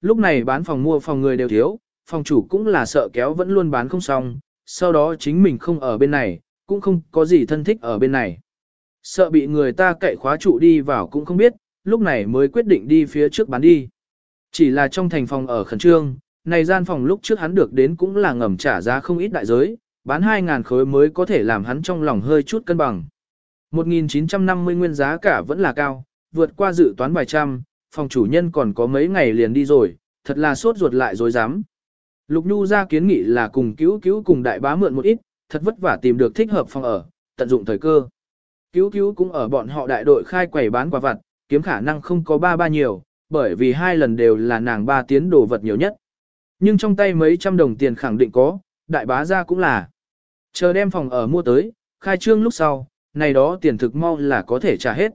lúc này bán phòng mua phòng người đều thiếu, phòng chủ cũng là sợ kéo vẫn luôn bán không xong, sau đó chính mình không ở bên này, cũng không có gì thân thích ở bên này. Sợ bị người ta cậy khóa trụ đi vào cũng không biết, lúc này mới quyết định đi phía trước bán đi. Chỉ là trong thành phòng ở khẩn trương, này gian phòng lúc trước hắn được đến cũng là ngầm trả giá không ít đại giới, bán 2.000 khối mới có thể làm hắn trong lòng hơi chút cân bằng. 1.950 nguyên giá cả vẫn là cao, vượt qua dự toán vài trăm, phòng chủ nhân còn có mấy ngày liền đi rồi, thật là sốt ruột lại dối dám. Lục Nhu ra kiến nghị là cùng cứu cứu cùng đại bá mượn một ít, thật vất vả tìm được thích hợp phòng ở, tận dụng thời cơ. Cứu cứu cũng ở bọn họ đại đội khai quầy bán quà vặt, kiếm khả năng không có ba ba nhiều, bởi vì hai lần đều là nàng ba tiến đồ vật nhiều nhất. Nhưng trong tay mấy trăm đồng tiền khẳng định có, đại bá ra cũng là. Chờ đem phòng ở mua tới, khai trương lúc sau, này đó tiền thực mau là có thể trả hết.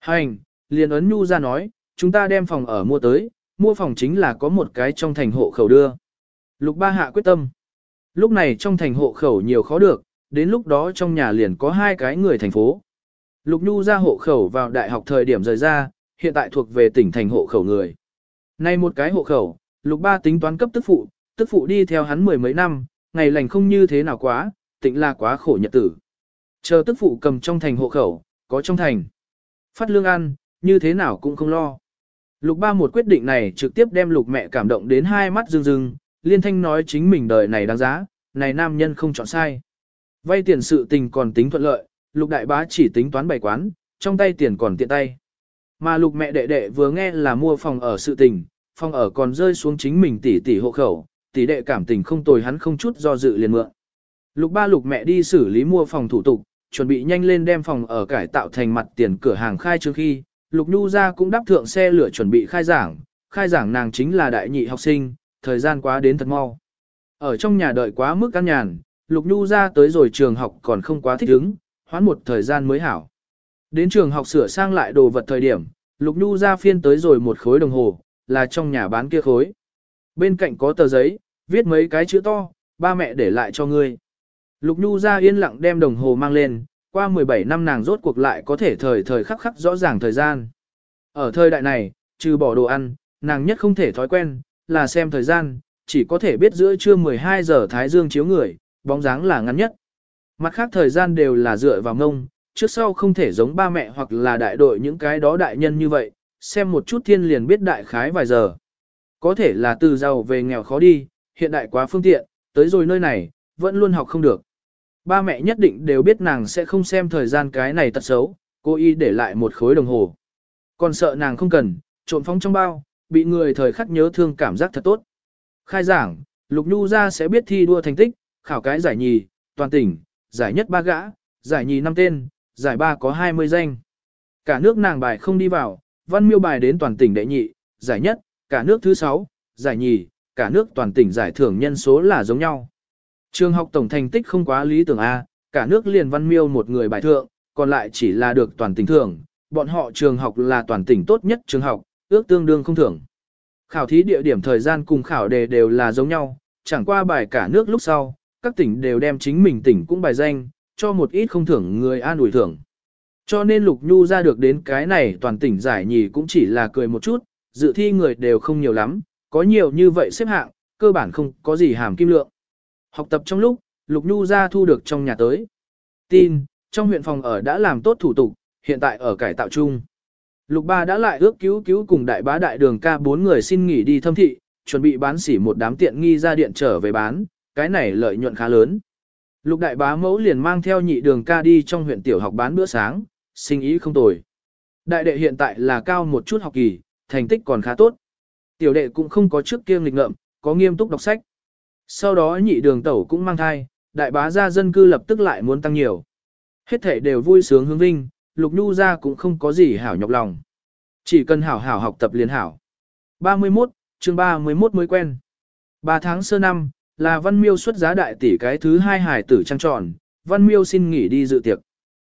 Hành, liền ấn nhu ra nói, chúng ta đem phòng ở mua tới, mua phòng chính là có một cái trong thành hộ khẩu đưa. Lục ba hạ quyết tâm. Lúc này trong thành hộ khẩu nhiều khó được, đến lúc đó trong nhà liền có hai cái người thành phố. Lục Nhu ra hộ khẩu vào đại học thời điểm rời ra, hiện tại thuộc về tỉnh thành hộ khẩu người. Nay một cái hộ khẩu, Lục Ba tính toán cấp tức phụ, tức phụ đi theo hắn mười mấy năm, ngày lành không như thế nào quá, tịnh là quá khổ nhật tử. Chờ tức phụ cầm trong thành hộ khẩu, có trong thành. Phát lương ăn, như thế nào cũng không lo. Lục Ba một quyết định này trực tiếp đem Lục mẹ cảm động đến hai mắt rưng rưng, liên thanh nói chính mình đời này đáng giá, này nam nhân không chọn sai. Vay tiền sự tình còn tính thuận lợi, lục đại bá chỉ tính toán bày quán, trong tay tiền còn tiện tay. Mà lục mẹ đệ đệ vừa nghe là mua phòng ở sự tình, phòng ở còn rơi xuống chính mình tỷ tỷ hộ khẩu, tỷ đệ cảm tình không tồi hắn không chút do dự liền mượn. Lục ba lục mẹ đi xử lý mua phòng thủ tục, chuẩn bị nhanh lên đem phòng ở cải tạo thành mặt tiền cửa hàng khai trương khi, lục nhu ra cũng đáp thượng xe lửa chuẩn bị khai giảng, khai giảng nàng chính là đại nhị học sinh, thời gian quá đến thật mau. Ở trong nhà đợi quá mức căn nhàn, lục nhu ra tới rồi trường học còn không quá thích ứng, hoãn một thời gian mới hảo. Đến trường học sửa sang lại đồ vật thời điểm, Lục Nhu ra phiên tới rồi một khối đồng hồ, là trong nhà bán kia khối. Bên cạnh có tờ giấy, viết mấy cái chữ to, ba mẹ để lại cho ngươi. Lục Nhu ra yên lặng đem đồng hồ mang lên, qua 17 năm nàng rốt cuộc lại có thể thời thời khắc khắc rõ ràng thời gian. Ở thời đại này, trừ bỏ đồ ăn, nàng nhất không thể thói quen, là xem thời gian, chỉ có thể biết giữa trưa 12 giờ Thái Dương chiếu người, bóng dáng là ngắn nhất. Mặt khác thời gian đều là dựa vào ngông, trước sau không thể giống ba mẹ hoặc là đại đội những cái đó đại nhân như vậy, xem một chút thiên liền biết đại khái vài giờ. Có thể là từ giàu về nghèo khó đi, hiện đại quá phương tiện, tới rồi nơi này, vẫn luôn học không được. Ba mẹ nhất định đều biết nàng sẽ không xem thời gian cái này tật xấu, cô y để lại một khối đồng hồ. Còn sợ nàng không cần, trộn phóng trong bao, bị người thời khắc nhớ thương cảm giác thật tốt. Khai giảng, Lục Nhu ra sẽ biết thi đua thành tích, khảo cái giải nhì, toàn tỉnh, giải nhất ba gã, giải nhì năm tên, giải ba có 20 danh. Cả nước nàng bài không đi vào, văn miêu bài đến toàn tỉnh đệ nhị, giải nhất, cả nước thứ sáu, giải nhì, cả nước toàn tỉnh giải thưởng nhân số là giống nhau. Trường học tổng thành tích không quá lý tưởng A, cả nước liền văn miêu một người bài thượng, còn lại chỉ là được toàn tỉnh thưởng, bọn họ trường học là toàn tỉnh tốt nhất trường học, ước tương đương không thưởng. Khảo thí địa điểm thời gian cùng khảo đề đều là giống nhau, chẳng qua bài cả nước lúc sau, các tỉnh đều đem chính mình tỉnh cũng bài danh, cho một ít không thưởng người an ủi thưởng. Cho nên Lục Nhu ra được đến cái này toàn tỉnh giải nhì cũng chỉ là cười một chút, dự thi người đều không nhiều lắm, có nhiều như vậy xếp hạng, cơ bản không có gì hàm kim lượng. Học tập trong lúc, Lục Nhu ra thu được trong nhà tới. Tin, trong huyện phòng ở đã làm tốt thủ tục, hiện tại ở cải tạo chung. Lục Ba đã lại ước cứu cứu cùng đại bá đại đường ca bốn người xin nghỉ đi thâm thị, chuẩn bị bán xỉ một đám tiện nghi ra điện trở về bán, cái này lợi nhuận khá lớn. Lục đại bá mẫu liền mang theo nhị đường ca đi trong huyện tiểu học bán bữa sáng, sinh ý không tồi. Đại đệ hiện tại là cao một chút học kỳ, thành tích còn khá tốt. Tiểu đệ cũng không có trước kia nghịch ngợm, có nghiêm túc đọc sách. Sau đó nhị đường tẩu cũng mang thai, đại bá gia dân cư lập tức lại muốn tăng nhiều. Hết thể đều vui sướng hướng vinh, lục nhu ra cũng không có gì hảo nhọc lòng. Chỉ cần hảo hảo học tập liền hảo. 31, chương 31 mới quen. 3 tháng sơ năm, là Văn Miêu xuất giá đại tỷ cái thứ hai hải tử trăng tròn, Văn Miêu xin nghỉ đi dự tiệc.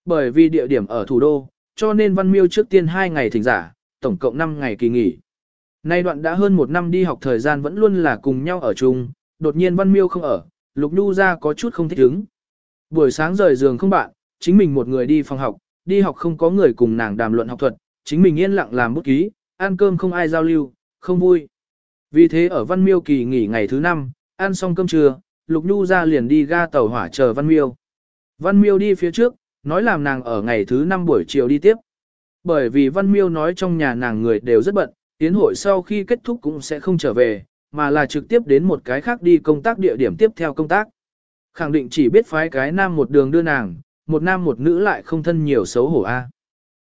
Bởi vì địa điểm ở thủ đô, cho nên Văn Miêu trước tiên 2 ngày thỉnh giả, tổng cộng 5 ngày kỳ nghỉ. Nay đoạn đã hơn một năm đi học thời gian vẫn luôn là cùng nhau ở chung, đột nhiên Văn Miêu không ở, Lục Nhu ra có chút không thích ứng. Buổi sáng rời giường không bạn, chính mình một người đi phòng học, đi học không có người cùng nàng đàm luận học thuật, chính mình yên lặng làm bút ký, ăn cơm không ai giao lưu, không vui. Vì thế ở Văn Miêu kỳ nghỉ ngày thứ năm, ăn xong cơm trưa, Lục Nhu ra liền đi ga tàu hỏa chờ Văn Miêu. Văn Miêu đi phía trước, nói làm nàng ở ngày thứ năm buổi chiều đi tiếp. Bởi vì Văn Miêu nói trong nhà nàng người đều rất bận, tiến hội sau khi kết thúc cũng sẽ không trở về, mà là trực tiếp đến một cái khác đi công tác địa điểm tiếp theo công tác. Khẳng định chỉ biết phái cái nam một đường đưa nàng, một nam một nữ lại không thân nhiều xấu hổ a.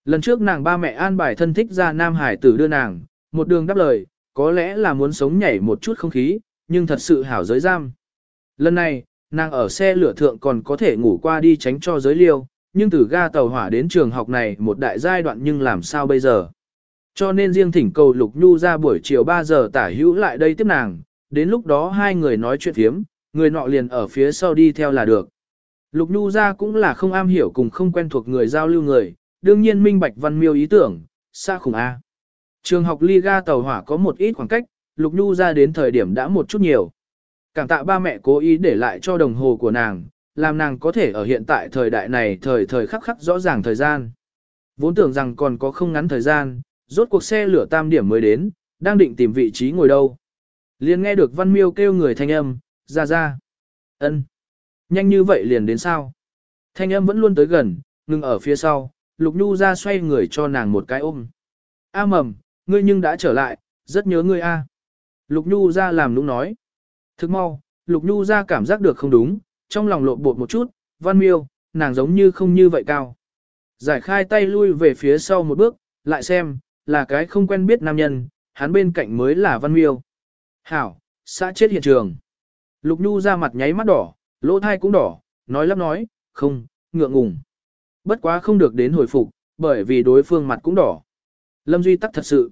Lần trước nàng ba mẹ an bài thân thích ra Nam Hải tử đưa nàng, một đường đáp lời, có lẽ là muốn sống nhảy một chút không khí, nhưng thật sự hảo giới giam. Lần này, nàng ở xe lửa thượng còn có thể ngủ qua đi tránh cho giới liêu, nhưng từ ga tàu hỏa đến trường học này một đại giai đoạn nhưng làm sao bây giờ. Cho nên riêng thỉnh cầu Lục Nhu ra buổi chiều 3 giờ tả hữu lại đây tiếp nàng, đến lúc đó hai người nói chuyện thiếm, người nọ liền ở phía sau đi theo là được. Lục Nhu ra cũng là không am hiểu cùng không quen thuộc người giao lưu người, đương nhiên minh bạch văn miêu ý tưởng, xa khủng A. Trường học ly ga tàu hỏa có một ít khoảng cách, Lục Nhu ra đến thời điểm đã một chút nhiều. Cảm tạ ba mẹ cố ý để lại cho đồng hồ của nàng, làm nàng có thể ở hiện tại thời đại này thời thời khắc khắc rõ ràng thời gian. Vốn tưởng rằng còn có không ngắn thời gian, rốt cuộc xe lửa tam điểm mới đến, đang định tìm vị trí ngồi đâu. Liền nghe được Văn Miêu kêu người thanh âm, ra ra. ân, Nhanh như vậy liền đến sao? Thanh âm vẫn luôn tới gần, ngừng ở phía sau, Lục Nhu ra xoay người cho nàng một cái ôm. A mầm, ngươi nhưng đã trở lại, rất nhớ ngươi a. Lục Nhu ra làm nũng nói. Thức mau, Lục Nhu ra cảm giác được không đúng, trong lòng lộn bột một chút, văn miêu, nàng giống như không như vậy cao. Giải khai tay lui về phía sau một bước, lại xem, là cái không quen biết nam nhân, hắn bên cạnh mới là văn miêu. Hảo, xã chết hiện trường. Lục Nhu ra mặt nháy mắt đỏ, lỗ thai cũng đỏ, nói lắp nói, không, ngượng ngùng. Bất quá không được đến hồi phục, bởi vì đối phương mặt cũng đỏ. Lâm Duy tắc thật sự.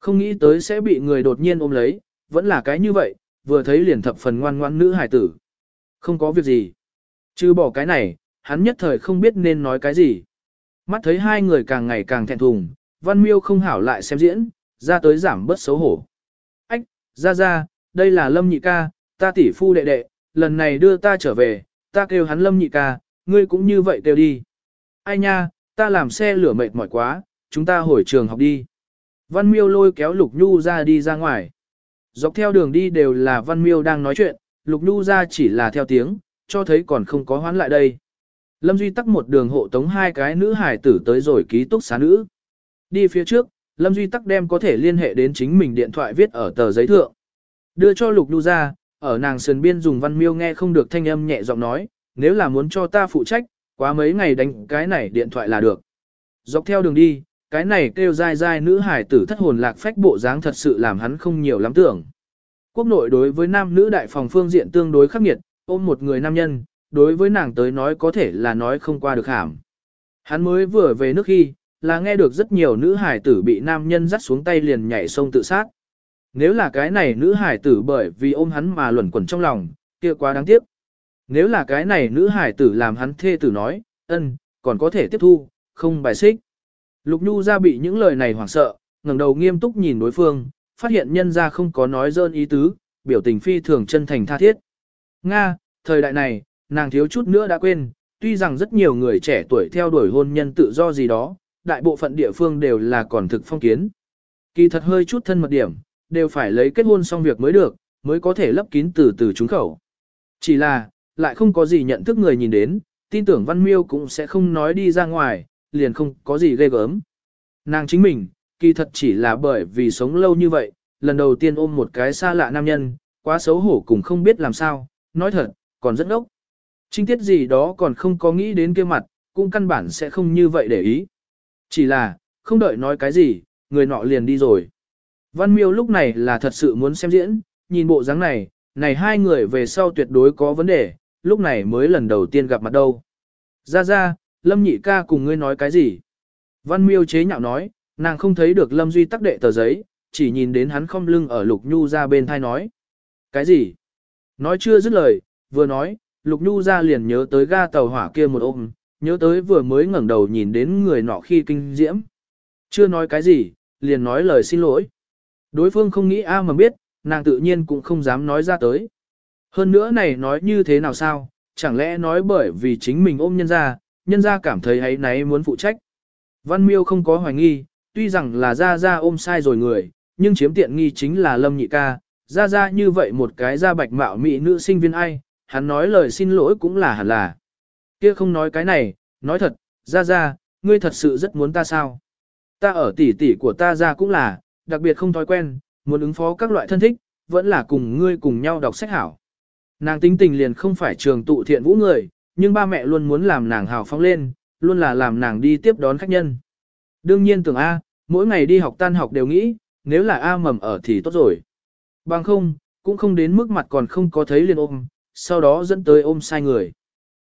Không nghĩ tới sẽ bị người đột nhiên ôm lấy, vẫn là cái như vậy, vừa thấy liền thập phần ngoan ngoan nữ hải tử. Không có việc gì. Chứ bỏ cái này, hắn nhất thời không biết nên nói cái gì. Mắt thấy hai người càng ngày càng thẹn thùng, văn miêu không hảo lại xem diễn, ra tới giảm bớt xấu hổ. Ách, ra ra, đây là lâm nhị ca, ta tỷ phu đệ đệ, lần này đưa ta trở về, ta kêu hắn lâm nhị ca, ngươi cũng như vậy kêu đi. Ai nha, ta làm xe lửa mệt mỏi quá, chúng ta hồi trường học đi. Văn miêu lôi kéo Lục Nhu ra đi ra ngoài. Dọc theo đường đi đều là Văn miêu đang nói chuyện, Lục Nhu ra chỉ là theo tiếng, cho thấy còn không có hoán lại đây. Lâm Duy tắc một đường hộ tống hai cái nữ hải tử tới rồi ký túc xá nữ. Đi phía trước, Lâm Duy tắc đem có thể liên hệ đến chính mình điện thoại viết ở tờ giấy thượng. Đưa cho Lục Nhu ra, ở nàng sườn biên dùng văn miêu nghe không được thanh âm nhẹ giọng nói, nếu là muốn cho ta phụ trách, quá mấy ngày đánh cái này điện thoại là được. Dọc theo đường đi, cái này kêu dai dai nữ hải tử thất hồn lạc phách bộ dáng thật sự làm hắn không nhiều lắm tưởng. Quốc nội đối với nam nữ đại phòng phương diện tương đối khắc nghiệt, ôm một người nam nhân, đối với nàng tới nói có thể là nói không qua được hàm. Hắn mới vừa về nước khi, là nghe được rất nhiều nữ hải tử bị nam nhân dắt xuống tay liền nhảy sông tự sát. Nếu là cái này nữ hải tử bởi vì ôm hắn mà luẩn quẩn trong lòng, kia quá đáng tiếc. Nếu là cái này nữ hải tử làm hắn thê tử nói, ân, còn có thể tiếp thu, không bài xích. Lục Nhu ra bị những lời này hoảng sợ, ngẩng đầu nghiêm túc nhìn đối phương, phát hiện nhân ra không có nói dơn ý tứ, biểu tình phi thường chân thành tha thiết. Nga, thời đại này, nàng thiếu chút nữa đã quên, tuy rằng rất nhiều người trẻ tuổi theo đuổi hôn nhân tự do gì đó, đại bộ phận địa phương đều là còn thực phong kiến. Kỳ thật hơi chút thân mật điểm, đều phải lấy kết hôn xong việc mới được, mới có thể lấp kín từ từ trúng khẩu. Chỉ là, lại không có gì nhận thức người nhìn đến, tin tưởng Văn Miêu cũng sẽ không nói đi ra ngoài, liền không có gì ghê gớm. Nàng chính mình, kỳ thật chỉ là bởi vì sống lâu như vậy, lần đầu tiên ôm một cái xa lạ nam nhân, quá xấu hổ cũng không biết làm sao, nói thật, còn rất ốc. Trinh tiết gì đó còn không có nghĩ đến kia mặt, cũng căn bản sẽ không như vậy để ý. Chỉ là, không đợi nói cái gì, người nọ liền đi rồi. Văn miêu lúc này là thật sự muốn xem diễn, nhìn bộ dáng này, này hai người về sau tuyệt đối có vấn đề, lúc này mới lần đầu tiên gặp mặt đâu. Ra ra, Lâm nhị ca cùng ngươi nói cái gì? Văn miêu chế nhạo nói, nàng không thấy được Lâm Duy tắc đệ tờ giấy, chỉ nhìn đến hắn không lưng ở Lục Nhu ra bên thai nói. Cái gì? Nói chưa dứt lời, vừa nói, Lục Nhu ra liền nhớ tới ga tàu hỏa kia một ôm, nhớ tới vừa mới ngẩng đầu nhìn đến người nọ khi kinh diễm. Chưa nói cái gì, liền nói lời xin lỗi. Đối phương không nghĩ a mà biết, nàng tự nhiên cũng không dám nói ra tới. Hơn nữa này nói như thế nào sao, chẳng lẽ nói bởi vì chính mình ôm nhân ra, nhân ra cảm thấy ấy náy muốn phụ trách. Văn miêu không có hoài nghi, tuy rằng là ra ra ôm sai rồi người, nhưng chiếm tiện nghi chính là lâm nhị ca, ra ra như vậy một cái da bạch mạo mỹ nữ sinh viên ai, hắn nói lời xin lỗi cũng là hẳn là. Kia không nói cái này, nói thật, ra ra, ngươi thật sự rất muốn ta sao? Ta ở tỷ tỷ của ta ra cũng là, đặc biệt không thói quen, muốn ứng phó các loại thân thích, vẫn là cùng ngươi cùng nhau đọc sách hảo. Nàng tính tình liền không phải trường tụ thiện vũ người, nhưng ba mẹ luôn muốn làm nàng hào phóng lên, luôn là làm nàng đi tiếp đón khách nhân. Đương nhiên tưởng A, mỗi ngày đi học tan học đều nghĩ, nếu là A mầm ở thì tốt rồi. Bằng không, cũng không đến mức mặt còn không có thấy liền ôm, sau đó dẫn tới ôm sai người.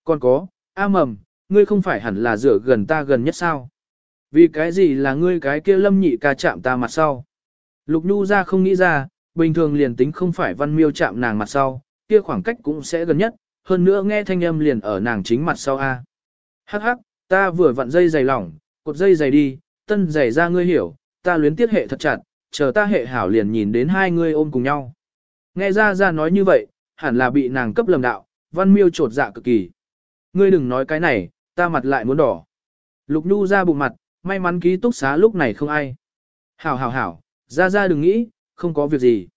Còn có, A mầm, ngươi không phải hẳn là rửa gần ta gần nhất sao? Vì cái gì là ngươi cái kia lâm nhị ca chạm ta mặt sau? Lục Nhu ra không nghĩ ra, bình thường liền tính không phải văn miêu chạm nàng mặt sau, kia khoảng cách cũng sẽ gần nhất, hơn nữa nghe thanh âm liền ở nàng chính mặt sau A. Hắc hắc, ta vừa vặn dây dày lỏng, cột dây dày đi, tân dày ra ngươi hiểu, ta luyến tiết hệ thật chặt, chờ ta hệ hảo liền nhìn đến hai ngươi ôm cùng nhau. Nghe ra ra nói như vậy, hẳn là bị nàng cấp lầm đạo, văn miêu trột dạ cực kỳ. Ngươi đừng nói cái này, ta mặt lại muốn đỏ. Lục Nhu ra bụng mặt, may mắn ký túc xá lúc này không ai. Hảo hảo hảo, ra ra đừng nghĩ, không có việc gì.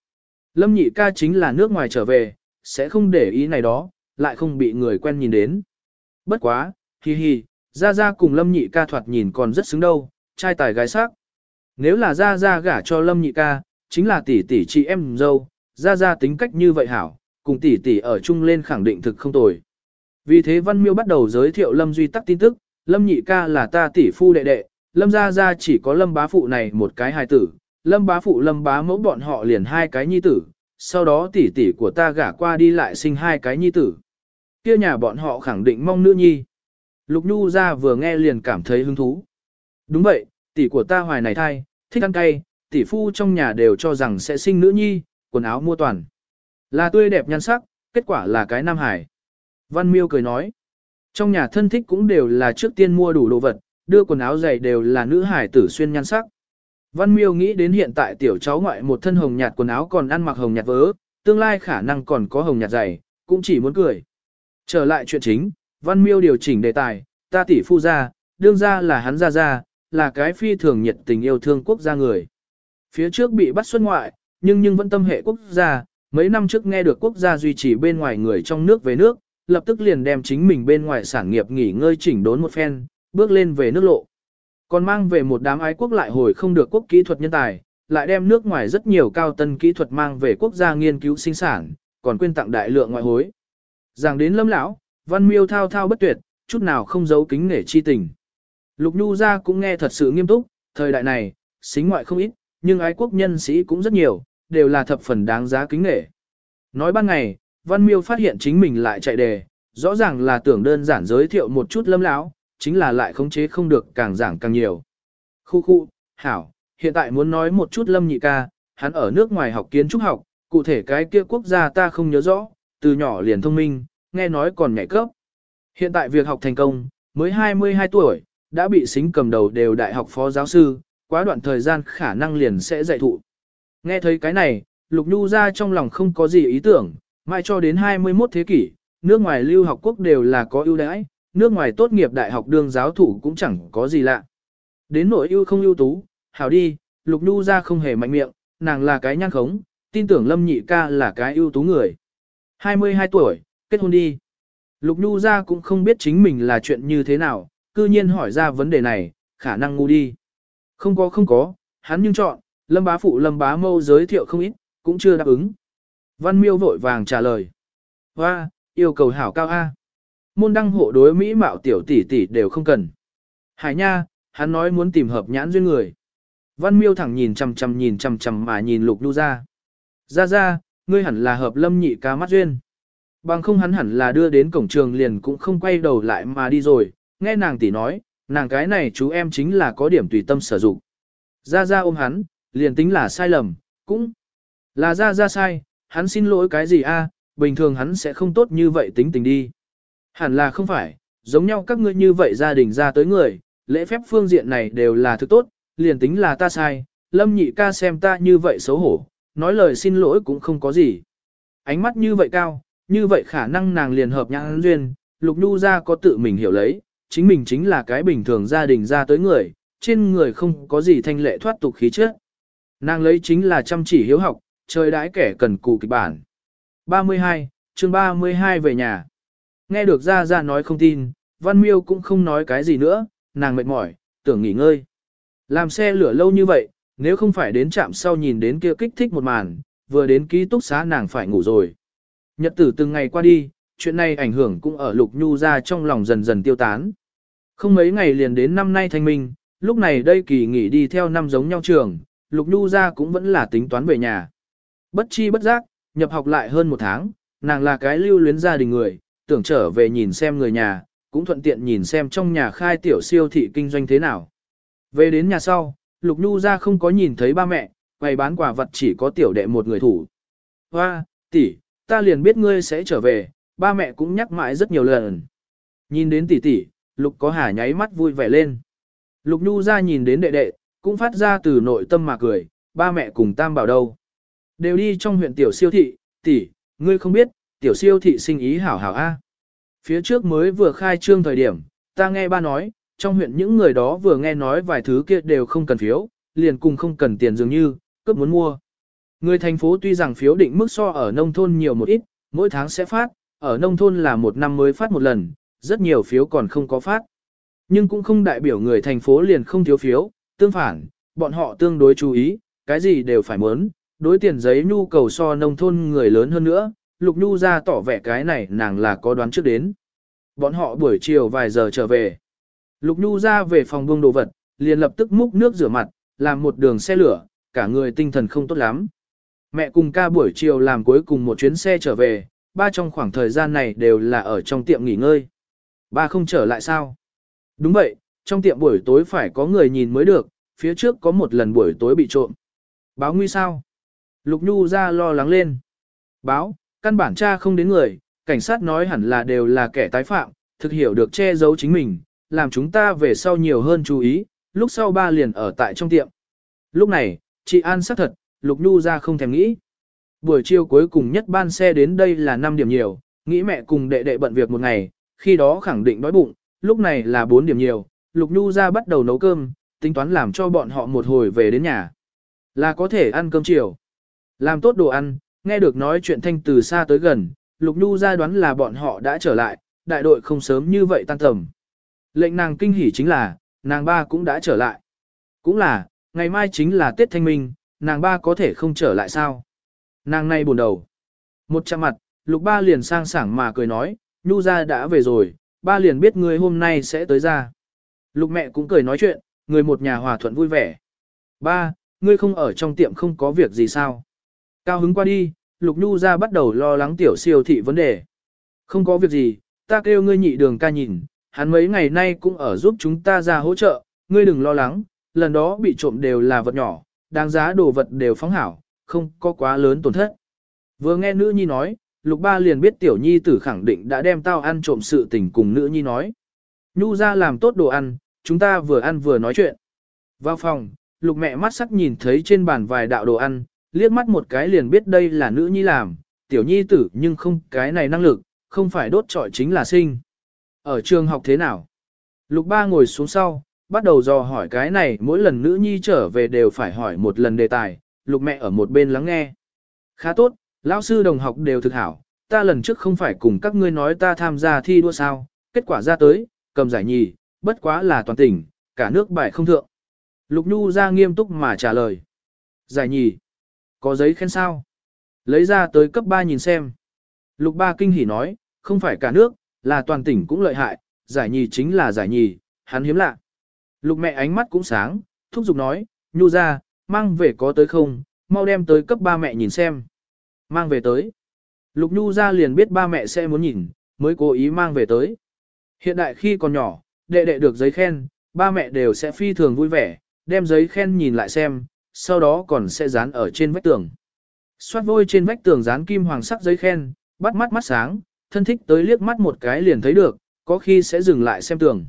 Lâm nhị ca chính là nước ngoài trở về, sẽ không để ý này đó, lại không bị người quen nhìn đến. Bất quá, hi hi, ra ra cùng lâm nhị ca thoạt nhìn còn rất xứng đâu, trai tài gái sắc. Nếu là ra ra gả cho lâm nhị ca, chính là tỷ tỷ chị em dâu, ra ra tính cách như vậy hảo, cùng tỷ tỷ ở chung lên khẳng định thực không tồi. Vì thế Văn Miêu bắt đầu giới thiệu Lâm Duy Tắc tin tức, Lâm nhị ca là ta tỷ phu đệ đệ, Lâm gia gia chỉ có Lâm bá phụ này một cái hài tử, Lâm bá phụ Lâm bá mẫu bọn họ liền hai cái nhi tử, sau đó tỷ tỷ của ta gả qua đi lại sinh hai cái nhi tử. Kia nhà bọn họ khẳng định mong nữ nhi. Lục Nhu gia vừa nghe liền cảm thấy hứng thú. Đúng vậy, tỷ của ta hoài này thai, thích ăn cay, tỷ phu trong nhà đều cho rằng sẽ sinh nữ nhi, quần áo mua toàn. Là tươi đẹp nhan sắc, kết quả là cái nam hải. Văn Miêu cười nói, trong nhà thân thích cũng đều là trước tiên mua đủ đồ vật, đưa quần áo giày đều là nữ hải tử xuyên nhan sắc. Văn Miêu nghĩ đến hiện tại tiểu cháu ngoại một thân hồng nhạt quần áo còn ăn mặc hồng nhạt vớ, tương lai khả năng còn có hồng nhạt giày, cũng chỉ muốn cười. Trở lại chuyện chính, Văn Miêu điều chỉnh đề tài, ta tỷ phu ra, đương ra là hắn ra ra, là cái phi thường nhiệt tình yêu thương quốc gia người. Phía trước bị bắt xuất ngoại, nhưng nhưng vẫn tâm hệ quốc gia, mấy năm trước nghe được quốc gia duy trì bên ngoài người trong nước về nước, lập tức liền đem chính mình bên ngoài sản nghiệp nghỉ ngơi chỉnh đốn một phen, bước lên về nước lộ. Còn mang về một đám ái quốc lại hồi không được quốc kỹ thuật nhân tài, lại đem nước ngoài rất nhiều cao tân kỹ thuật mang về quốc gia nghiên cứu sinh sản, còn quên tặng đại lượng ngoại hối. Giảng đến lâm lão, văn miêu thao thao bất tuyệt, chút nào không giấu kính nể chi tình. Lục Nhu ra cũng nghe thật sự nghiêm túc, thời đại này, xính ngoại không ít, nhưng ái quốc nhân sĩ cũng rất nhiều, đều là thập phần đáng giá kính nể. Nói ban ngày, Văn Miêu phát hiện chính mình lại chạy đề, rõ ràng là tưởng đơn giản giới thiệu một chút lâm lão, chính là lại khống chế không được càng giảng càng nhiều. Khu khu, hảo, hiện tại muốn nói một chút lâm nhị ca, hắn ở nước ngoài học kiến trúc học, cụ thể cái kia quốc gia ta không nhớ rõ, từ nhỏ liền thông minh, nghe nói còn nhảy cấp. Hiện tại việc học thành công, mới 22 tuổi, đã bị xính cầm đầu đều đại học phó giáo sư, quá đoạn thời gian khả năng liền sẽ dạy thụ. Nghe thấy cái này, Lục Nhu ra trong lòng không có gì ý tưởng, mãi cho đến 21 thế kỷ, nước ngoài lưu học quốc đều là có ưu đãi, nước ngoài tốt nghiệp đại học đương giáo thủ cũng chẳng có gì lạ. Đến nội ưu không ưu tú, hảo đi, Lục Nhu ra không hề mạnh miệng, nàng là cái nhan khống, tin tưởng Lâm Nhị ca là cái ưu tú người. 22 tuổi, kết hôn đi. Lục Nhu ra cũng không biết chính mình là chuyện như thế nào, cư nhiên hỏi ra vấn đề này, khả năng ngu đi. Không có không có, hắn nhưng chọn, Lâm bá phụ Lâm bá mâu giới thiệu không ít, cũng chưa đáp ứng. Văn miêu vội vàng trả lời. Hoa, yêu cầu hảo cao A. Môn đăng hộ đối Mỹ mạo tiểu tỷ tỷ đều không cần. Hải nha, hắn nói muốn tìm hợp nhãn duyên người. Văn miêu thẳng nhìn chằm chằm nhìn chằm chằm mà nhìn lục đu ra. Ra ra, ngươi hẳn là hợp lâm nhị ca mắt duyên. Bằng không hắn hẳn là đưa đến cổng trường liền cũng không quay đầu lại mà đi rồi, nghe nàng tỷ nói, nàng cái này chú em chính là có điểm tùy tâm sử dụng. Ra ra ôm hắn, liền tính là sai lầm, cũng là ra ra sai, hắn xin lỗi cái gì a? À, bình thường hắn sẽ không tốt như vậy tính tình đi. Hẳn là không phải, giống nhau các ngươi như vậy gia đình ra tới người, lễ phép phương diện này đều là thứ tốt, liền tính là ta sai, lâm nhị ca xem ta như vậy xấu hổ, nói lời xin lỗi cũng không có gì. Ánh mắt như vậy cao, như vậy khả năng nàng liền hợp nhãn duyên, lục nhu ra có tự mình hiểu lấy, chính mình chính là cái bình thường gia đình ra tới người, trên người không có gì thanh lệ thoát tục khí chất. Nàng lấy chính là chăm chỉ hiếu học, trời đãi kẻ cần cù kịch bản. 32, chương 32 về nhà. Nghe được ra ra nói không tin, Văn Miêu cũng không nói cái gì nữa, nàng mệt mỏi, tưởng nghỉ ngơi. Làm xe lửa lâu như vậy, nếu không phải đến trạm sau nhìn đến kia kích thích một màn, vừa đến ký túc xá nàng phải ngủ rồi. Nhật tử từng ngày qua đi, chuyện này ảnh hưởng cũng ở Lục Nhu ra trong lòng dần dần tiêu tán. Không mấy ngày liền đến năm nay thanh minh, lúc này đây kỳ nghỉ đi theo năm giống nhau trường, Lục Nhu ra cũng vẫn là tính toán về nhà. Bất chi bất giác, nhập học lại hơn một tháng, nàng là cái lưu luyến gia đình người, tưởng trở về nhìn xem người nhà, cũng thuận tiện nhìn xem trong nhà khai tiểu siêu thị kinh doanh thế nào. Về đến nhà sau, Lục Nhu ra không có nhìn thấy ba mẹ, quầy bán quà vật chỉ có tiểu đệ một người thủ. Hoa, tỷ, ta liền biết ngươi sẽ trở về, ba mẹ cũng nhắc mãi rất nhiều lần. Nhìn đến tỷ tỷ, Lục có hà nháy mắt vui vẻ lên. Lục Nhu ra nhìn đến đệ đệ, cũng phát ra từ nội tâm mà cười, ba mẹ cùng tam bảo đâu. Đều đi trong huyện tiểu siêu thị, tỷ, ngươi không biết, tiểu siêu thị sinh ý hảo hảo A. Phía trước mới vừa khai trương thời điểm, ta nghe ba nói, trong huyện những người đó vừa nghe nói vài thứ kia đều không cần phiếu, liền cùng không cần tiền dường như, cấp muốn mua. Người thành phố tuy rằng phiếu định mức so ở nông thôn nhiều một ít, mỗi tháng sẽ phát, ở nông thôn là một năm mới phát một lần, rất nhiều phiếu còn không có phát. Nhưng cũng không đại biểu người thành phố liền không thiếu phiếu, tương phản, bọn họ tương đối chú ý, cái gì đều phải muốn, đối tiền giấy nhu cầu so nông thôn người lớn hơn nữa, Lục Nhu ra tỏ vẻ cái này nàng là có đoán trước đến. Bọn họ buổi chiều vài giờ trở về. Lục Nhu ra về phòng buông đồ vật, liền lập tức múc nước rửa mặt, làm một đường xe lửa, cả người tinh thần không tốt lắm. Mẹ cùng ca buổi chiều làm cuối cùng một chuyến xe trở về, ba trong khoảng thời gian này đều là ở trong tiệm nghỉ ngơi. Ba không trở lại sao? Đúng vậy, trong tiệm buổi tối phải có người nhìn mới được, phía trước có một lần buổi tối bị trộm. Báo nguy sao? Lục Nhu ra lo lắng lên. Báo, căn bản cha không đến người, cảnh sát nói hẳn là đều là kẻ tái phạm, thực hiểu được che giấu chính mình, làm chúng ta về sau nhiều hơn chú ý, lúc sau ba liền ở tại trong tiệm. Lúc này, chị An xác thật, Lục Nhu ra không thèm nghĩ. Buổi chiều cuối cùng nhất ban xe đến đây là 5 điểm nhiều, nghĩ mẹ cùng đệ đệ bận việc một ngày, khi đó khẳng định đói bụng, lúc này là 4 điểm nhiều, Lục Nhu ra bắt đầu nấu cơm, tính toán làm cho bọn họ một hồi về đến nhà. Là có thể ăn cơm chiều. Làm tốt đồ ăn, nghe được nói chuyện thanh từ xa tới gần, Lục Nhu ra đoán là bọn họ đã trở lại, đại đội không sớm như vậy tan tầm. Lệnh nàng kinh hỉ chính là, nàng ba cũng đã trở lại. Cũng là, ngày mai chính là Tết Thanh Minh, nàng ba có thể không trở lại sao? Nàng này buồn đầu. Một chạm mặt, lục ba liền sang sảng mà cười nói, Nhu ra đã về rồi, ba liền biết người hôm nay sẽ tới ra. Lục mẹ cũng cười nói chuyện, người một nhà hòa thuận vui vẻ. Ba, ngươi không ở trong tiệm không có việc gì sao? Cao hứng qua đi, Lục Nhu ra bắt đầu lo lắng tiểu siêu thị vấn đề. Không có việc gì, ta kêu ngươi nhị đường ca nhìn, hắn mấy ngày nay cũng ở giúp chúng ta ra hỗ trợ, ngươi đừng lo lắng, lần đó bị trộm đều là vật nhỏ, đáng giá đồ vật đều phóng hảo, không có quá lớn tổn thất. Vừa nghe nữ nhi nói, lục ba liền biết tiểu nhi tử khẳng định đã đem tao ăn trộm sự tình cùng nữ nhi nói. Nhu ra làm tốt đồ ăn, chúng ta vừa ăn vừa nói chuyện. Vào phòng, lục mẹ mắt sắc nhìn thấy trên bàn vài đạo đồ ăn, liếc mắt một cái liền biết đây là nữ nhi làm, tiểu nhi tử nhưng không cái này năng lực, không phải đốt trọi chính là sinh. Ở trường học thế nào? Lục ba ngồi xuống sau, bắt đầu dò hỏi cái này mỗi lần nữ nhi trở về đều phải hỏi một lần đề tài, lục mẹ ở một bên lắng nghe. Khá tốt, lão sư đồng học đều thực hảo, ta lần trước không phải cùng các ngươi nói ta tham gia thi đua sao, kết quả ra tới, cầm giải nhì, bất quá là toàn tỉnh, cả nước bài không thượng. Lục Nhu ra nghiêm túc mà trả lời. Giải nhì, có giấy khen sao? Lấy ra tới cấp 3 nhìn xem. Lục ba kinh hỉ nói, không phải cả nước, là toàn tỉnh cũng lợi hại, giải nhì chính là giải nhì, hắn hiếm lạ. Lục mẹ ánh mắt cũng sáng, thúc giục nói, nhu ra, mang về có tới không, mau đem tới cấp ba mẹ nhìn xem. Mang về tới. Lục nhu ra liền biết ba mẹ sẽ muốn nhìn, mới cố ý mang về tới. Hiện đại khi còn nhỏ, đệ đệ được giấy khen, ba mẹ đều sẽ phi thường vui vẻ, đem giấy khen nhìn lại xem, sau đó còn sẽ dán ở trên vách tường. Xoát vôi trên vách tường dán kim hoàng sắc giấy khen, bắt mắt mắt sáng, thân thích tới liếc mắt một cái liền thấy được, có khi sẽ dừng lại xem tường.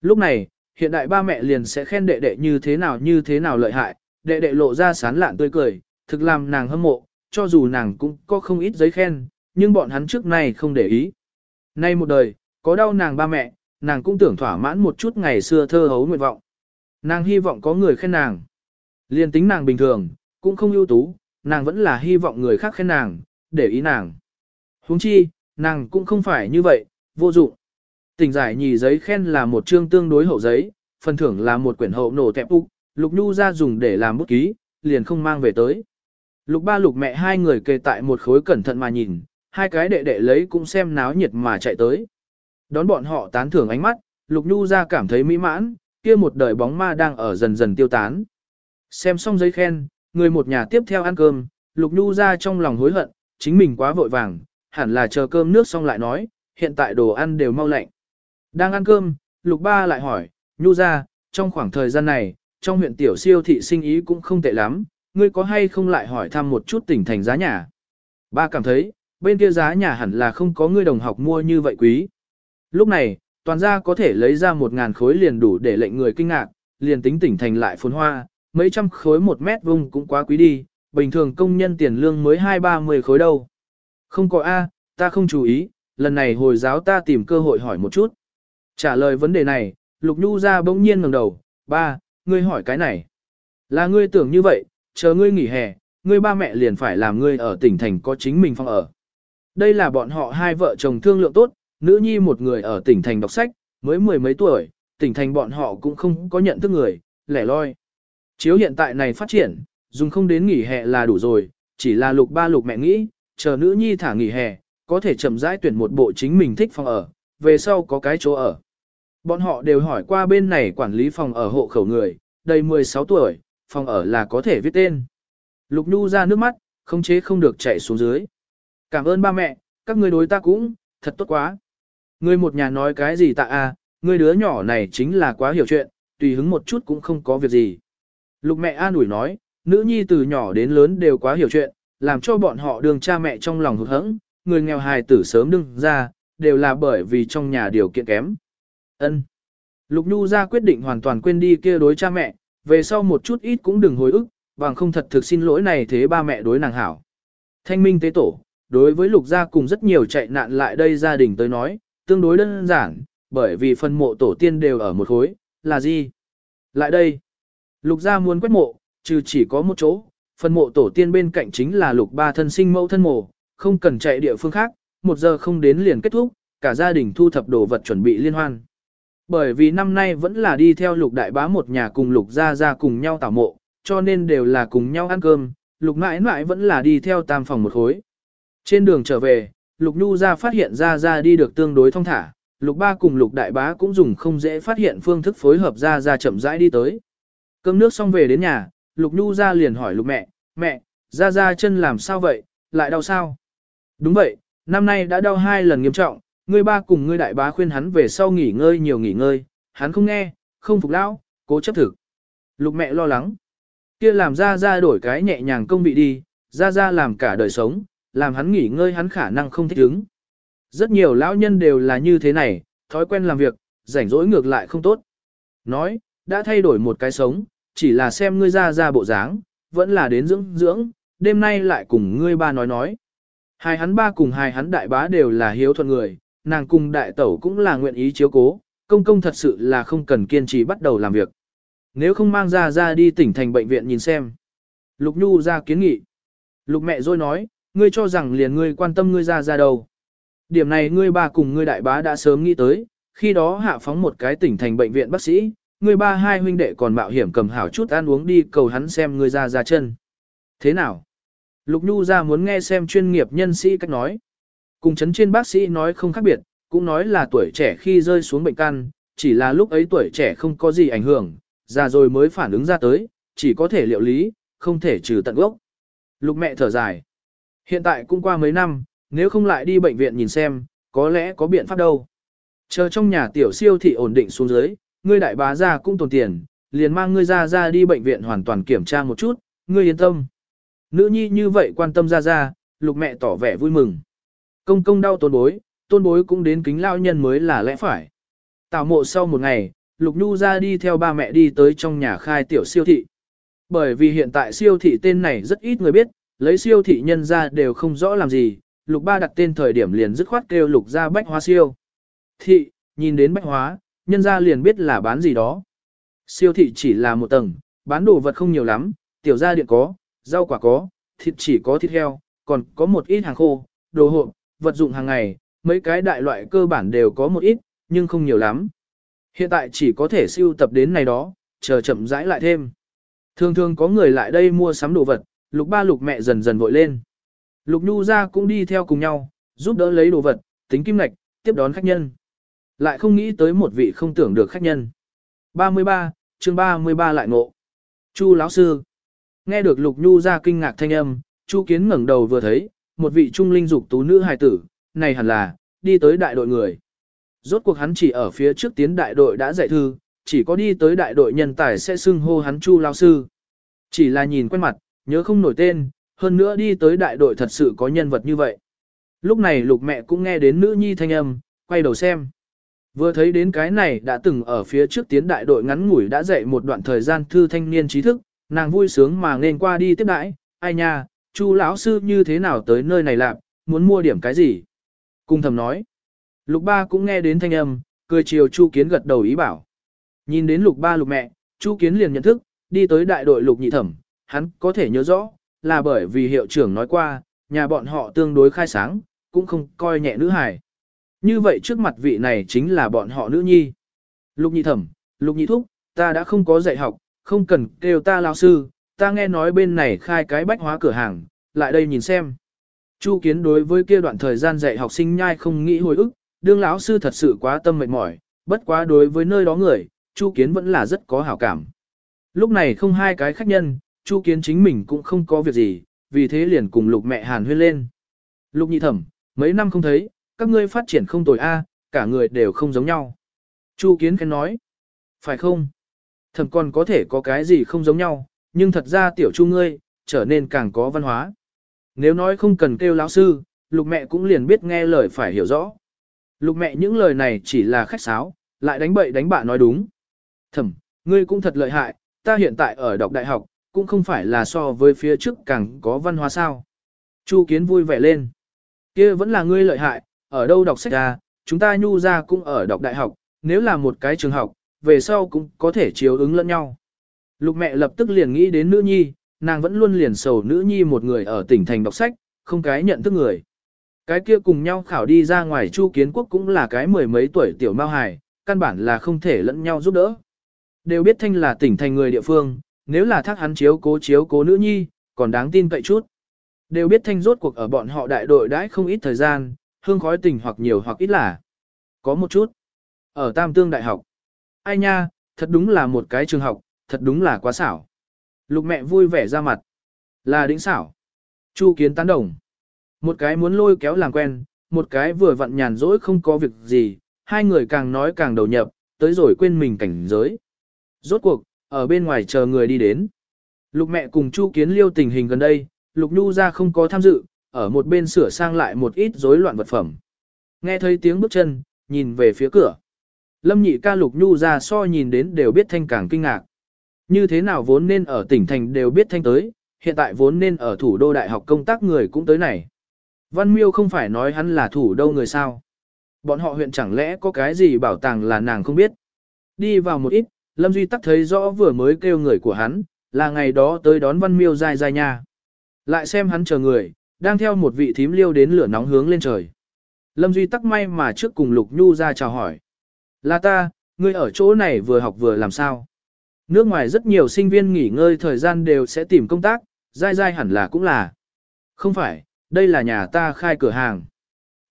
Lúc này, hiện đại ba mẹ liền sẽ khen đệ đệ như thế nào như thế nào lợi hại, đệ đệ lộ ra sán lạn tươi cười, thực làm nàng hâm mộ, cho dù nàng cũng có không ít giấy khen, nhưng bọn hắn trước này không để ý. Nay một đời, có đau nàng ba mẹ, nàng cũng tưởng thỏa mãn một chút ngày xưa thơ hấu nguyện vọng. Nàng hy vọng có người khen nàng. Liên tính nàng bình thường, cũng không ưu tú, nàng vẫn là hy vọng người khác khen nàng, để ý nàng. huống chi, nàng cũng không phải như vậy, vô dụng. Tỉnh giải nhì giấy khen là một chương tương đối hậu giấy, phần thưởng là một quyển hậu nổ tẹp úc, Lục Nhu ra dùng để làm bút ký, liền không mang về tới. Lục ba lục mẹ hai người kề tại một khối cẩn thận mà nhìn, hai cái đệ đệ lấy cũng xem náo nhiệt mà chạy tới. Đón bọn họ tán thưởng ánh mắt, Lục Nhu ra cảm thấy mỹ mãn, kia một đời bóng ma đang ở dần dần tiêu tán. Xem xong giấy khen, người một nhà tiếp theo ăn cơm, Lục Nhu ra trong lòng hối hận, chính mình quá vội vàng, hẳn là chờ cơm nước xong lại nói, hiện tại đồ ăn đều mau lạnh. Đang ăn cơm, Lục Ba lại hỏi, Nhu ra, trong khoảng thời gian này, trong huyện tiểu siêu thị sinh ý cũng không tệ lắm, ngươi có hay không lại hỏi thăm một chút tỉnh thành giá nhà. Ba cảm thấy, bên kia giá nhà hẳn là không có ngươi đồng học mua như vậy quý. Lúc này, toàn gia có thể lấy ra một ngàn khối liền đủ để lệnh người kinh ngạc, liền tính tỉnh thành lại phồn hoa, mấy trăm khối một mét vuông cũng quá quý đi, bình thường công nhân tiền lương mới hai ba mười khối đâu. Không có A, ta không chú ý, lần này hồi giáo ta tìm cơ hội hỏi một chút. Trả lời vấn đề này, Lục Nhu ra bỗng nhiên ngẩng đầu, ba, ngươi hỏi cái này. Là ngươi tưởng như vậy, chờ ngươi nghỉ hè, ngươi ba mẹ liền phải làm ngươi ở tỉnh thành có chính mình phòng ở. Đây là bọn họ hai vợ chồng thương lượng tốt, nữ nhi một người ở tỉnh thành đọc sách, mới mười mấy tuổi, tỉnh thành bọn họ cũng không có nhận thức người, lẻ loi. Chiếu hiện tại này phát triển, dùng không đến nghỉ hè là đủ rồi, chỉ là lục ba lục mẹ nghĩ, chờ nữ nhi thả nghỉ hè, có thể chậm rãi tuyển một bộ chính mình thích phòng ở, về sau có cái chỗ ở. Bọn họ đều hỏi qua bên này quản lý phòng ở hộ khẩu người, đầy 16 tuổi, phòng ở là có thể viết tên. Lục Nhu ra nước mắt, không chế không được chạy xuống dưới. Cảm ơn ba mẹ, các người đối ta cũng, thật tốt quá. người một nhà nói cái gì tạ a, à, đứa nhỏ này chính là quá hiểu chuyện, tùy hứng một chút cũng không có việc gì. Lục mẹ an ủi nói, nữ nhi từ nhỏ đến lớn đều quá hiểu chuyện, làm cho bọn họ đường cha mẹ trong lòng hụt hẫng, người nghèo hài tử sớm đừng ra, đều là bởi vì trong nhà điều kiện kém. Ân. Lục Nhu ra quyết định hoàn toàn quên đi kia đối cha mẹ, về sau một chút ít cũng đừng hối ức, bằng không thật thực xin lỗi này thế ba mẹ đối nàng hảo. Thanh minh tế tổ, đối với lục gia cùng rất nhiều chạy nạn lại đây gia đình tới nói, tương đối đơn giản, bởi vì phần mộ tổ tiên đều ở một khối, là gì? Lại đây, lục gia muốn quét mộ, trừ chỉ có một chỗ, phần mộ tổ tiên bên cạnh chính là lục ba thân sinh mẫu thân mộ, không cần chạy địa phương khác, một giờ không đến liền kết thúc, cả gia đình thu thập đồ vật chuẩn bị liên hoan. Bởi vì năm nay vẫn là đi theo lục đại bá một nhà cùng lục gia gia cùng nhau tảo mộ, cho nên đều là cùng nhau ăn cơm, lục mãi mãi vẫn là đi theo tam phòng một khối. Trên đường trở về, lục nhu gia phát hiện ra ra đi được tương đối thông thả, lục ba cùng lục đại bá cũng dùng không dễ phát hiện phương thức phối hợp ra ra chậm rãi đi tới. Cơm nước xong về đến nhà, lục nhu ra liền hỏi lục mẹ, mẹ, ra ra chân làm sao vậy, lại đau sao? Đúng vậy, năm nay đã đau hai lần nghiêm trọng, ngươi ba cùng ngươi đại bá khuyên hắn về sau nghỉ ngơi nhiều nghỉ ngơi, hắn không nghe, không phục lão, cố chấp thực. Lục mẹ lo lắng. Kia làm ra ra đổi cái nhẹ nhàng công vị đi, ra ra làm cả đời sống, làm hắn nghỉ ngơi hắn khả năng không thích ứng. Rất nhiều lão nhân đều là như thế này, thói quen làm việc, rảnh rỗi ngược lại không tốt. Nói, đã thay đổi một cái sống, chỉ là xem ngươi ra ra bộ dáng, vẫn là đến dưỡng dưỡng, đêm nay lại cùng ngươi ba nói nói. Hai hắn ba cùng hai hắn đại bá đều là hiếu thuận người, nàng cùng đại tẩu cũng là nguyện ý chiếu cố, công công thật sự là không cần kiên trì bắt đầu làm việc. Nếu không mang ra ra đi tỉnh thành bệnh viện nhìn xem. Lục Nhu ra kiến nghị. Lục mẹ rồi nói, ngươi cho rằng liền ngươi quan tâm ngươi ra ra đâu. Điểm này ngươi ba cùng ngươi đại bá đã sớm nghĩ tới, khi đó hạ phóng một cái tỉnh thành bệnh viện bác sĩ, ngươi ba hai huynh đệ còn mạo hiểm cầm hảo chút ăn uống đi cầu hắn xem ngươi ra ra chân. Thế nào? Lục Nhu ra muốn nghe xem chuyên nghiệp nhân sĩ cách nói. Cùng chấn trên bác sĩ nói không khác biệt, cũng nói là tuổi trẻ khi rơi xuống bệnh căn, chỉ là lúc ấy tuổi trẻ không có gì ảnh hưởng, già rồi mới phản ứng ra tới, chỉ có thể liệu lý, không thể trừ tận gốc. Lục mẹ thở dài. Hiện tại cũng qua mấy năm, nếu không lại đi bệnh viện nhìn xem, có lẽ có biện pháp đâu. Chờ trong nhà tiểu siêu thị ổn định xuống dưới, ngươi đại bá ra cũng tồn tiền, liền mang ngươi ra ra đi bệnh viện hoàn toàn kiểm tra một chút, ngươi yên tâm. Nữ nhi như vậy quan tâm ra ra, lục mẹ tỏ vẻ vui mừng. Công công đau tôn bối, tôn bối cũng đến kính lao nhân mới là lẽ phải. Tào mộ sau một ngày, Lục Nhu ra đi theo ba mẹ đi tới trong nhà khai tiểu siêu thị. Bởi vì hiện tại siêu thị tên này rất ít người biết, lấy siêu thị nhân ra đều không rõ làm gì, Lục ba đặt tên thời điểm liền dứt khoát kêu Lục ra bách hóa siêu. Thị, nhìn đến bách hóa, nhân ra liền biết là bán gì đó. Siêu thị chỉ là một tầng, bán đồ vật không nhiều lắm, tiểu gia điện có, rau quả có, thịt chỉ có thịt heo, còn có một ít hàng khô, đồ hộp, vật dụng hàng ngày, mấy cái đại loại cơ bản đều có một ít, nhưng không nhiều lắm. Hiện tại chỉ có thể siêu tập đến này đó, chờ chậm rãi lại thêm. Thường thường có người lại đây mua sắm đồ vật, lục ba lục mẹ dần dần vội lên. Lục Nhu ra cũng đi theo cùng nhau, giúp đỡ lấy đồ vật, tính kim ngạch, tiếp đón khách nhân. Lại không nghĩ tới một vị không tưởng được khách nhân. 33, chương 33 lại ngộ. Chu lão sư. Nghe được Lục Nhu ra kinh ngạc thanh âm, Chu Kiến ngẩng đầu vừa thấy, một vị trung linh dục tú nữ hài tử, này hẳn là, đi tới đại đội người. Rốt cuộc hắn chỉ ở phía trước tiến đại đội đã dạy thư, chỉ có đi tới đại đội nhân tài sẽ xưng hô hắn Chu lão sư. Chỉ là nhìn quen mặt, nhớ không nổi tên, hơn nữa đi tới đại đội thật sự có nhân vật như vậy. Lúc này lục mẹ cũng nghe đến nữ nhi thanh âm, quay đầu xem. Vừa thấy đến cái này đã từng ở phía trước tiến đại đội ngắn ngủi đã dạy một đoạn thời gian thư thanh niên trí thức, nàng vui sướng mà nên qua đi tiếp đãi, ai nha, chu lão sư như thế nào tới nơi này làm, muốn mua điểm cái gì? Cung thầm nói. Lục ba cũng nghe đến thanh âm, cười chiều chu kiến gật đầu ý bảo. Nhìn đến lục ba lục mẹ, chu kiến liền nhận thức, đi tới đại đội lục nhị thẩm, hắn có thể nhớ rõ, là bởi vì hiệu trưởng nói qua, nhà bọn họ tương đối khai sáng, cũng không coi nhẹ nữ hài. Như vậy trước mặt vị này chính là bọn họ nữ nhi. Lục nhị thẩm, lục nhị thúc, ta đã không có dạy học, không cần kêu ta lao sư, ta nghe nói bên này khai cái bách hóa cửa hàng, lại đây nhìn xem. Chu kiến đối với kia đoạn thời gian dạy học sinh nhai không nghĩ hồi ức, đương lão sư thật sự quá tâm mệt mỏi, bất quá đối với nơi đó người, Chu kiến vẫn là rất có hảo cảm. Lúc này không hai cái khách nhân, Chu kiến chính mình cũng không có việc gì, vì thế liền cùng lục mẹ hàn huyên lên. Lục nhị thẩm, mấy năm không thấy, các ngươi phát triển không tồi a, cả người đều không giống nhau. Chu kiến khen nói, phải không? Thẩm còn có thể có cái gì không giống nhau, nhưng thật ra tiểu chu ngươi, trở nên càng có văn hóa. Nếu nói không cần kêu lão sư, lục mẹ cũng liền biết nghe lời phải hiểu rõ. Lục mẹ những lời này chỉ là khách sáo, lại đánh bậy đánh bạ nói đúng. Thẩm, ngươi cũng thật lợi hại, ta hiện tại ở đọc đại học, cũng không phải là so với phía trước càng có văn hóa sao. Chu kiến vui vẻ lên. kia vẫn là ngươi lợi hại, ở đâu đọc sách ra, chúng ta nhu ra cũng ở đọc đại học, nếu là một cái trường học, về sau cũng có thể chiếu ứng lẫn nhau. Lục mẹ lập tức liền nghĩ đến nữ nhi, nàng vẫn luôn liền sầu nữ nhi một người ở tỉnh thành đọc sách, không cái nhận thức người. Cái kia cùng nhau khảo đi ra ngoài Chu Kiến Quốc cũng là cái mười mấy tuổi tiểu mao hài, căn bản là không thể lẫn nhau giúp đỡ. Đều biết thanh là tỉnh thành người địa phương, nếu là thác hắn chiếu cố chiếu cố nữ nhi, còn đáng tin cậy chút. Đều biết thanh rốt cuộc ở bọn họ đại đội đãi không ít thời gian, hương khói tình hoặc nhiều hoặc ít là. Có một chút. Ở Tam Tương Đại học. Ai nha, thật đúng là một cái trường học, thật đúng là quá xảo. Lục mẹ vui vẻ ra mặt. Là đỉnh xảo. Chu kiến tán đồng. Một cái muốn lôi kéo làm quen, một cái vừa vặn nhàn rỗi không có việc gì, hai người càng nói càng đầu nhập, tới rồi quên mình cảnh giới. Rốt cuộc, ở bên ngoài chờ người đi đến. Lục mẹ cùng Chu Kiến Liêu tình hình gần đây, Lục Nhu ra không có tham dự, ở một bên sửa sang lại một ít rối loạn vật phẩm. Nghe thấy tiếng bước chân, nhìn về phía cửa. Lâm nhị ca Lục Nhu ra so nhìn đến đều biết thanh càng kinh ngạc. Như thế nào vốn nên ở tỉnh thành đều biết thanh tới, hiện tại vốn nên ở thủ đô đại học công tác người cũng tới này. Văn Miêu không phải nói hắn là thủ đô người sao. Bọn họ huyện chẳng lẽ có cái gì bảo tàng là nàng không biết. Đi vào một ít, Lâm Duy tắc thấy rõ vừa mới kêu người của hắn, là ngày đó tới đón Văn Miêu dài dài nha. Lại xem hắn chờ người, đang theo một vị thím liêu đến lửa nóng hướng lên trời. Lâm Duy tắc may mà trước cùng Lục Nhu ra chào hỏi. Là ta, ngươi ở chỗ này vừa học vừa làm sao? Nước ngoài rất nhiều sinh viên nghỉ ngơi thời gian đều sẽ tìm công tác, dai dai hẳn là cũng là. Không phải, đây là nhà ta khai cửa hàng.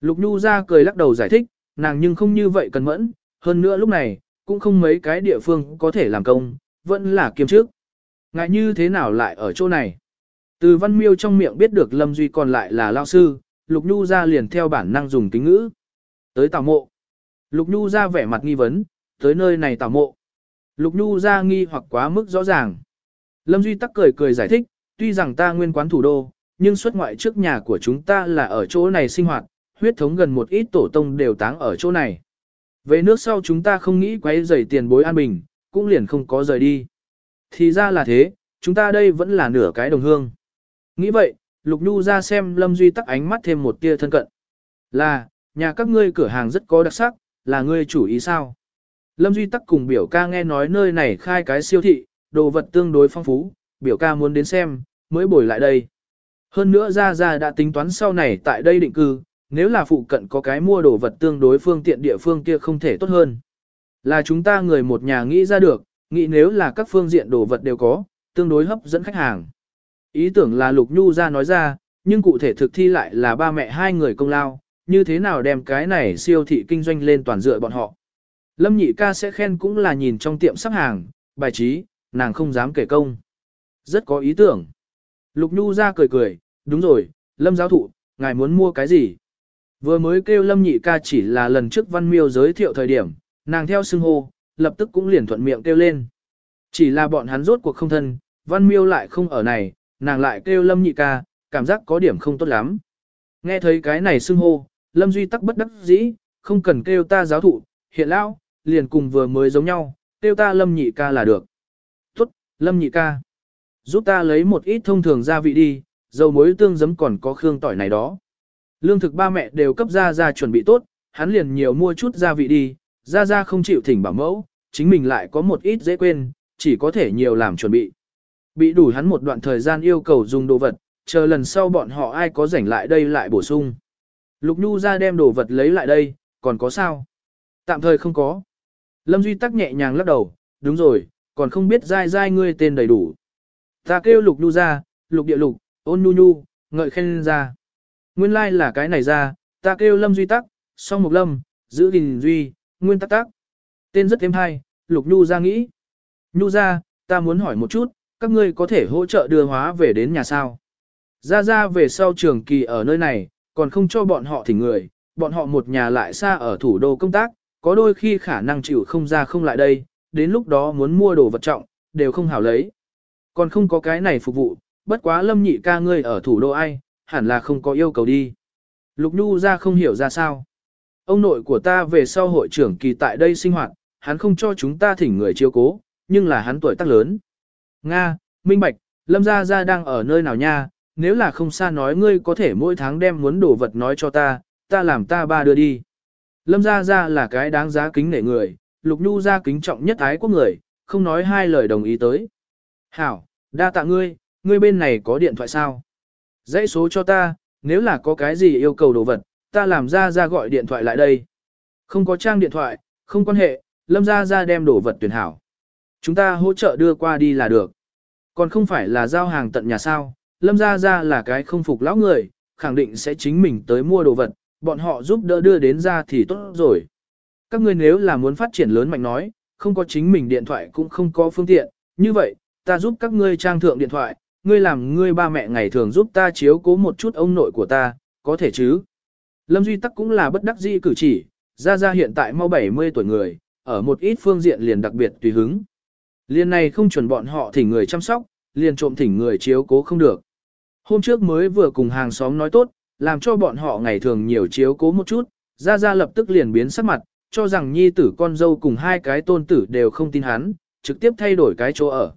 Lục Nhu ra cười lắc đầu giải thích, nàng nhưng không như vậy cần mẫn, hơn nữa lúc này, cũng không mấy cái địa phương có thể làm công, vẫn là kiêm trước. Ngại như thế nào lại ở chỗ này? Từ văn miêu trong miệng biết được Lâm Duy còn lại là lao sư, Lục Nhu ra liền theo bản năng dùng kính ngữ. Tới tảo mộ. Lục Nhu ra vẻ mặt nghi vấn, tới nơi này tảo mộ. Lục Nhu ra nghi hoặc quá mức rõ ràng. Lâm Duy tắc cười cười giải thích, tuy rằng ta nguyên quán thủ đô, nhưng xuất ngoại trước nhà của chúng ta là ở chỗ này sinh hoạt, huyết thống gần một ít tổ tông đều táng ở chỗ này. Về nước sau chúng ta không nghĩ quấy rầy tiền bối an bình, cũng liền không có rời đi. Thì ra là thế, chúng ta đây vẫn là nửa cái đồng hương. Nghĩ vậy, Lục Nhu ra xem Lâm Duy tắc ánh mắt thêm một tia thân cận. Là, nhà các ngươi cửa hàng rất có đặc sắc, là ngươi chủ ý sao? Lâm Duy tắc cùng biểu ca nghe nói nơi này khai cái siêu thị, đồ vật tương đối phong phú, biểu ca muốn đến xem, mới bồi lại đây. Hơn nữa ra ra đã tính toán sau này tại đây định cư, nếu là phụ cận có cái mua đồ vật tương đối phương tiện địa phương kia không thể tốt hơn. Là chúng ta người một nhà nghĩ ra được, nghĩ nếu là các phương diện đồ vật đều có, tương đối hấp dẫn khách hàng. Ý tưởng là Lục Nhu ra nói ra, nhưng cụ thể thực thi lại là ba mẹ hai người công lao, như thế nào đem cái này siêu thị kinh doanh lên toàn dựa bọn họ. Lâm nhị ca sẽ khen cũng là nhìn trong tiệm sắp hàng, bài trí, nàng không dám kể công. Rất có ý tưởng. Lục Nhu ra cười cười, đúng rồi, Lâm giáo thụ, ngài muốn mua cái gì? Vừa mới kêu Lâm nhị ca chỉ là lần trước văn miêu giới thiệu thời điểm, nàng theo xưng hô, lập tức cũng liền thuận miệng kêu lên. Chỉ là bọn hắn rốt cuộc không thân, văn miêu lại không ở này, nàng lại kêu Lâm nhị ca, cảm giác có điểm không tốt lắm. Nghe thấy cái này xưng hô, Lâm Duy tắc bất đắc dĩ, không cần kêu ta giáo thụ, hiện lão, liền cùng vừa mới giống nhau, kêu ta Lâm nhị ca là được. Tốt, Lâm nhị ca. Giúp ta lấy một ít thông thường gia vị đi, dầu muối tương giấm còn có khương tỏi này đó. Lương thực ba mẹ đều cấp ra ra chuẩn bị tốt, hắn liền nhiều mua chút gia vị đi, ra ra không chịu thỉnh bảo mẫu, chính mình lại có một ít dễ quên, chỉ có thể nhiều làm chuẩn bị. Bị đủ hắn một đoạn thời gian yêu cầu dùng đồ vật, chờ lần sau bọn họ ai có rảnh lại đây lại bổ sung. Lục Nhu ra đem đồ vật lấy lại đây, còn có sao? Tạm thời không có. Lâm Duy tắc nhẹ nhàng lắc đầu, đúng rồi, còn không biết dai dai ngươi tên đầy đủ. Ta kêu Lục Nhu ra, Lục Địa Lục, ôn Nhu Nhu, ngợi khen ra. Nguyên lai like là cái này ra, ta kêu Lâm Duy tắc, song Mục Lâm, giữ gìn Duy, Nguyên tắc tắc. Tên rất êm hay, Lục Nhu ra nghĩ. Nhu ra, ta muốn hỏi một chút, các ngươi có thể hỗ trợ đưa hóa về đến nhà sao? Ra ra về sau trường kỳ ở nơi này, còn không cho bọn họ thỉnh người, bọn họ một nhà lại xa ở thủ đô công tác, có đôi khi khả năng chịu không ra không lại đây, đến lúc đó muốn mua đồ vật trọng, đều không hảo lấy. Còn không có cái này phục vụ, bất quá lâm nhị ca ngươi ở thủ đô ai, hẳn là không có yêu cầu đi. Lục Nhu ra không hiểu ra sao. Ông nội của ta về sau hội trưởng kỳ tại đây sinh hoạt, hắn không cho chúng ta thỉnh người chiêu cố, nhưng là hắn tuổi tác lớn. Nga, Minh Bạch, Lâm Gia Gia đang ở nơi nào nha, nếu là không xa nói ngươi có thể mỗi tháng đem muốn đồ vật nói cho ta, ta làm ta ba đưa đi. Lâm Gia Gia là cái đáng giá kính nể người, Lục Nhu Gia kính trọng nhất ái của người, không nói hai lời đồng ý tới. Hảo, đa tạ ngươi, ngươi bên này có điện thoại sao? Dãy số cho ta, nếu là có cái gì yêu cầu đồ vật, ta làm Gia Gia gọi điện thoại lại đây. Không có trang điện thoại, không quan hệ, Lâm Gia Gia đem đồ vật tuyển hảo. Chúng ta hỗ trợ đưa qua đi là được. Còn không phải là giao hàng tận nhà sao, Lâm Gia Gia là cái không phục lão người, khẳng định sẽ chính mình tới mua đồ vật, bọn họ giúp đỡ đưa đến ra thì tốt rồi. Các ngươi nếu là muốn phát triển lớn mạnh nói, không có chính mình điện thoại cũng không có phương tiện, như vậy, ta giúp các ngươi trang thượng điện thoại, ngươi làm ngươi ba mẹ ngày thường giúp ta chiếu cố một chút ông nội của ta, có thể chứ. Lâm Duy Tắc cũng là bất đắc dĩ cử chỉ, Gia Gia hiện tại mau 70 tuổi người, ở một ít phương diện liền đặc biệt tùy hứng. Liên này không chuẩn bọn họ thỉnh người chăm sóc, liền trộm thỉnh người chiếu cố không được. Hôm trước mới vừa cùng hàng xóm nói tốt, làm cho bọn họ ngày thường nhiều chiếu cố một chút, ra ra lập tức liền biến sắc mặt, cho rằng nhi tử con dâu cùng hai cái tôn tử đều không tin hắn, trực tiếp thay đổi cái chỗ ở.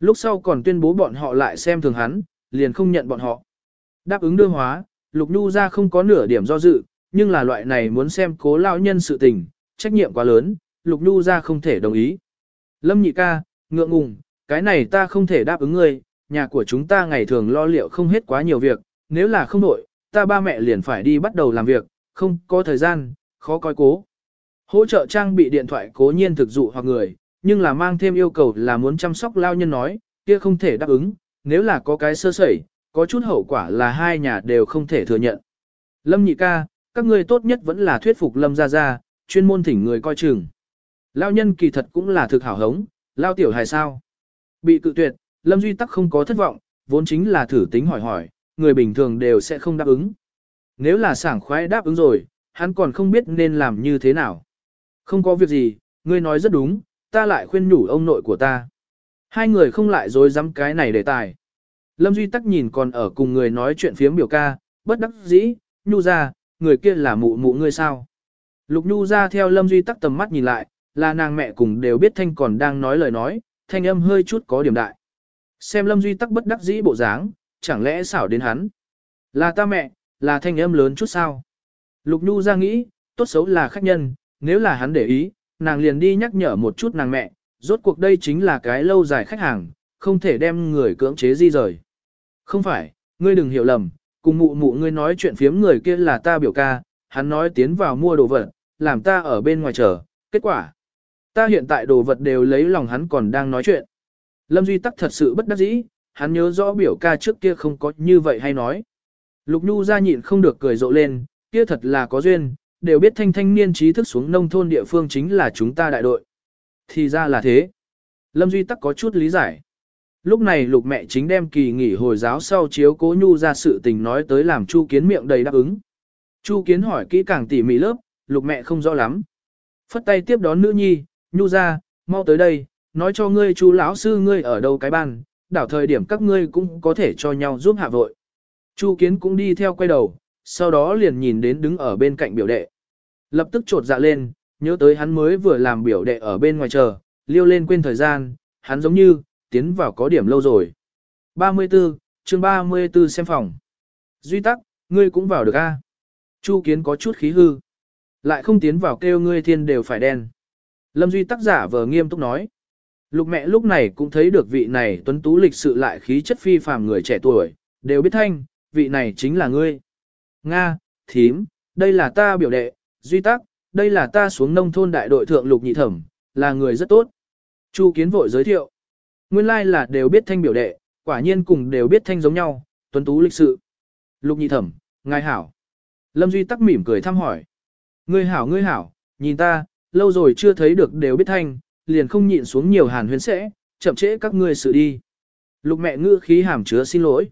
Lúc sau còn tuyên bố bọn họ lại xem thường hắn, liền không nhận bọn họ. Đáp ứng đưa hóa, Lục Nhu ra không có nửa điểm do dự, nhưng là loại này muốn xem cố lão nhân sự tình, trách nhiệm quá lớn, Lục Nhu ra không thể đồng ý. Lâm nhị ca, ngượng ngùng, cái này ta không thể đáp ứng ngươi, nhà của chúng ta ngày thường lo liệu không hết quá nhiều việc, nếu là không đổi, ta ba mẹ liền phải đi bắt đầu làm việc, không có thời gian, khó coi cố. Hỗ trợ trang bị điện thoại cố nhiên thực dụ hoặc người, nhưng là mang thêm yêu cầu là muốn chăm sóc lao nhân nói, kia không thể đáp ứng, nếu là có cái sơ sẩy, có chút hậu quả là hai nhà đều không thể thừa nhận. Lâm nhị ca, các ngươi tốt nhất vẫn là thuyết phục Lâm gia gia, chuyên môn thỉnh người coi chừng. Lao nhân kỳ thật cũng là thực hảo hống, lao tiểu hài sao. Bị cự tuyệt, Lâm Duy Tắc không có thất vọng, vốn chính là thử tính hỏi hỏi, người bình thường đều sẽ không đáp ứng. Nếu là sảng khoái đáp ứng rồi, hắn còn không biết nên làm như thế nào. Không có việc gì, ngươi nói rất đúng, ta lại khuyên nhủ ông nội của ta. Hai người không lại dối dám cái này đề tài. Lâm Duy Tắc nhìn còn ở cùng người nói chuyện phiếm biểu ca, bất đắc dĩ, nhu ra, người kia là mụ mụ ngươi sao. Lục nhu ra theo Lâm Duy Tắc tầm mắt nhìn lại, là nàng mẹ cùng đều biết thanh còn đang nói lời nói, thanh âm hơi chút có điểm đại. Xem Lâm Duy tắc bất đắc dĩ bộ dáng, chẳng lẽ xảo đến hắn. Là ta mẹ, là thanh âm lớn chút sao. Lục Nhu ra nghĩ, tốt xấu là khách nhân, nếu là hắn để ý, nàng liền đi nhắc nhở một chút nàng mẹ, rốt cuộc đây chính là cái lâu dài khách hàng, không thể đem người cưỡng chế di rời. Không phải, ngươi đừng hiểu lầm, cùng mụ mụ ngươi nói chuyện phiếm người kia là ta biểu ca, hắn nói tiến vào mua đồ vật, làm ta ở bên ngoài chờ, kết quả. Ta hiện tại đồ vật đều lấy lòng hắn còn đang nói chuyện. Lâm Duy Tắc thật sự bất đắc dĩ, hắn nhớ rõ biểu ca trước kia không có như vậy hay nói. Lục Nhu ra nhịn không được cười rộ lên, kia thật là có duyên, đều biết thanh thanh niên trí thức xuống nông thôn địa phương chính là chúng ta đại đội. Thì ra là thế. Lâm Duy Tắc có chút lý giải. Lúc này lục mẹ chính đem kỳ nghỉ hồi giáo sau chiếu cố Nhu ra sự tình nói tới làm Chu Kiến miệng đầy đáp ứng. Chu Kiến hỏi kỹ càng tỉ mỉ lớp, lục mẹ không rõ lắm. Phất tay tiếp đón nữ nhi, Nhu ra, mau tới đây, nói cho ngươi chú lão sư ngươi ở đâu cái bàn, đảo thời điểm các ngươi cũng có thể cho nhau giúp hạ vội. Chu Kiến cũng đi theo quay đầu, sau đó liền nhìn đến đứng ở bên cạnh biểu đệ. Lập tức trột dạ lên, nhớ tới hắn mới vừa làm biểu đệ ở bên ngoài chờ, liêu lên quên thời gian, hắn giống như, tiến vào có điểm lâu rồi. 34, chương 34 xem phòng. Duy tắc, ngươi cũng vào được a Chu Kiến có chút khí hư. Lại không tiến vào kêu ngươi thiên đều phải đen. Lâm Duy tác giả vờ nghiêm túc nói. Lục mẹ lúc này cũng thấy được vị này tuấn tú lịch sự lại khí chất phi phàm người trẻ tuổi, đều biết thanh, vị này chính là ngươi. Nga, thím, đây là ta biểu đệ, duy tắc, đây là ta xuống nông thôn đại đội thượng lục nhị thẩm, là người rất tốt. Chu kiến vội giới thiệu. Nguyên lai like là đều biết thanh biểu đệ, quả nhiên cùng đều biết thanh giống nhau, tuấn tú lịch sự. Lục nhị thẩm, ngài hảo. Lâm Duy tắc mỉm cười thăm hỏi. Ngươi hảo ngươi hảo, nhìn ta, lâu rồi chưa thấy được đều biết thanh, liền không nhịn xuống nhiều hàn huyến sẽ, chậm trễ các ngươi sự đi. Lục mẹ ngữ khí hàm chứa xin lỗi.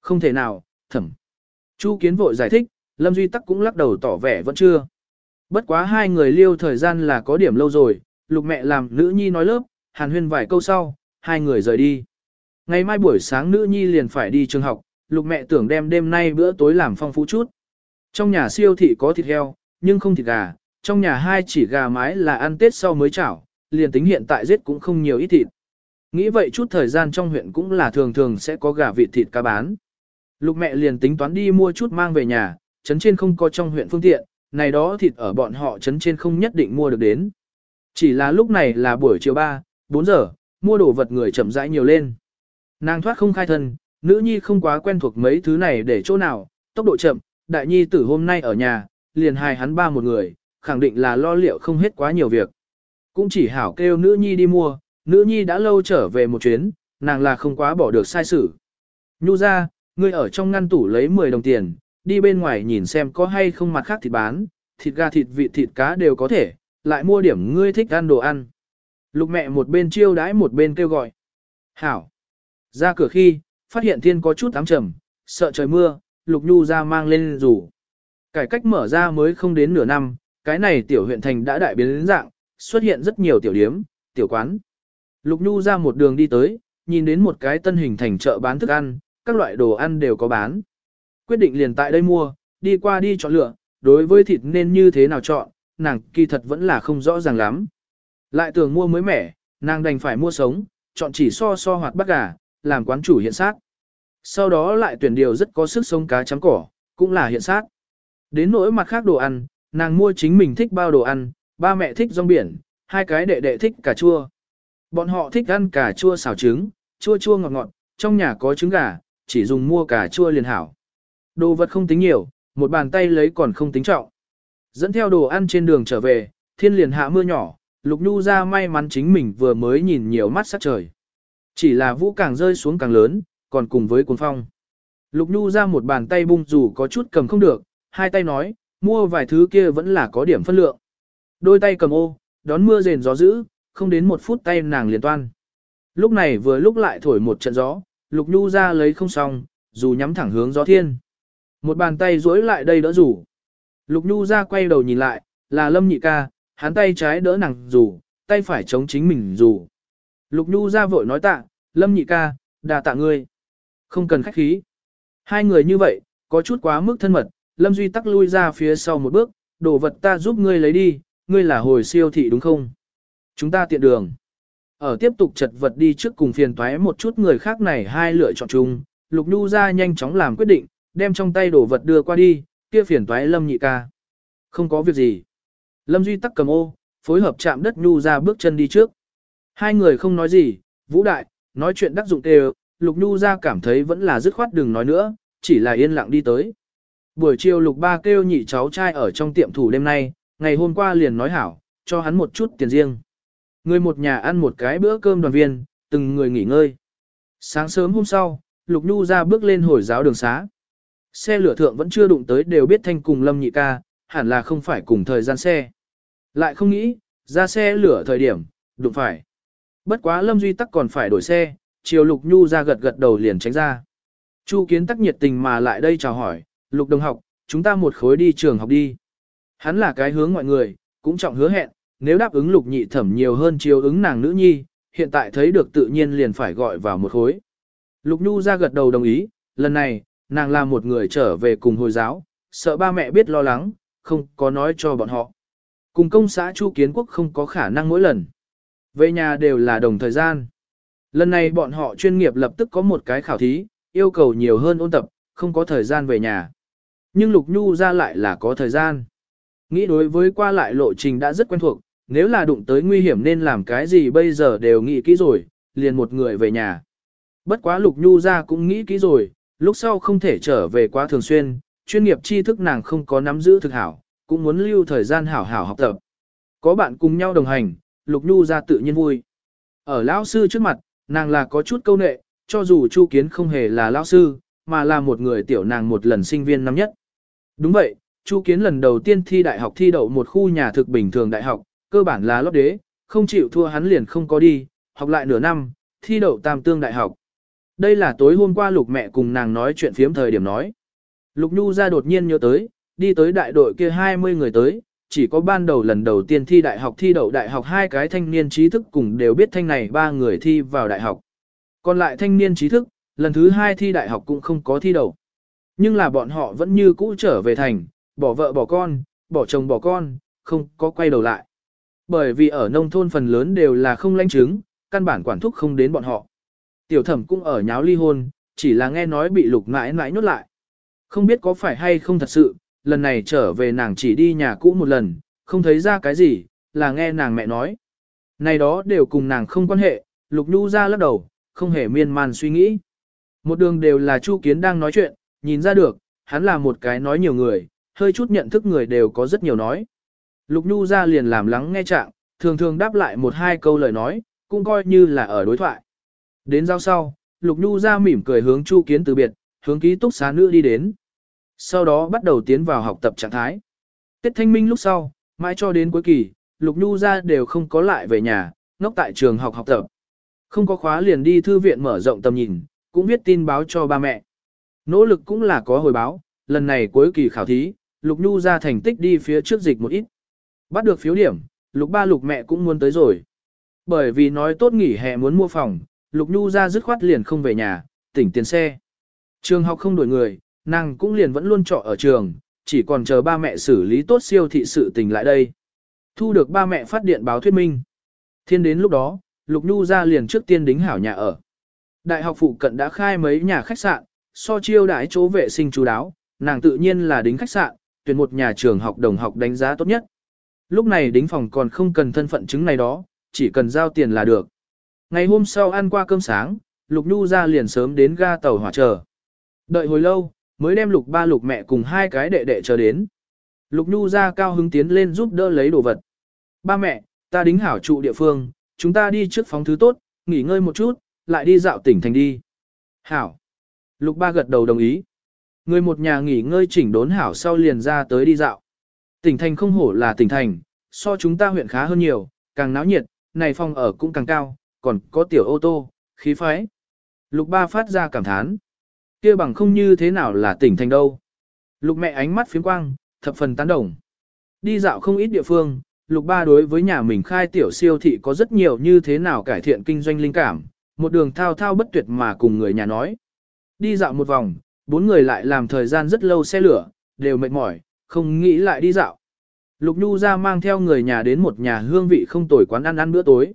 Không thể nào, thẩm. Chu kiến vội giải thích, Lâm Duy Tắc cũng lắc đầu tỏ vẻ vẫn chưa. Bất quá hai người liêu thời gian là có điểm lâu rồi, lục mẹ làm nữ nhi nói lớp, hàn huyên vài câu sau, hai người rời đi. Ngày mai buổi sáng nữ nhi liền phải đi trường học, lục mẹ tưởng đem đêm nay bữa tối làm phong phú chút. Trong nhà siêu thị có thịt heo, nhưng không thịt gà, trong nhà hai chỉ gà mái là ăn tết sau mới chảo, liền tính hiện tại giết cũng không nhiều ít thịt. Nghĩ vậy chút thời gian trong huyện cũng là thường thường sẽ có gà vịt thịt cá bán. Lục mẹ liền tính toán đi mua chút mang về nhà, trấn trên không có trong huyện phương tiện, này đó thịt ở bọn họ trấn trên không nhất định mua được đến. Chỉ là lúc này là buổi chiều 3, 4 giờ, mua đồ vật người chậm rãi nhiều lên. Nàng thoát không khai thân, nữ nhi không quá quen thuộc mấy thứ này để chỗ nào, tốc độ chậm, đại nhi tử hôm nay ở nhà, liền hài hắn ba một người, khẳng định là lo liệu không hết quá nhiều việc. Cũng chỉ hảo kêu nữ nhi đi mua, nữ nhi đã lâu trở về một chuyến, nàng là không quá bỏ được sai sự. Nhu ra, ngươi ở trong ngăn tủ lấy 10 đồng tiền, đi bên ngoài nhìn xem có hay không mặt khác thịt bán, thịt gà thịt vịt thịt cá đều có thể, lại mua điểm ngươi thích ăn đồ ăn. Lục mẹ một bên chiêu đãi một bên kêu gọi. Hảo. Ra cửa khi, phát hiện thiên có chút ám trầm, sợ trời mưa, lục nhu ra mang lên rủ. Cải cách mở ra mới không đến nửa năm, cái này tiểu huyện thành đã đại biến đến dạng, xuất hiện rất nhiều tiểu điếm, tiểu quán. Lục Nhu ra một đường đi tới, nhìn đến một cái tân hình thành chợ bán thức ăn, các loại đồ ăn đều có bán. Quyết định liền tại đây mua, đi qua đi chọn lựa, đối với thịt nên như thế nào chọn, nàng kỳ thật vẫn là không rõ ràng lắm. Lại tưởng mua mới mẻ, nàng đành phải mua sống, chọn chỉ so so hoạt bắt gà, làm quán chủ hiện sát. Sau đó lại tuyển điều rất có sức sống cá chấm cỏ, cũng là hiện sát. Đến nỗi mặt khác đồ ăn, nàng mua chính mình thích bao đồ ăn, ba mẹ thích rong biển, hai cái đệ đệ thích cà chua. Bọn họ thích ăn cà chua xào trứng, chua chua ngọt ngọt, trong nhà có trứng gà, chỉ dùng mua cà chua liền hảo. Đồ vật không tính nhiều, một bàn tay lấy còn không tính trọng. Dẫn theo đồ ăn trên đường trở về, thiên liền hạ mưa nhỏ, Lục Nhu ra may mắn chính mình vừa mới nhìn nhiều mắt sắc trời. Chỉ là vũ càng rơi xuống càng lớn, còn cùng với cuốn phong. Lục Nhu ra một bàn tay bung dù có chút cầm không được, hai tay nói, mua vài thứ kia vẫn là có điểm phân lượng. Đôi tay cầm ô, đón mưa rền gió dữ, không đến một phút tay nàng liền toan. Lúc này vừa lúc lại thổi một trận gió, Lục Nhu ra lấy không xong, dù nhắm thẳng hướng gió thiên. Một bàn tay duỗi lại đây đỡ rủ. Lục Nhu ra quay đầu nhìn lại, là Lâm Nhị ca, hắn tay trái đỡ nàng rủ, tay phải chống chính mình rủ. Lục Nhu ra vội nói tạ, Lâm Nhị ca, đà tạ ngươi. Không cần khách khí. Hai người như vậy, có chút quá mức thân mật, Lâm Duy tắc lui ra phía sau một bước, đồ vật ta giúp ngươi lấy đi, ngươi là hồi siêu thị đúng không? Chúng ta tiện đường. Ở tiếp tục chật vật đi trước cùng phiền toái một chút người khác này hai lựa chọn chung, Lục Nhu ra nhanh chóng làm quyết định, đem trong tay đồ vật đưa qua đi, kia phiền toái Lâm nhị ca. Không có việc gì. Lâm Duy tắc cầm ô, phối hợp chạm đất Nhu ra bước chân đi trước. Hai người không nói gì, Vũ Đại, nói chuyện đắc dụng đều, Lục Nhu ra cảm thấy vẫn là dứt khoát đừng nói nữa, chỉ là yên lặng đi tới. Buổi chiều Lục Ba kêu nhị cháu trai ở trong tiệm thủ đêm nay, ngày hôm qua liền nói hảo, cho hắn một chút tiền riêng. Người một nhà ăn một cái bữa cơm đoàn viên, từng người nghỉ ngơi. Sáng sớm hôm sau, Lục Nhu ra bước lên hồi giáo đường xá. Xe lửa thượng vẫn chưa đụng tới đều biết thanh cùng Lâm Nhị ca, hẳn là không phải cùng thời gian xe. Lại không nghĩ, ra xe lửa thời điểm, đụng phải. Bất quá Lâm Duy Tắc còn phải đổi xe, chiều Lục Nhu ra gật gật đầu liền tránh ra. Chu Kiến Tắc nhiệt tình mà lại đây chào hỏi, Lục đồng học, chúng ta một khối đi trường học đi. Hắn là cái hướng mọi người, cũng trọng hứa hẹn, nếu đáp ứng Lục nhị thẩm nhiều hơn chiều ứng nàng nữ nhi, hiện tại thấy được tự nhiên liền phải gọi vào một khối. Lục Nhu ra gật đầu đồng ý, lần này, nàng là một người trở về cùng hồi giáo, sợ ba mẹ biết lo lắng, không có nói cho bọn họ. Cùng công xã Chu Kiến Quốc không có khả năng mỗi lần. Về nhà đều là đồng thời gian. Lần này bọn họ chuyên nghiệp lập tức có một cái khảo thí, yêu cầu nhiều hơn ôn tập, không có thời gian về nhà. Nhưng Lục Nhu ra lại là có thời gian. Nghĩ đối với qua lại lộ trình đã rất quen thuộc, nếu là đụng tới nguy hiểm nên làm cái gì bây giờ đều nghĩ kỹ rồi, liền một người về nhà. Bất quá Lục Nhu ra cũng nghĩ kỹ rồi, lúc sau không thể trở về quá thường xuyên, chuyên nghiệp tri thức nàng không có nắm giữ thực hảo, cũng muốn lưu thời gian hảo hảo học tập. Có bạn cùng nhau đồng hành, Lục Nhu ra tự nhiên vui. Ở lão sư trước mặt, nàng là có chút câu nệ, cho dù Chu Kiến không hề là lão sư, mà là một người tiểu nàng một lần sinh viên năm nhất. Đúng vậy, Chu Kiến lần đầu tiên thi đại học thi đậu một khu nhà thực bình thường đại học, cơ bản là lót đế, không chịu thua hắn liền không có đi, học lại nửa năm, thi đậu tam tương đại học. Đây là tối hôm qua lục mẹ cùng nàng nói chuyện phiếm thời điểm nói. Lục Nhu ra đột nhiên nhớ tới, đi tới đại đội kia 20 người tới, chỉ có ban đầu lần đầu tiên thi đại học thi đậu đại học hai cái thanh niên trí thức cùng đều biết thanh này ba người thi vào đại học. Còn lại thanh niên trí thức, lần thứ hai thi đại học cũng không có thi đậu. Nhưng là bọn họ vẫn như cũ trở về thành, bỏ vợ bỏ con, bỏ chồng bỏ con, không có quay đầu lại. Bởi vì ở nông thôn phần lớn đều là không lãnh chứng, căn bản quản thúc không đến bọn họ. Tiểu thẩm cũng ở nháo ly hôn, chỉ là nghe nói bị lục mãi mãi nhốt lại. Không biết có phải hay không thật sự, lần này trở về nàng chỉ đi nhà cũ một lần, không thấy ra cái gì, là nghe nàng mẹ nói. Này đó đều cùng nàng không quan hệ, lục nhu ra lắc đầu, không hề miên man suy nghĩ. Một đường đều là Chu Kiến đang nói chuyện, nhìn ra được, hắn là một cái nói nhiều người, hơi chút nhận thức người đều có rất nhiều nói. Lục Nhu ra liền làm lắng nghe trạng, thường thường đáp lại một hai câu lời nói, cũng coi như là ở đối thoại. Đến giao sau, Lục Nhu ra mỉm cười hướng Chu Kiến từ biệt, hướng ký túc xá nữ đi đến. Sau đó bắt đầu tiến vào học tập trạng thái. Tết thanh minh lúc sau, mãi cho đến cuối kỳ, Lục Nhu ra đều không có lại về nhà, ngốc tại trường học học tập. Không có khóa liền đi thư viện mở rộng tầm nhìn, cũng viết tin báo cho ba mẹ. Nỗ lực cũng là có hồi báo, lần này cuối kỳ khảo thí, Lục Nhu ra thành tích đi phía trước dịch một ít. Bắt được phiếu điểm, Lục ba Lục mẹ cũng muốn tới rồi. Bởi vì nói tốt nghỉ hè muốn mua phòng, Lục Nhu ra dứt khoát liền không về nhà, tỉnh tiền xe. Trường học không đổi người, nàng cũng liền vẫn luôn trọ ở trường, chỉ còn chờ ba mẹ xử lý tốt siêu thị sự tình lại đây. Thu được ba mẹ phát điện báo thuyết minh. Thiên đến lúc đó, Lục Nhu ra liền trước tiên đính hảo nhà ở. Đại học phụ cận đã khai mấy nhà khách sạn, so chiêu đãi chỗ vệ sinh chú đáo, nàng tự nhiên là đính khách sạn, tuyển một nhà trường học đồng học đánh giá tốt nhất. Lúc này đính phòng còn không cần thân phận chứng này đó, chỉ cần giao tiền là được. Ngày hôm sau ăn qua cơm sáng, Lục Nhu ra liền sớm đến ga tàu hỏa chờ. Đợi hồi lâu, mới đem Lục ba Lục mẹ cùng hai cái đệ đệ chờ đến. Lục Nhu ra cao hứng tiến lên giúp đỡ lấy đồ vật. Ba mẹ, ta đính hảo trụ địa phương, chúng ta đi trước phóng thứ tốt, nghỉ ngơi một chút, lại đi dạo tỉnh thành đi. Hảo. Lục ba gật đầu đồng ý. Người một nhà nghỉ ngơi chỉnh đốn hảo sau liền ra tới đi dạo. Tỉnh thành không hổ là tỉnh thành, so chúng ta huyện khá hơn nhiều, càng náo nhiệt, này phòng ở cũng càng cao, còn có tiểu ô tô, khí phái. Lục ba phát ra cảm thán. kia bằng không như thế nào là tỉnh thành đâu. Lục mẹ ánh mắt phiếm quang, thập phần tán đồng. Đi dạo không ít địa phương, lục ba đối với nhà mình khai tiểu siêu thị có rất nhiều như thế nào cải thiện kinh doanh linh cảm, một đường thao thao bất tuyệt mà cùng người nhà nói. Đi dạo một vòng, bốn người lại làm thời gian rất lâu xe lửa, đều mệt mỏi, không nghĩ lại đi dạo. Lục Nhu ra mang theo người nhà đến một nhà hương vị không tồi quán ăn ăn bữa tối.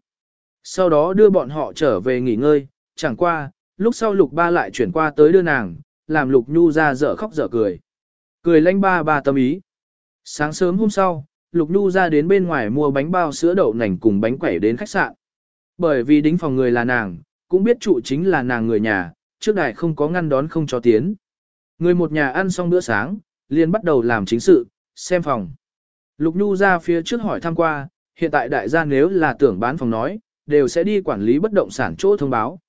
Sau đó đưa bọn họ trở về nghỉ ngơi, chẳng qua, lúc sau Lục ba lại chuyển qua tới đưa nàng, làm Lục Nhu ra dở khóc dở cười. Cười lanh ba ba tâm ý. Sáng sớm hôm sau, Lục Nhu ra đến bên ngoài mua bánh bao sữa đậu nành cùng bánh quẩy đến khách sạn. Bởi vì đính phòng người là nàng, cũng biết trụ chính là nàng người nhà, trước đại không có ngăn đón không cho tiến. Người một nhà ăn xong bữa sáng, liền bắt đầu làm chính sự, xem phòng. Lục Nhu ra phía trước hỏi thăm qua, hiện tại đại gia nếu là tưởng bán phòng nói, đều sẽ đi quản lý bất động sản chỗ thông báo.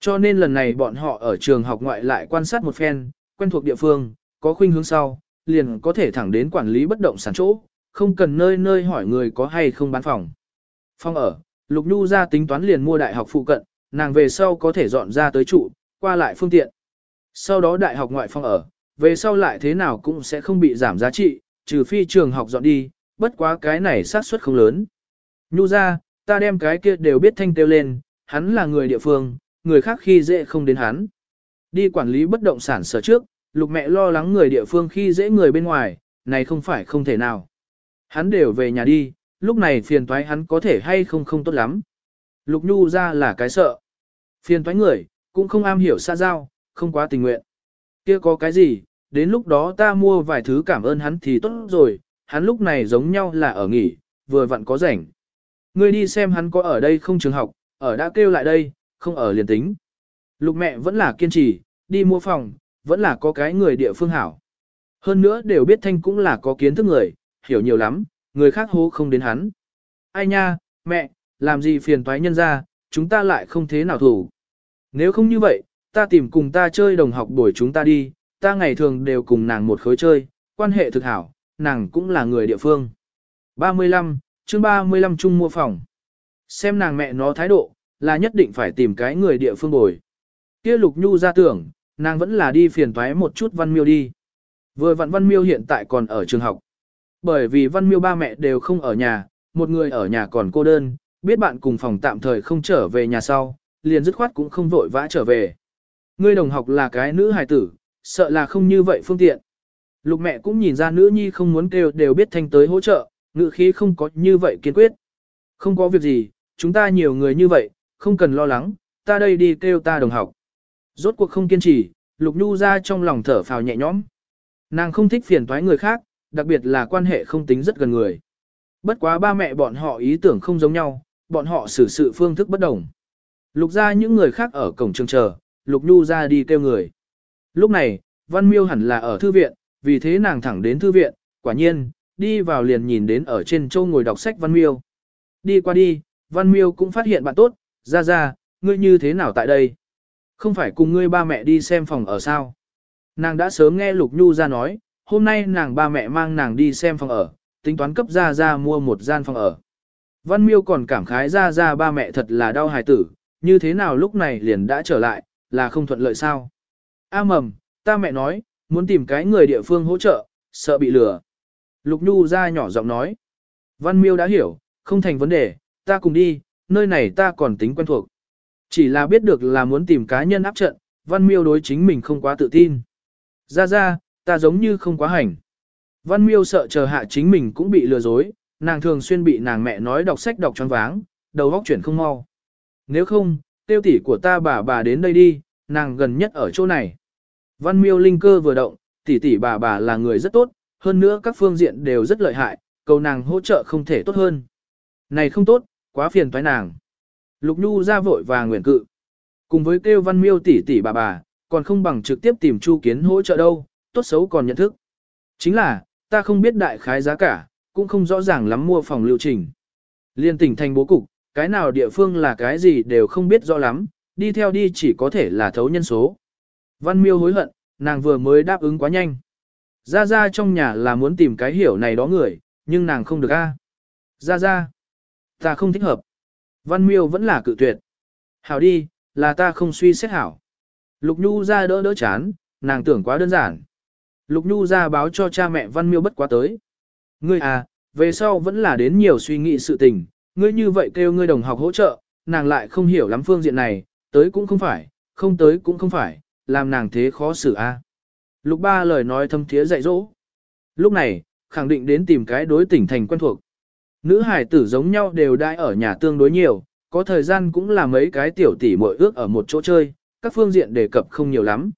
Cho nên lần này bọn họ ở trường học ngoại lại quan sát một phen, quen thuộc địa phương, có khuynh hướng sau, liền có thể thẳng đến quản lý bất động sản chỗ, không cần nơi nơi hỏi người có hay không bán phòng. Phòng ở, Lục Nhu ra tính toán liền mua đại học phụ cận, nàng về sau có thể dọn ra tới trụ, qua lại phương tiện. Sau đó đại học ngoại phòng ở, về sau lại thế nào cũng sẽ không bị giảm giá trị, trừ phi trường học dọn đi, bất quá cái này xác suất không lớn. Nhu ra, ta đem cái kia đều biết thanh tiêu lên, hắn là người địa phương, người khác khi dễ không đến hắn. Đi quản lý bất động sản sở trước, lục mẹ lo lắng người địa phương khi dễ người bên ngoài, này không phải không thể nào. Hắn đều về nhà đi, lúc này phiền toái hắn có thể hay không không tốt lắm. Lục nhu ra là cái sợ. Phiền toái người, cũng không am hiểu xa giao, không quá tình nguyện. kia có cái gì, đến lúc đó ta mua vài thứ cảm ơn hắn thì tốt rồi, hắn lúc này giống nhau là ở nghỉ, vừa vặn có rảnh. Ngươi đi xem hắn có ở đây không trường học, ở đã kêu lại đây, không ở liền tính. Lục mẹ vẫn là kiên trì, đi mua phòng, vẫn là có cái người địa phương hảo. Hơn nữa đều biết thanh cũng là có kiến thức người, hiểu nhiều lắm, người khác hố không đến hắn. Ai nha, mẹ, làm gì phiền toái nhân ra, chúng ta lại không thế nào thủ. Nếu không như vậy, ta tìm cùng ta chơi đồng học buổi chúng ta đi, ta ngày thường đều cùng nàng một khối chơi, quan hệ thực hảo, nàng cũng là người địa phương. 35, chương 35 chung mua phòng. Xem nàng mẹ nó thái độ, là nhất định phải tìm cái người địa phương bồi. Kia Lục Nhu ra tưởng, nàng vẫn là đi phiền toái một chút Văn Miêu đi. Vừa vặn Văn Miêu hiện tại còn ở trường học. Bởi vì Văn Miêu ba mẹ đều không ở nhà, một người ở nhà còn cô đơn, biết bạn cùng phòng tạm thời không trở về nhà sau, liền dứt khoát cũng không vội vã trở về. Ngươi đồng học là cái nữ hài tử, sợ là không như vậy phương tiện. Lục mẹ cũng nhìn ra nữ nhi không muốn kêu đều biết thanh tới hỗ trợ, ngự khí không có như vậy kiên quyết. Không có việc gì, chúng ta nhiều người như vậy, không cần lo lắng, ta đây đi kêu ta đồng học. Rốt cuộc không kiên trì, Lục Nhu ra trong lòng thở phào nhẹ nhõm. Nàng không thích phiền toái người khác, đặc biệt là quan hệ không tính rất gần người. Bất quá ba mẹ bọn họ ý tưởng không giống nhau, bọn họ xử sự phương thức bất đồng. Lục ra những người khác ở cổng trường chờ, Lục Nhu ra đi kêu người. Lúc này, Văn Miêu hẳn là ở thư viện, vì thế nàng thẳng đến thư viện, quả nhiên, đi vào liền nhìn đến ở trên châu ngồi đọc sách Văn Miêu. Đi qua đi, Văn Miêu cũng phát hiện bạn tốt, ra ra, ngươi như thế nào tại đây? Không phải cùng ngươi ba mẹ đi xem phòng ở sao? Nàng đã sớm nghe Lục Nhu ra nói, hôm nay nàng ba mẹ mang nàng đi xem phòng ở, tính toán cấp ra ra mua một gian phòng ở. Văn Miêu còn cảm khái ra ra ba mẹ thật là đau hài tử, như thế nào lúc này liền đã trở lại, là không thuận lợi sao? A mầm, ta mẹ nói, muốn tìm cái người địa phương hỗ trợ, sợ bị lừa. Lục Nhu ra nhỏ giọng nói. Văn Miêu đã hiểu, không thành vấn đề, ta cùng đi, nơi này ta còn tính quen thuộc. Chỉ là biết được là muốn tìm cá nhân áp trận, Văn Miêu đối chính mình không quá tự tin. Ra ra, ta giống như không quá hành. Văn Miêu sợ chờ hạ chính mình cũng bị lừa dối, nàng thường xuyên bị nàng mẹ nói đọc sách đọc choáng váng, đầu óc chuyển không mau. Nếu không, tiêu tỷ của ta bà bà đến đây đi, nàng gần nhất ở chỗ này. Văn Miêu linh cơ vừa động, tỷ tỷ bà bà là người rất tốt, hơn nữa các phương diện đều rất lợi hại, cầu nàng hỗ trợ không thể tốt hơn. Này không tốt, quá phiền toái nàng. Lục Nhu ra vội và nguyện cự. Cùng với kêu văn miêu tỷ tỷ bà bà, còn không bằng trực tiếp tìm Chu Kiến hỗ trợ đâu, tốt xấu còn nhận thức. Chính là, ta không biết đại khái giá cả, cũng không rõ ràng lắm mua phòng lưu trình. Liên tỉnh thành bố cục, cái nào địa phương là cái gì đều không biết rõ lắm, đi theo đi chỉ có thể là thấu nhân số. Văn miêu hối hận, nàng vừa mới đáp ứng quá nhanh. Ra ra trong nhà là muốn tìm cái hiểu này đó người, nhưng nàng không được a. Ra ra, ta không thích hợp. Văn miêu vẫn là cự tuyệt. Hảo đi, là ta không suy xét hảo. Lục Nhu ra đỡ đỡ chán, nàng tưởng quá đơn giản. Lục Nhu ra báo cho cha mẹ Văn miêu bất quá tới. Ngươi à, về sau vẫn là đến nhiều suy nghĩ sự tình, ngươi như vậy kêu ngươi đồng học hỗ trợ, nàng lại không hiểu lắm phương diện này, tới cũng không phải, không tới cũng không phải, làm nàng thế khó xử a. Lục ba lời nói thâm thiế dạy dỗ. Lúc này, khẳng định đến tìm cái đối tỉnh thành quen thuộc. Nữ hải tử giống nhau đều đãi ở nhà tương đối nhiều, có thời gian cũng là mấy cái tiểu tỷ muội ước ở một chỗ chơi, các phương diện đề cập không nhiều lắm.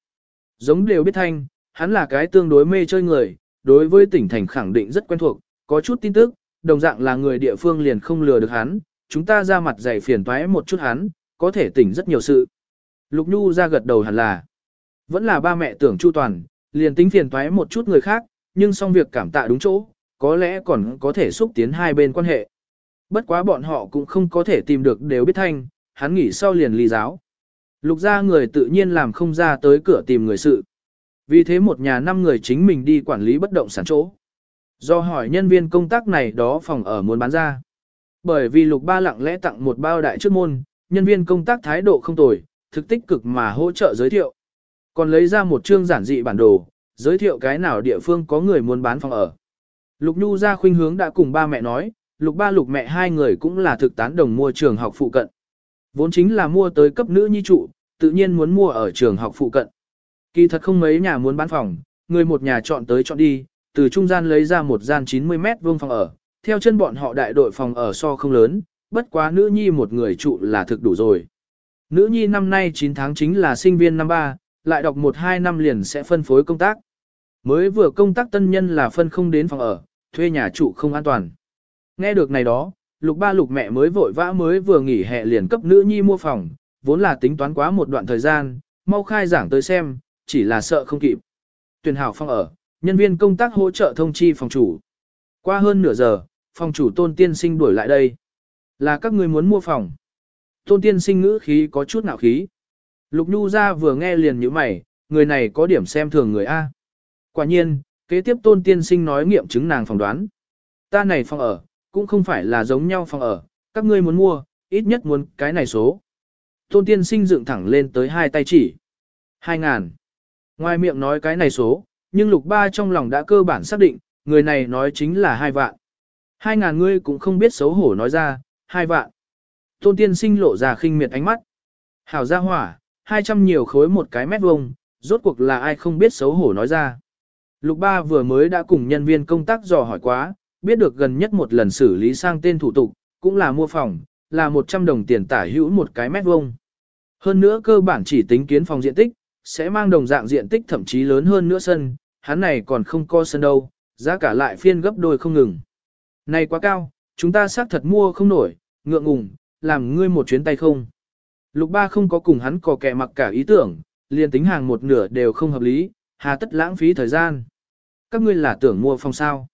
Giống đều biết thanh, hắn là cái tương đối mê chơi người, đối với tỉnh thành khẳng định rất quen thuộc, có chút tin tức, đồng dạng là người địa phương liền không lừa được hắn, chúng ta ra mặt dày phiền toái một chút hắn, có thể tỉnh rất nhiều sự. Lục Nhu ra gật đầu hẳn là. Vẫn là ba mẹ tưởng chu toàn, liền tính phiền toái một chút người khác, nhưng xong việc cảm tạ đúng chỗ, có lẽ còn có thể xúc tiến hai bên quan hệ. Bất quá bọn họ cũng không có thể tìm được đều biết thanh, hắn nghỉ sau liền ly giáo. Lục ra người tự nhiên làm không ra tới cửa tìm người sự. Vì thế một nhà năm người chính mình đi quản lý bất động sản chỗ. Do hỏi nhân viên công tác này đó phòng ở muốn bán ra. Bởi vì lục ba lặng lẽ tặng một bao đại trước môn, nhân viên công tác thái độ không tồi, thực tích cực mà hỗ trợ giới thiệu. Còn lấy ra một chương giản dị bản đồ, giới thiệu cái nào địa phương có người muốn bán phòng ở. Lục Nhu ra khuynh hướng đã cùng ba mẹ nói, lục ba lục mẹ hai người cũng là thực tán đồng mua trường học phụ cận. Vốn chính là mua tới cấp nữ nhi trụ, tự nhiên muốn mua ở trường học phụ cận. Kỳ thật không mấy nhà muốn bán phòng, người một nhà chọn tới chọn đi, từ trung gian lấy ra một gian 90 mét vuông phòng ở, theo chân bọn họ đại đội phòng ở so không lớn, bất quá nữ nhi một người trụ là thực đủ rồi. Nữ nhi năm nay 9 tháng chính là sinh viên năm 3, lại đọc 1-2 năm liền sẽ phân phối công tác. Mới vừa công tác tân nhân là phân không đến phòng ở, thuê nhà trụ không an toàn. Nghe được này đó, lục ba lục mẹ mới vội vã mới vừa nghỉ hè liền cấp nữ nhi mua phòng, vốn là tính toán quá một đoạn thời gian, mau khai giảng tới xem, chỉ là sợ không kịp. Tuyển hảo phòng ở, nhân viên công tác hỗ trợ thông chi phòng chủ. Qua hơn nửa giờ, phòng chủ tôn tiên sinh đuổi lại đây. Là các người muốn mua phòng. Tôn tiên sinh ngữ khí có chút nạo khí. Lục Nhu ra vừa nghe liền như mày, người này có điểm xem thường người A. Quả nhiên, kế tiếp tôn tiên sinh nói nghiệm chứng nàng phỏng đoán. Ta này phòng ở, cũng không phải là giống nhau phòng ở, các ngươi muốn mua, ít nhất muốn cái này số. Tôn tiên sinh dựng thẳng lên tới hai tay chỉ. Hai ngàn. Ngoài miệng nói cái này số, nhưng lục ba trong lòng đã cơ bản xác định, người này nói chính là hai vạn. Hai ngàn ngươi cũng không biết xấu hổ nói ra, hai vạn. Tôn tiên sinh lộ ra khinh miệt ánh mắt. Hảo ra hỏa, hai trăm nhiều khối một cái mét vuông, rốt cuộc là ai không biết xấu hổ nói ra. Lục ba vừa mới đã cùng nhân viên công tác dò hỏi quá, biết được gần nhất một lần xử lý sang tên thủ tục, cũng là mua phòng, là 100 đồng tiền tả hữu một cái mét vuông. Hơn nữa cơ bản chỉ tính kiến phòng diện tích, sẽ mang đồng dạng diện tích thậm chí lớn hơn nữa sân, hắn này còn không co sân đâu, giá cả lại phiên gấp đôi không ngừng. Này quá cao, chúng ta xác thật mua không nổi, ngượng ngùng, làm ngươi một chuyến tay không. Lục ba không có cùng hắn cò kẹ mặc cả ý tưởng, liền tính hàng một nửa đều không hợp lý, hà tất lãng phí thời gian. Các ngươi là tưởng mua phòng sao.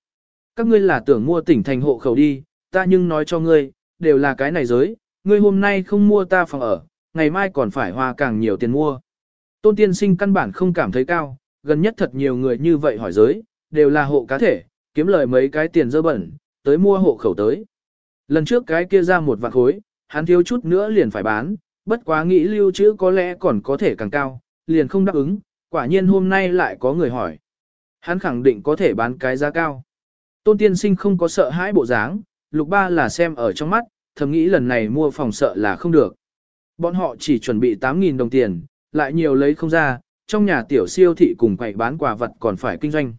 Các ngươi là tưởng mua tỉnh thành hộ khẩu đi, ta nhưng nói cho ngươi, đều là cái này giới, ngươi hôm nay không mua ta phòng ở, ngày mai còn phải hoa càng nhiều tiền mua. Tôn tiên sinh căn bản không cảm thấy cao, gần nhất thật nhiều người như vậy hỏi giới, đều là hộ cá thể, kiếm lời mấy cái tiền dơ bẩn, tới mua hộ khẩu tới. Lần trước cái kia ra một vạn khối, hắn thiếu chút nữa liền phải bán, bất quá nghĩ lưu trữ có lẽ còn có thể càng cao, liền không đáp ứng, quả nhiên hôm nay lại có người hỏi. Hắn khẳng định có thể bán cái giá cao. Tôn tiên sinh không có sợ hãi bộ dáng, lục ba là xem ở trong mắt, thầm nghĩ lần này mua phòng sợ là không được. Bọn họ chỉ chuẩn bị 8.000 đồng tiền, lại nhiều lấy không ra, trong nhà tiểu siêu thị cùng quầy bán quà vật còn phải kinh doanh.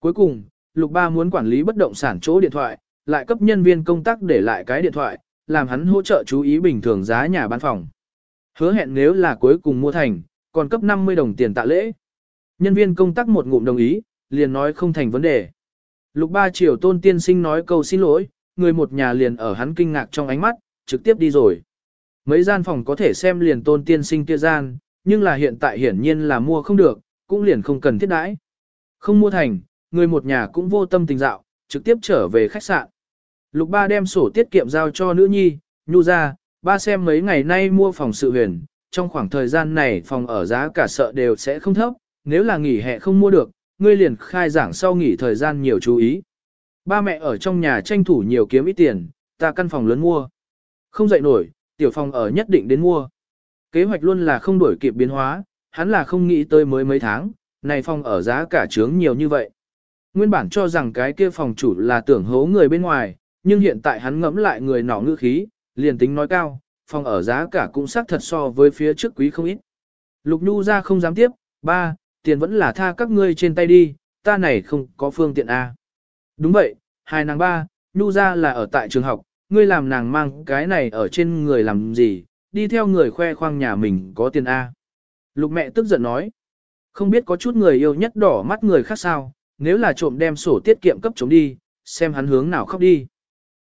Cuối cùng, lục ba muốn quản lý bất động sản chỗ điện thoại, lại cấp nhân viên công tác để lại cái điện thoại, làm hắn hỗ trợ chú ý bình thường giá nhà bán phòng. Hứa hẹn nếu là cuối cùng mua thành, còn cấp 50 đồng tiền tạ lễ. Nhân viên công tác một ngụm đồng ý, liền nói không thành vấn đề. Lục ba chiều tôn tiên sinh nói câu xin lỗi, người một nhà liền ở hắn kinh ngạc trong ánh mắt, trực tiếp đi rồi. Mấy gian phòng có thể xem liền tôn tiên sinh kia gian, nhưng là hiện tại hiển nhiên là mua không được, cũng liền không cần thiết đãi. Không mua thành, người một nhà cũng vô tâm tình dạo, trực tiếp trở về khách sạn. Lục ba đem sổ tiết kiệm giao cho nữ nhi, nhu ra, ba xem mấy ngày nay mua phòng sự huyền, trong khoảng thời gian này phòng ở giá cả sợ đều sẽ không thấp, nếu là nghỉ hè không mua được, ngươi liền khai giảng sau nghỉ thời gian nhiều chú ý. Ba mẹ ở trong nhà tranh thủ nhiều kiếm ít tiền, ta căn phòng lớn mua. Không dậy nổi, tiểu phòng ở nhất định đến mua. Kế hoạch luôn là không đổi kịp biến hóa, hắn là không nghĩ tới mới mấy tháng, này phòng ở giá cả trướng nhiều như vậy. Nguyên bản cho rằng cái kia phòng chủ là tưởng hố người bên ngoài, nhưng hiện tại hắn ngẫm lại người nọ ngữ khí, liền tính nói cao, phòng ở giá cả cũng xác thật so với phía trước quý không ít. Lục Nhu ra không dám tiếp, ba, tiền vẫn là tha các ngươi trên tay đi, ta này không có phương tiện A. Đúng vậy, hai nàng ba, Nhu ra là ở tại trường học, ngươi làm nàng mang cái này ở trên người làm gì, đi theo người khoe khoang nhà mình có tiền A. Lục mẹ tức giận nói, không biết có chút người yêu nhất đỏ mắt người khác sao, nếu là trộm đem sổ tiết kiệm cấp chống đi, xem hắn hướng nào khóc đi.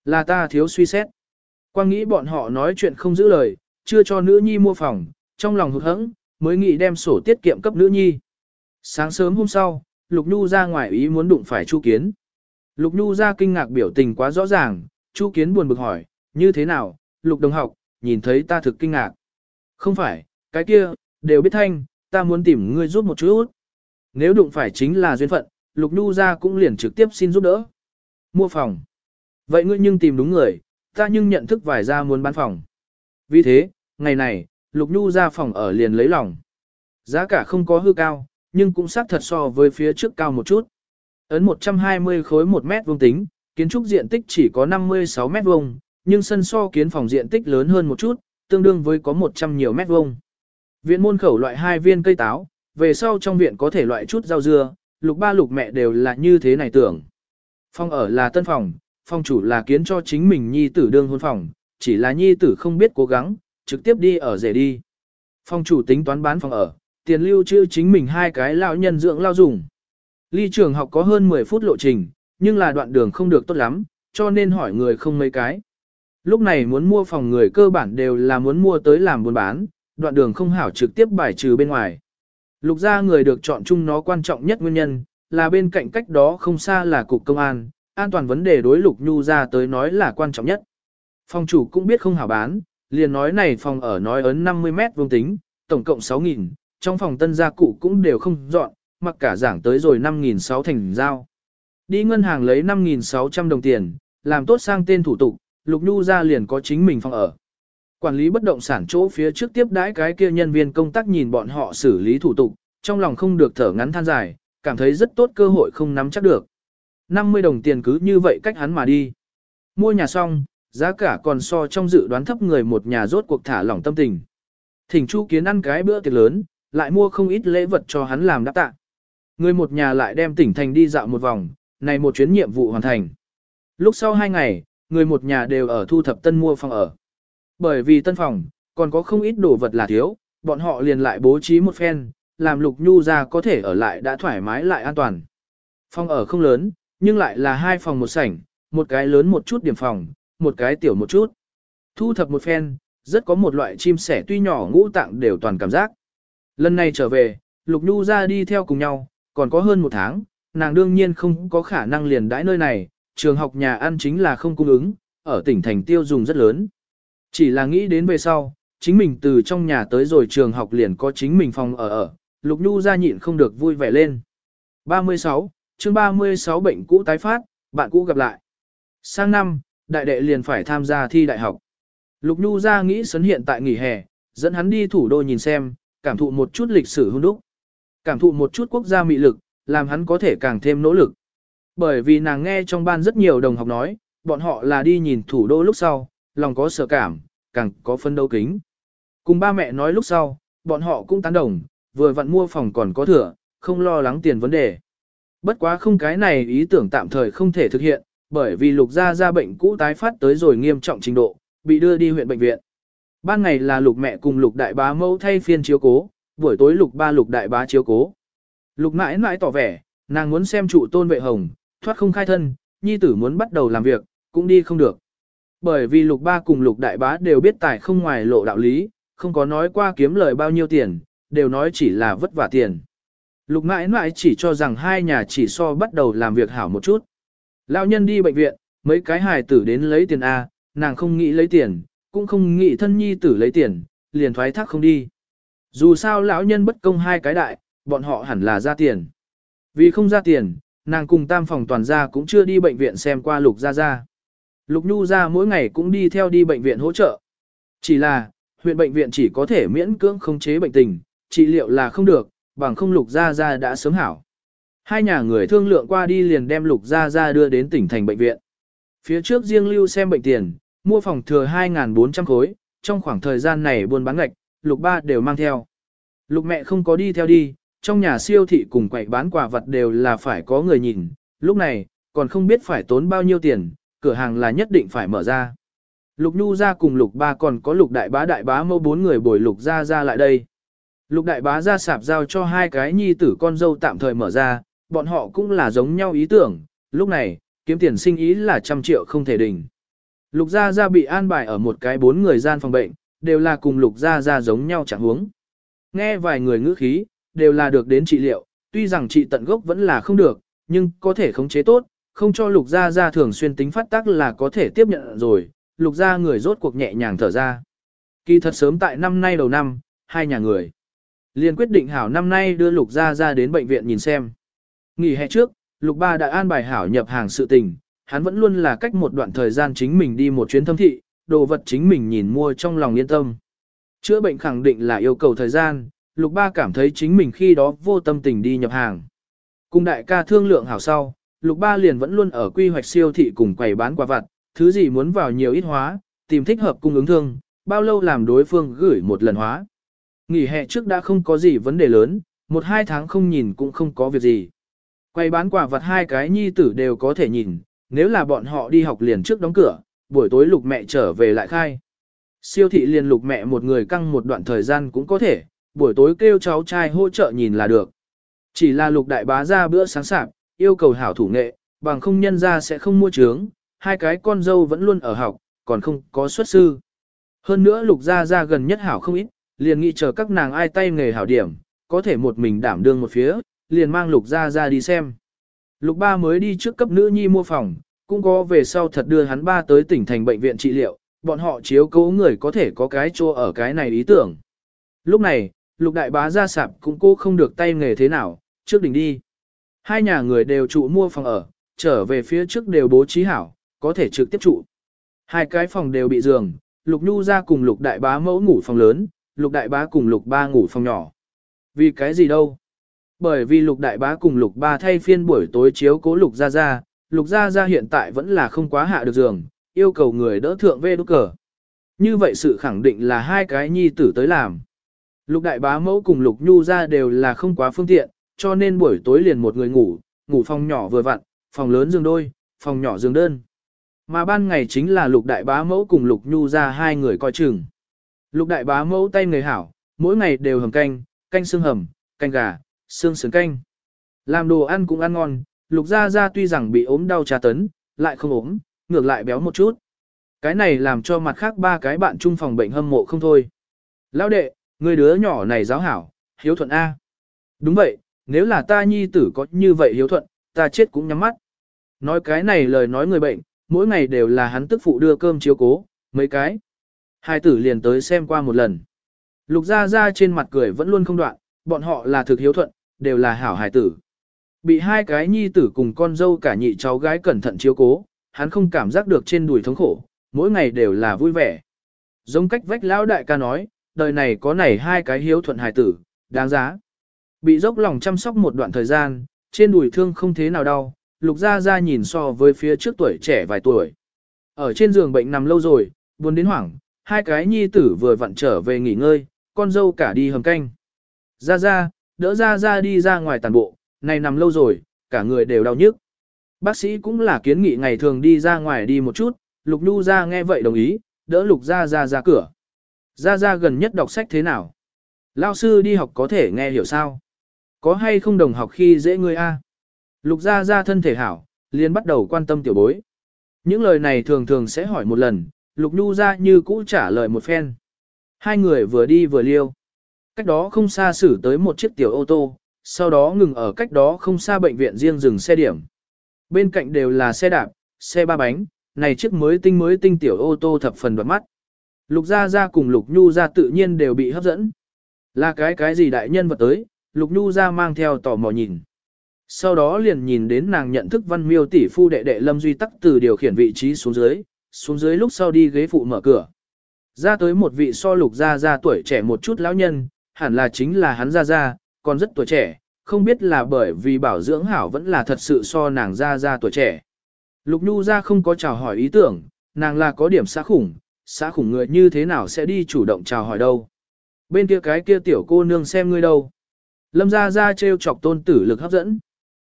Là ta thiếu suy xét. Quang nghĩ bọn họ nói chuyện không giữ lời, chưa cho nữ nhi mua phòng, trong lòng hụt hẫng, mới nghĩ đem sổ tiết kiệm cấp nữ nhi. Sáng sớm hôm sau, Lục Nhu ra ngoài ý muốn đụng phải Chu Kiến. Lục Nhu ra kinh ngạc biểu tình quá rõ ràng, Chu Kiến buồn bực hỏi, như thế nào, Lục đồng học, nhìn thấy ta thực kinh ngạc. Không phải, cái kia, đều biết thanh, ta muốn tìm ngươi giúp một chút. Nếu đụng phải chính là duyên phận, Lục Nhu ra cũng liền trực tiếp xin giúp đỡ. Mua phòng. Vậy ngươi nhưng tìm đúng người, ta nhưng nhận thức vài gia muốn bán phòng. Vì thế, ngày này, Lục Nhu ra phòng ở liền lấy lòng. Giá cả không có hư cao, nhưng cũng xác thật so với phía trước cao một chút. Ấn 120 khối 1 mét vuông tính, kiến trúc diện tích chỉ có 56 mét vuông, nhưng sân so kiến phòng diện tích lớn hơn một chút, tương đương với có 100 nhiều mét vuông. Viện môn khẩu loại hai viên cây táo, về sau trong viện có thể loại chút rau dưa, lục ba lục mẹ đều là như thế này tưởng. Phòng ở là tân phòng, phòng chủ là kiến cho chính mình nhi tử đương hôn phòng, chỉ là nhi tử không biết cố gắng, trực tiếp đi ở rể đi. Phòng chủ tính toán bán phòng ở, tiền lưu trữ chính mình hai cái lão nhân dưỡng lao dùng. Ly trường học có hơn 10 phút lộ trình, nhưng là đoạn đường không được tốt lắm, cho nên hỏi người không mấy cái. Lúc này muốn mua phòng người cơ bản đều là muốn mua tới làm buôn bán, đoạn đường không hảo trực tiếp bài trừ bên ngoài. Lục gia người được chọn chung nó quan trọng nhất nguyên nhân, là bên cạnh cách đó không xa là cục công an, an toàn vấn đề đối lục nhu ra tới nói là quan trọng nhất. Phòng chủ cũng biết không hảo bán, liền nói này phòng ở nói ấn 50 mét vuông tính, tổng cộng 6.000, trong phòng tân gia cụ cũng đều không dọn, mặc cả giảng tới rồi 5.600 thành giao. Đi ngân hàng lấy 5.600 đồng tiền, làm tốt sang tên thủ tục, Lục Nhu ra liền có chính mình phòng ở. Quản lý bất động sản chỗ phía trước tiếp đãi cái kia nhân viên công tác nhìn bọn họ xử lý thủ tục, trong lòng không được thở ngắn than dài, cảm thấy rất tốt cơ hội không nắm chắc được. 50 đồng tiền cứ như vậy cách hắn mà đi. Mua nhà xong, giá cả còn so trong dự đoán thấp người một nhà rốt cuộc thả lỏng tâm tình. Thỉnh Chu Kiến ăn cái bữa tiệc lớn, lại mua không ít lễ vật cho hắn làm đáp tạ. Người một nhà lại đem tỉnh thành đi dạo một vòng, này một chuyến nhiệm vụ hoàn thành. Lúc sau hai ngày, người một nhà đều ở thu thập tân mua phòng ở. Bởi vì tân phòng, còn có không ít đồ vật là thiếu, bọn họ liền lại bố trí một phen, làm lục nhu ra có thể ở lại đã thoải mái lại an toàn. Phòng ở không lớn, nhưng lại là hai phòng một sảnh, một cái lớn một chút điểm phòng, một cái tiểu một chút. Thu thập một phen, rất có một loại chim sẻ tuy nhỏ ngũ tạng đều toàn cảm giác. Lần này trở về, Lục Nhu ra đi theo cùng nhau, còn có hơn một tháng, nàng đương nhiên không có khả năng liền đãi nơi này, trường học nhà ăn chính là không cung ứng, ở tỉnh thành tiêu dùng rất lớn. Chỉ là nghĩ đến về sau, chính mình từ trong nhà tới rồi trường học liền có chính mình phòng ở ở, Lục Nhu ra nhịn không được vui vẻ lên. 36, chương 36 bệnh cũ tái phát, bạn cũ gặp lại. Sang năm, đại đệ liền phải tham gia thi đại học. Lục Nhu ra nghĩ sấn hiện tại nghỉ hè, dẫn hắn đi thủ đô nhìn xem, cảm thụ một chút lịch sử hôn đúc. Cảm thụ một chút quốc gia mị lực, làm hắn có thể càng thêm nỗ lực. Bởi vì nàng nghe trong ban rất nhiều đồng học nói, bọn họ là đi nhìn thủ đô lúc sau, lòng có sợ cảm, càng có phân đấu kính. Cùng ba mẹ nói lúc sau, bọn họ cũng tán đồng, vừa vặn mua phòng còn có thừa, không lo lắng tiền vấn đề. Bất quá không cái này ý tưởng tạm thời không thể thực hiện, bởi vì lục gia gia bệnh cũ tái phát tới rồi nghiêm trọng trình độ, bị đưa đi huyện bệnh viện. Ban ngày là lục mẹ cùng lục đại bá mẫu thay phiên chiếu cố, buổi tối lục ba lục đại bá chiếu cố. Lục mãi mãi tỏ vẻ, nàng muốn xem trụ tôn vệ hồng, thoát không khai thân, nhi tử muốn bắt đầu làm việc, cũng đi không được. Bởi vì lục ba cùng lục đại bá đều biết tài không ngoài lộ đạo lý, không có nói qua kiếm lời bao nhiêu tiền, đều nói chỉ là vất vả tiền. Lục mãi mãi chỉ cho rằng hai nhà chỉ so bắt đầu làm việc hảo một chút. Lão nhân đi bệnh viện, mấy cái hài tử đến lấy tiền A, nàng không nghĩ lấy tiền, cũng không nghĩ thân nhi tử lấy tiền, liền thoái thác không đi. Dù sao lão nhân bất công hai cái đại, bọn họ hẳn là ra tiền. Vì không ra tiền, nàng cùng tam phòng toàn gia cũng chưa đi bệnh viện xem qua lục gia gia. Lục nhu gia mỗi ngày cũng đi theo đi bệnh viện hỗ trợ. Chỉ là, huyện bệnh viện chỉ có thể miễn cưỡng khống chế bệnh tình, trị liệu là không được, bằng không lục gia gia đã sớm hảo. Hai nhà người thương lượng qua đi liền đem lục gia gia đưa đến tỉnh thành bệnh viện. Phía trước riêng lưu xem bệnh tiền, mua phòng thừa 2.400 khối, trong khoảng thời gian này buôn bán ngạch, lục ba đều mang theo. Lục mẹ không có đi theo đi, trong nhà siêu thị cùng quậy bán quà vật đều là phải có người nhìn, lúc này, còn không biết phải tốn bao nhiêu tiền, cửa hàng là nhất định phải mở ra. Lục Nhu ra cùng Lục Ba còn có Lục Đại Bá Đại Bá mâu bốn người bồi Lục ra ra lại đây. Lục Đại Bá ra sạp giao cho hai cái nhi tử con dâu tạm thời mở ra, bọn họ cũng là giống nhau ý tưởng, lúc này, kiếm tiền sinh ý là trăm triệu không thể đỉnh. Lục Gia Gia bị an bài ở một cái bốn người gian phòng bệnh, đều là cùng lục gia gia giống nhau chẳng huống. Nghe vài người ngữ khí, đều là được đến trị liệu, tuy rằng trị tận gốc vẫn là không được, nhưng có thể khống chế tốt, không cho lục gia gia thường xuyên tính phát tác là có thể tiếp nhận rồi, lục gia người rốt cuộc nhẹ nhàng thở ra. Kỳ thật sớm tại năm nay đầu năm, hai nhà người liền quyết định hảo năm nay đưa lục gia gia đến bệnh viện nhìn xem. Nghỉ hè trước, lục ba đã an bài hảo nhập hàng sự tình, hắn vẫn luôn là cách một đoạn thời gian chính mình đi một chuyến thâm thị, đồ vật chính mình nhìn mua trong lòng yên tâm. Chữa bệnh khẳng định là yêu cầu thời gian, lục ba cảm thấy chính mình khi đó vô tâm tình đi nhập hàng. Cùng đại ca thương lượng hảo sau, lục ba liền vẫn luôn ở quy hoạch siêu thị cùng quầy bán quà vặt, thứ gì muốn vào nhiều ít hóa, tìm thích hợp cung ứng thương, bao lâu làm đối phương gửi một lần hóa. Nghỉ hè trước đã không có gì vấn đề lớn, một hai tháng không nhìn cũng không có việc gì. Quầy bán quà vặt hai cái nhi tử đều có thể nhìn, nếu là bọn họ đi học liền trước đóng cửa, buổi tối lục mẹ trở về lại khai. Siêu thị liền lục mẹ một người căng một đoạn thời gian cũng có thể, buổi tối kêu cháu trai hỗ trợ nhìn là được. Chỉ là lục đại bá ra bữa sáng sạp, yêu cầu hảo thủ nghệ, bằng không nhân ra sẽ không mua trướng, hai cái con dâu vẫn luôn ở học, còn không có xuất sư. Hơn nữa lục gia ra gần nhất hảo không ít, liền nghĩ chờ các nàng ai tay nghề hảo điểm, có thể một mình đảm đương một phía, liền mang lục gia ra đi xem. Lục ba mới đi trước cấp nữ nhi mua phòng, cũng có về sau thật đưa hắn ba tới tỉnh thành bệnh viện trị liệu, bọn họ chiếu cố người có thể có cái chỗ ở cái này ý tưởng. Lúc này, lục đại bá ra sạp cũng cô không được tay nghề thế nào, trước đỉnh đi. Hai nhà người đều trụ mua phòng ở, trở về phía trước đều bố trí hảo, có thể trực tiếp trụ. Hai cái phòng đều bị giường, lục nhu ra cùng lục đại bá mẫu ngủ phòng lớn, lục đại bá cùng lục ba ngủ phòng nhỏ. Vì cái gì đâu? Bởi vì lục đại bá cùng lục ba thay phiên buổi tối chiếu cố lục ra ra, lục gia gia hiện tại vẫn là không quá hạ được giường, yêu cầu người đỡ thượng về đốt cờ. Như vậy sự khẳng định là hai cái nhi tử tới làm. Lục đại bá mẫu cùng lục nhu ra đều là không quá phương tiện, cho nên buổi tối liền một người ngủ, ngủ phòng nhỏ vừa vặn, phòng lớn giường đôi, phòng nhỏ giường đơn. Mà ban ngày chính là lục đại bá mẫu cùng lục nhu ra hai người coi chừng. Lục đại bá mẫu tay người hảo, mỗi ngày đều hầm canh, canh xương hầm, canh gà, xương sườn canh. Làm đồ ăn cũng ăn ngon, Lục Gia Gia tuy rằng bị ốm đau tra tấn, lại không ốm, ngược lại béo một chút. Cái này làm cho mặt khác ba cái bạn chung phòng bệnh hâm mộ không thôi. Lão đệ, người đứa nhỏ này giáo hảo, hiếu thuận A. Đúng vậy, nếu là ta nhi tử có như vậy hiếu thuận, ta chết cũng nhắm mắt. Nói cái này lời nói người bệnh, mỗi ngày đều là hắn tức phụ đưa cơm chiếu cố, mấy cái. Hai tử liền tới xem qua một lần. Lục Gia Gia trên mặt cười vẫn luôn không đoạn, bọn họ là thực hiếu thuận, đều là hảo hài tử. Bị hai cái nhi tử cùng con dâu cả nhị cháu gái cẩn thận chiếu cố, hắn không cảm giác được trên đùi thống khổ, mỗi ngày đều là vui vẻ. Giống cách vách lão đại ca nói, đời này có này hai cái hiếu thuận hài tử, đáng giá. Bị dốc lòng chăm sóc một đoạn thời gian, trên đùi thương không thế nào đau, lục ra ra nhìn so với phía trước tuổi trẻ vài tuổi. Ở trên giường bệnh nằm lâu rồi, buồn đến hoảng, hai cái nhi tử vừa vặn trở về nghỉ ngơi, con dâu cả đi hầm canh. Ra ra, đỡ ra ra đi ra ngoài tàn bộ, này nằm lâu rồi, cả người đều đau nhức. Bác sĩ cũng là kiến nghị ngày thường đi ra ngoài đi một chút, Lục Nhu ra nghe vậy đồng ý, đỡ Lục ra ra ra cửa. Ra ra gần nhất đọc sách thế nào? Lao sư đi học có thể nghe hiểu sao? Có hay không đồng học khi dễ ngươi a? Lục ra ra thân thể hảo, liền bắt đầu quan tâm tiểu bối. Những lời này thường thường sẽ hỏi một lần, Lục Nhu ra như cũ trả lời một phen. Hai người vừa đi vừa liêu. Cách đó không xa xử tới một chiếc tiểu ô tô, sau đó ngừng ở cách đó không xa bệnh viện riêng dừng xe điểm. Bên cạnh đều là xe đạp, xe ba bánh, này chiếc mới tinh mới tinh tiểu ô tô thập phần đoạt mắt. Lục Gia Gia cùng Lục Nhu Gia tự nhiên đều bị hấp dẫn. Là cái cái gì đại nhân vật tới, Lục Nhu Gia mang theo tò mò nhìn. Sau đó liền nhìn đến nàng nhận thức văn miêu tỷ phu đệ đệ Lâm Duy Tắc từ điều khiển vị trí xuống dưới, xuống dưới lúc sau đi ghế phụ mở cửa. Ra tới một vị so Lục Gia Gia tuổi trẻ một chút lão nhân, hẳn là chính là hắn Gia Gia, còn rất tuổi trẻ, không biết là bởi vì bảo dưỡng hảo vẫn là thật sự so nàng gia gia tuổi trẻ. Lục Nhu gia không có chào hỏi ý tưởng, nàng là có điểm xã khủng, xã khủng người như thế nào sẽ đi chủ động chào hỏi đâu. Bên kia cái kia tiểu cô nương xem ngươi đâu. Lâm ra ra trêu chọc tôn tử lực hấp dẫn.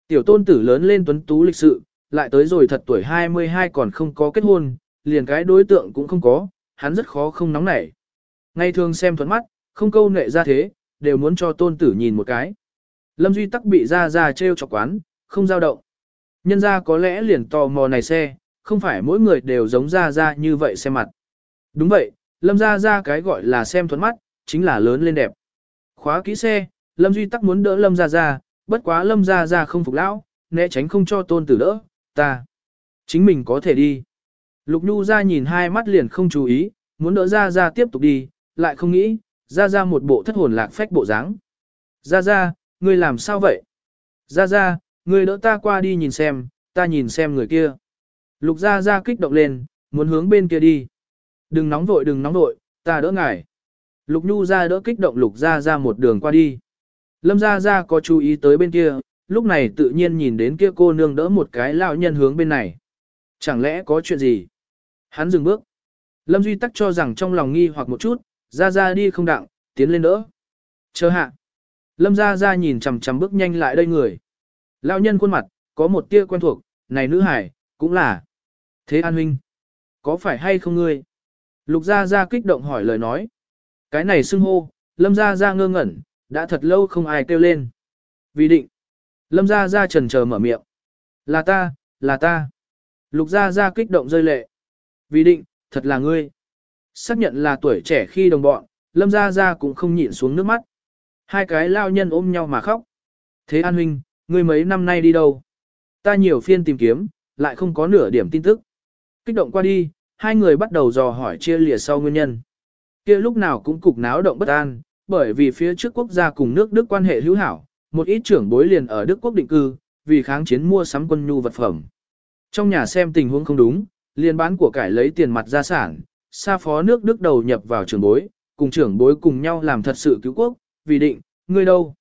Tiểu tôn tử lớn lên tuấn tú lịch sự, lại tới rồi thật tuổi 22 còn không có kết hôn, liền cái đối tượng cũng không có, hắn rất khó không nóng nảy. Ngày thường xem thuận mắt, không câu nệ ra thế, đều muốn cho tôn tử nhìn một cái. Lâm Duy tắc bị ra ra treo chọc quán, không giao động. Nhân ra có lẽ liền tò mò này xe, không phải mỗi người đều giống ra ra như vậy xe mặt. Đúng vậy, Lâm ra ra cái gọi là xem thuẫn mắt, chính là lớn lên đẹp. Khóa kỹ xe, Lâm Duy tắc muốn đỡ Lâm ra ra, bất quá Lâm ra ra không phục lão, né tránh không cho tôn tử đỡ, ta. Chính mình có thể đi. Lục Nhu ra nhìn hai mắt liền không chú ý, muốn đỡ ra ra tiếp tục đi, lại không nghĩ, ra ra một bộ thất hồn lạc phách bộ dáng. Ra ra, ngươi làm sao vậy? Ra ra, ngươi đỡ ta qua đi nhìn xem, ta nhìn xem người kia. Lục ra ra kích động lên, muốn hướng bên kia đi. Đừng nóng vội đừng nóng vội, ta đỡ ngài. Lục Nhu ra đỡ kích động Lục ra ra một đường qua đi. Lâm ra ra có chú ý tới bên kia, lúc này tự nhiên nhìn đến kia cô nương đỡ một cái lão nhân hướng bên này. Chẳng lẽ có chuyện gì? Hắn dừng bước. Lâm Duy tắc cho rằng trong lòng nghi hoặc một chút, ra ra đi không đặng, tiến lên đỡ. Chờ hạ. Lâm ra ra nhìn chằm chằm bước nhanh lại đây người. Lão nhân khuôn mặt, có một tia quen thuộc, này nữ hải, cũng là. Thế an huynh. Có phải hay không ngươi? Lục gia gia kích động hỏi lời nói. Cái này xưng hô, lâm gia gia ngơ ngẩn, đã thật lâu không ai kêu lên. Vì định. Lâm gia gia trần chờ mở miệng. Là ta, là ta. Lục gia gia kích động rơi lệ. Vì định, thật là ngươi. Xác nhận là tuổi trẻ khi đồng bọn, lâm gia gia cũng không nhịn xuống nước mắt. Hai cái lao nhân ôm nhau mà khóc. Thế an huynh, ngươi mấy năm nay đi đâu? Ta nhiều phiên tìm kiếm, lại không có nửa điểm tin tức. Kích động qua đi, hai người bắt đầu dò hỏi chia lìa sau nguyên nhân. kia lúc nào cũng cục náo động bất an, bởi vì phía trước quốc gia cùng nước Đức quan hệ hữu hảo, một ít trưởng bối liền ở Đức quốc định cư, vì kháng chiến mua sắm quân nhu vật phẩm. Trong nhà xem tình huống không đúng, liền bán của cải lấy tiền mặt gia sản, xa phó nước Đức đầu nhập vào trưởng bối, cùng trưởng bối cùng nhau làm thật sự cứu quốc, vì định, ngươi đâu?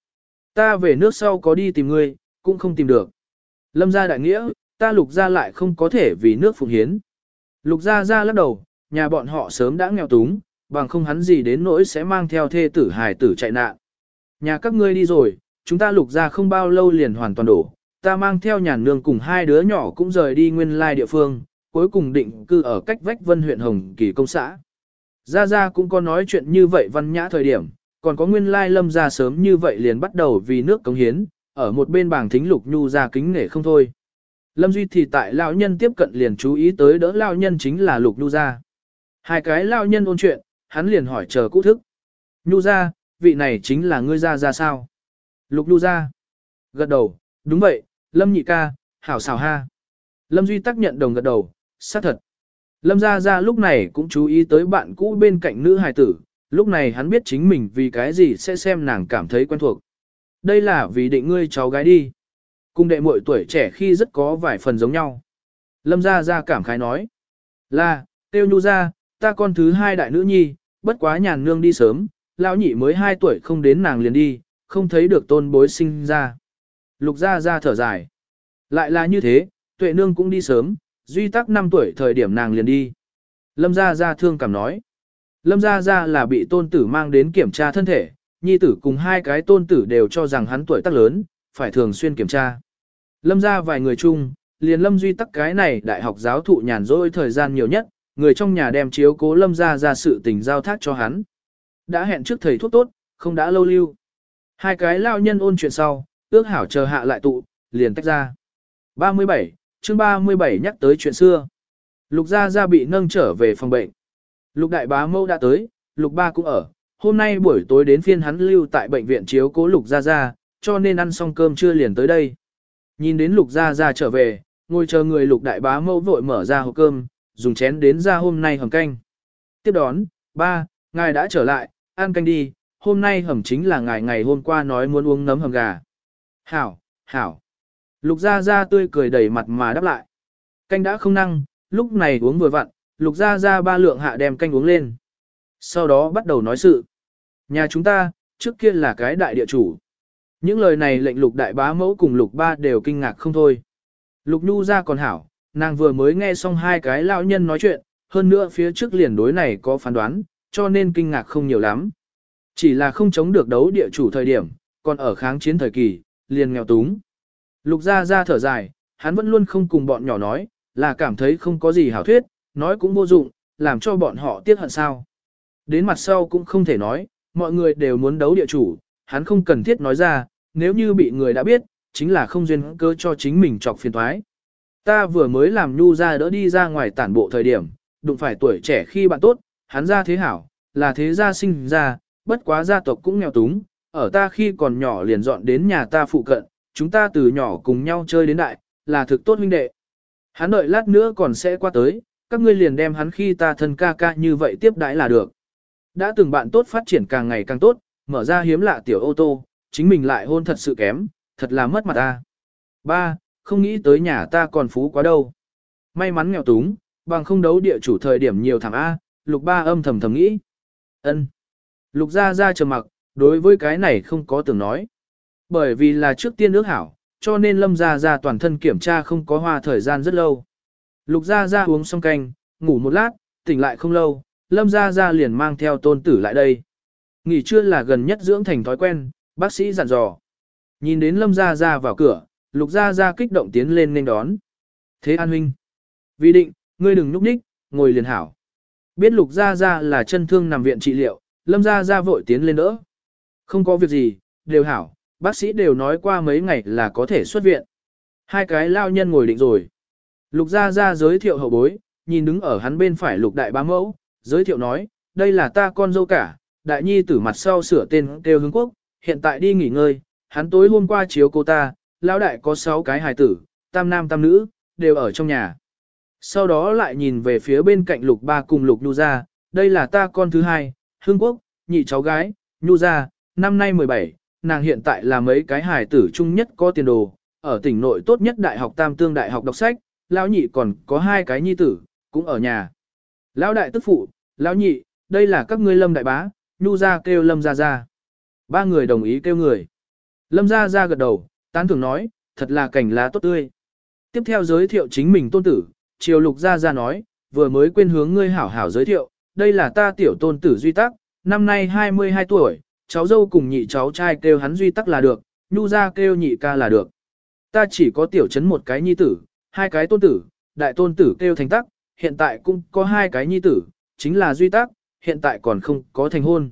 Ta về nước sau có đi tìm ngươi, cũng không tìm được. Lâm gia đại nghĩa, ta lục gia lại không có thể vì nước phụng hiến. Lục gia gia lắc đầu, nhà bọn họ sớm đã nghèo túng, bằng không hắn gì đến nỗi sẽ mang theo thê tử hài tử chạy nạn. Nhà các ngươi đi rồi, chúng ta lục gia không bao lâu liền hoàn toàn đổ, ta mang theo nhàn nương cùng hai đứa nhỏ cũng rời đi nguyên lai địa phương, cuối cùng định cư ở cách vách vân huyện Hồng Kỳ công xã. Gia Gia cũng có nói chuyện như vậy văn nhã thời điểm, còn có nguyên lai lâm gia sớm như vậy liền bắt đầu vì nước cống hiến, ở một bên bảng thính lục nhu ra kính nể không thôi. Lâm Duy thì tại lão nhân tiếp cận liền chú ý tới đỡ lão nhân chính là Lục Nhu gia. Hai cái lão nhân ôn chuyện, hắn liền hỏi chờ cũ thức. Nhu gia, vị này chính là ngươi gia gia sao? Lục Nhu gia. Gật đầu, đúng vậy, Lâm nhị ca, hảo xảo ha. Lâm Duy tác nhận đồng gật đầu, xác thật. Lâm gia gia lúc này cũng chú ý tới bạn cũ bên cạnh nữ hài tử, lúc này hắn biết chính mình vì cái gì sẽ xem nàng cảm thấy quen thuộc. Đây là vì định ngươi cháu gái đi. Cùng đệ muội tuổi trẻ khi rất có vài phần giống nhau. Lâm gia gia cảm khái nói. Là, tiêu nhu gia, ta con thứ hai đại nữ nhi, bất quá nhàn nương đi sớm, lão nhị mới hai tuổi không đến nàng liền đi, không thấy được tôn bối sinh ra. Lục gia gia thở dài. Lại là như thế, tuệ nương cũng đi sớm, duy tắc 5 tuổi thời điểm nàng liền đi. Lâm gia gia thương cảm nói. Lâm gia gia là bị tôn tử mang đến kiểm tra thân thể, nhi tử cùng hai cái tôn tử đều cho rằng hắn tuổi tác lớn, phải thường xuyên kiểm tra. Lâm ra vài người chung, liền Lâm Duy tắc cái này đại học giáo thụ nhàn rỗi thời gian nhiều nhất, người trong nhà đem chiếu cố Lâm ra ra sự tình giao thác cho hắn. Đã hẹn trước thầy thuốc tốt, không đã lâu lưu. Hai cái lao nhân ôn chuyện sau, ước hảo chờ hạ lại tụ, liền tách ra. 37, chương 37 nhắc tới chuyện xưa. Lục gia gia bị nâng trở về phòng bệnh. Lục đại bá mâu đã tới, lục ba cũng ở. Hôm nay buổi tối đến phiên hắn lưu tại bệnh viện chiếu cố lục gia gia, cho nên ăn xong cơm chưa liền tới đây. Nhìn đến lục gia gia trở về, ngồi chờ người lục đại bá mẫu vội mở ra hộp cơm, dùng chén đến ra hôm nay hầm canh. Tiếp đón, ba, ngài đã trở lại, ăn canh đi, hôm nay hầm chính là ngài ngày hôm qua nói muốn uống nấm hầm gà. Hảo, hảo. Lục gia gia tươi cười đầy mặt mà đáp lại. Canh đã không năng, lúc này uống vừa vặn, lục gia gia ba lượng hạ đem canh uống lên. Sau đó bắt đầu nói sự. Nhà chúng ta, trước kia là cái đại địa chủ. Những lời này lệnh lục đại bá mẫu cùng lục ba đều kinh ngạc không thôi. Lục nhu ra còn hảo, nàng vừa mới nghe xong hai cái lão nhân nói chuyện, hơn nữa phía trước liền đối này có phán đoán, cho nên kinh ngạc không nhiều lắm. Chỉ là không chống được đấu địa chủ thời điểm, còn ở kháng chiến thời kỳ, liền nghèo túng. Lục ra ra thở dài, hắn vẫn luôn không cùng bọn nhỏ nói, là cảm thấy không có gì hảo thuyết, nói cũng vô dụng, làm cho bọn họ tiếc hận sao. Đến mặt sau cũng không thể nói, mọi người đều muốn đấu địa chủ, hắn không cần thiết nói ra, nếu như bị người đã biết, chính là không duyên cơ cho chính mình chọc phiền thoái. Ta vừa mới làm nhu ra đỡ đi ra ngoài tản bộ thời điểm, đụng phải tuổi trẻ khi bạn tốt, hắn ra thế hảo, là thế gia sinh ra, bất quá gia tộc cũng nghèo túng, ở ta khi còn nhỏ liền dọn đến nhà ta phụ cận, chúng ta từ nhỏ cùng nhau chơi đến đại, là thực tốt huynh đệ. Hắn đợi lát nữa còn sẽ qua tới, các ngươi liền đem hắn khi ta thân ca ca như vậy tiếp đãi là được. Đã từng bạn tốt phát triển càng ngày càng tốt, mở ra hiếm lạ tiểu ô tô, chính mình lại hôn thật sự kém, thật là mất mặt ta. Ba, không nghĩ tới nhà ta còn phú quá đâu. May mắn nghèo túng, bằng không đấu địa chủ thời điểm nhiều thằng A, lục ba âm thầm thầm nghĩ. ân Lục ra ra trầm mặc, đối với cái này không có tưởng nói. Bởi vì là trước tiên ước hảo, cho nên lâm ra ra toàn thân kiểm tra không có hoa thời gian rất lâu. Lục ra ra uống xong canh, ngủ một lát, tỉnh lại không lâu, lâm ra ra liền mang theo tôn tử lại đây. Nghỉ trưa là gần nhất dưỡng thành thói quen, bác sĩ dặn dò. Nhìn đến lâm Gia Gia vào cửa, lục Gia Gia kích động tiến lên nên đón. Thế an huynh. Vì định, ngươi đừng núp nhích, ngồi liền hảo. Biết lục Gia Gia là chân thương nằm viện trị liệu, lâm Gia Gia vội tiến lên đỡ. Không có việc gì, đều hảo, bác sĩ đều nói qua mấy ngày là có thể xuất viện. Hai cái lao nhân ngồi định rồi. Lục gia gia giới thiệu hậu bối, nhìn đứng ở hắn bên phải lục đại bá mẫu, giới thiệu nói, đây là ta con dâu cả, đại nhi tử mặt sau sửa tên kêu hướng quốc, hiện tại đi nghỉ ngơi, hắn tối hôm qua chiếu cô ta, lão đại có sáu cái hài tử, tam nam tam nữ, đều ở trong nhà. Sau đó lại nhìn về phía bên cạnh lục ba cùng lục nhu gia, đây là ta con thứ hai, hương quốc, nhị cháu gái, nhu gia, năm nay 17, nàng hiện tại là mấy cái hài tử chung nhất có tiền đồ, ở tỉnh nội tốt nhất đại học tam tương đại học đọc sách, lão nhị còn có hai cái nhi tử, cũng ở nhà. Lão đại tức phụ, lão nhị, đây là các ngươi lâm đại bá, nhu ra kêu lâm ra ra. Ba người đồng ý kêu người. Lâm ra ra gật đầu, tán thưởng nói, thật là cảnh lá tốt tươi. Tiếp theo giới thiệu chính mình tôn tử, triều lục ra ra nói, vừa mới quên hướng ngươi hảo hảo giới thiệu, đây là ta tiểu tôn tử duy tắc, năm nay 22 tuổi, cháu dâu cùng nhị cháu trai kêu hắn duy tắc là được, nhu ra kêu nhị ca là được. Ta chỉ có tiểu chấn một cái nhi tử, hai cái tôn tử, đại tôn tử kêu thành tắc, hiện tại cũng có hai cái nhi tử, chính là duy tắc, hiện tại còn không có thành hôn.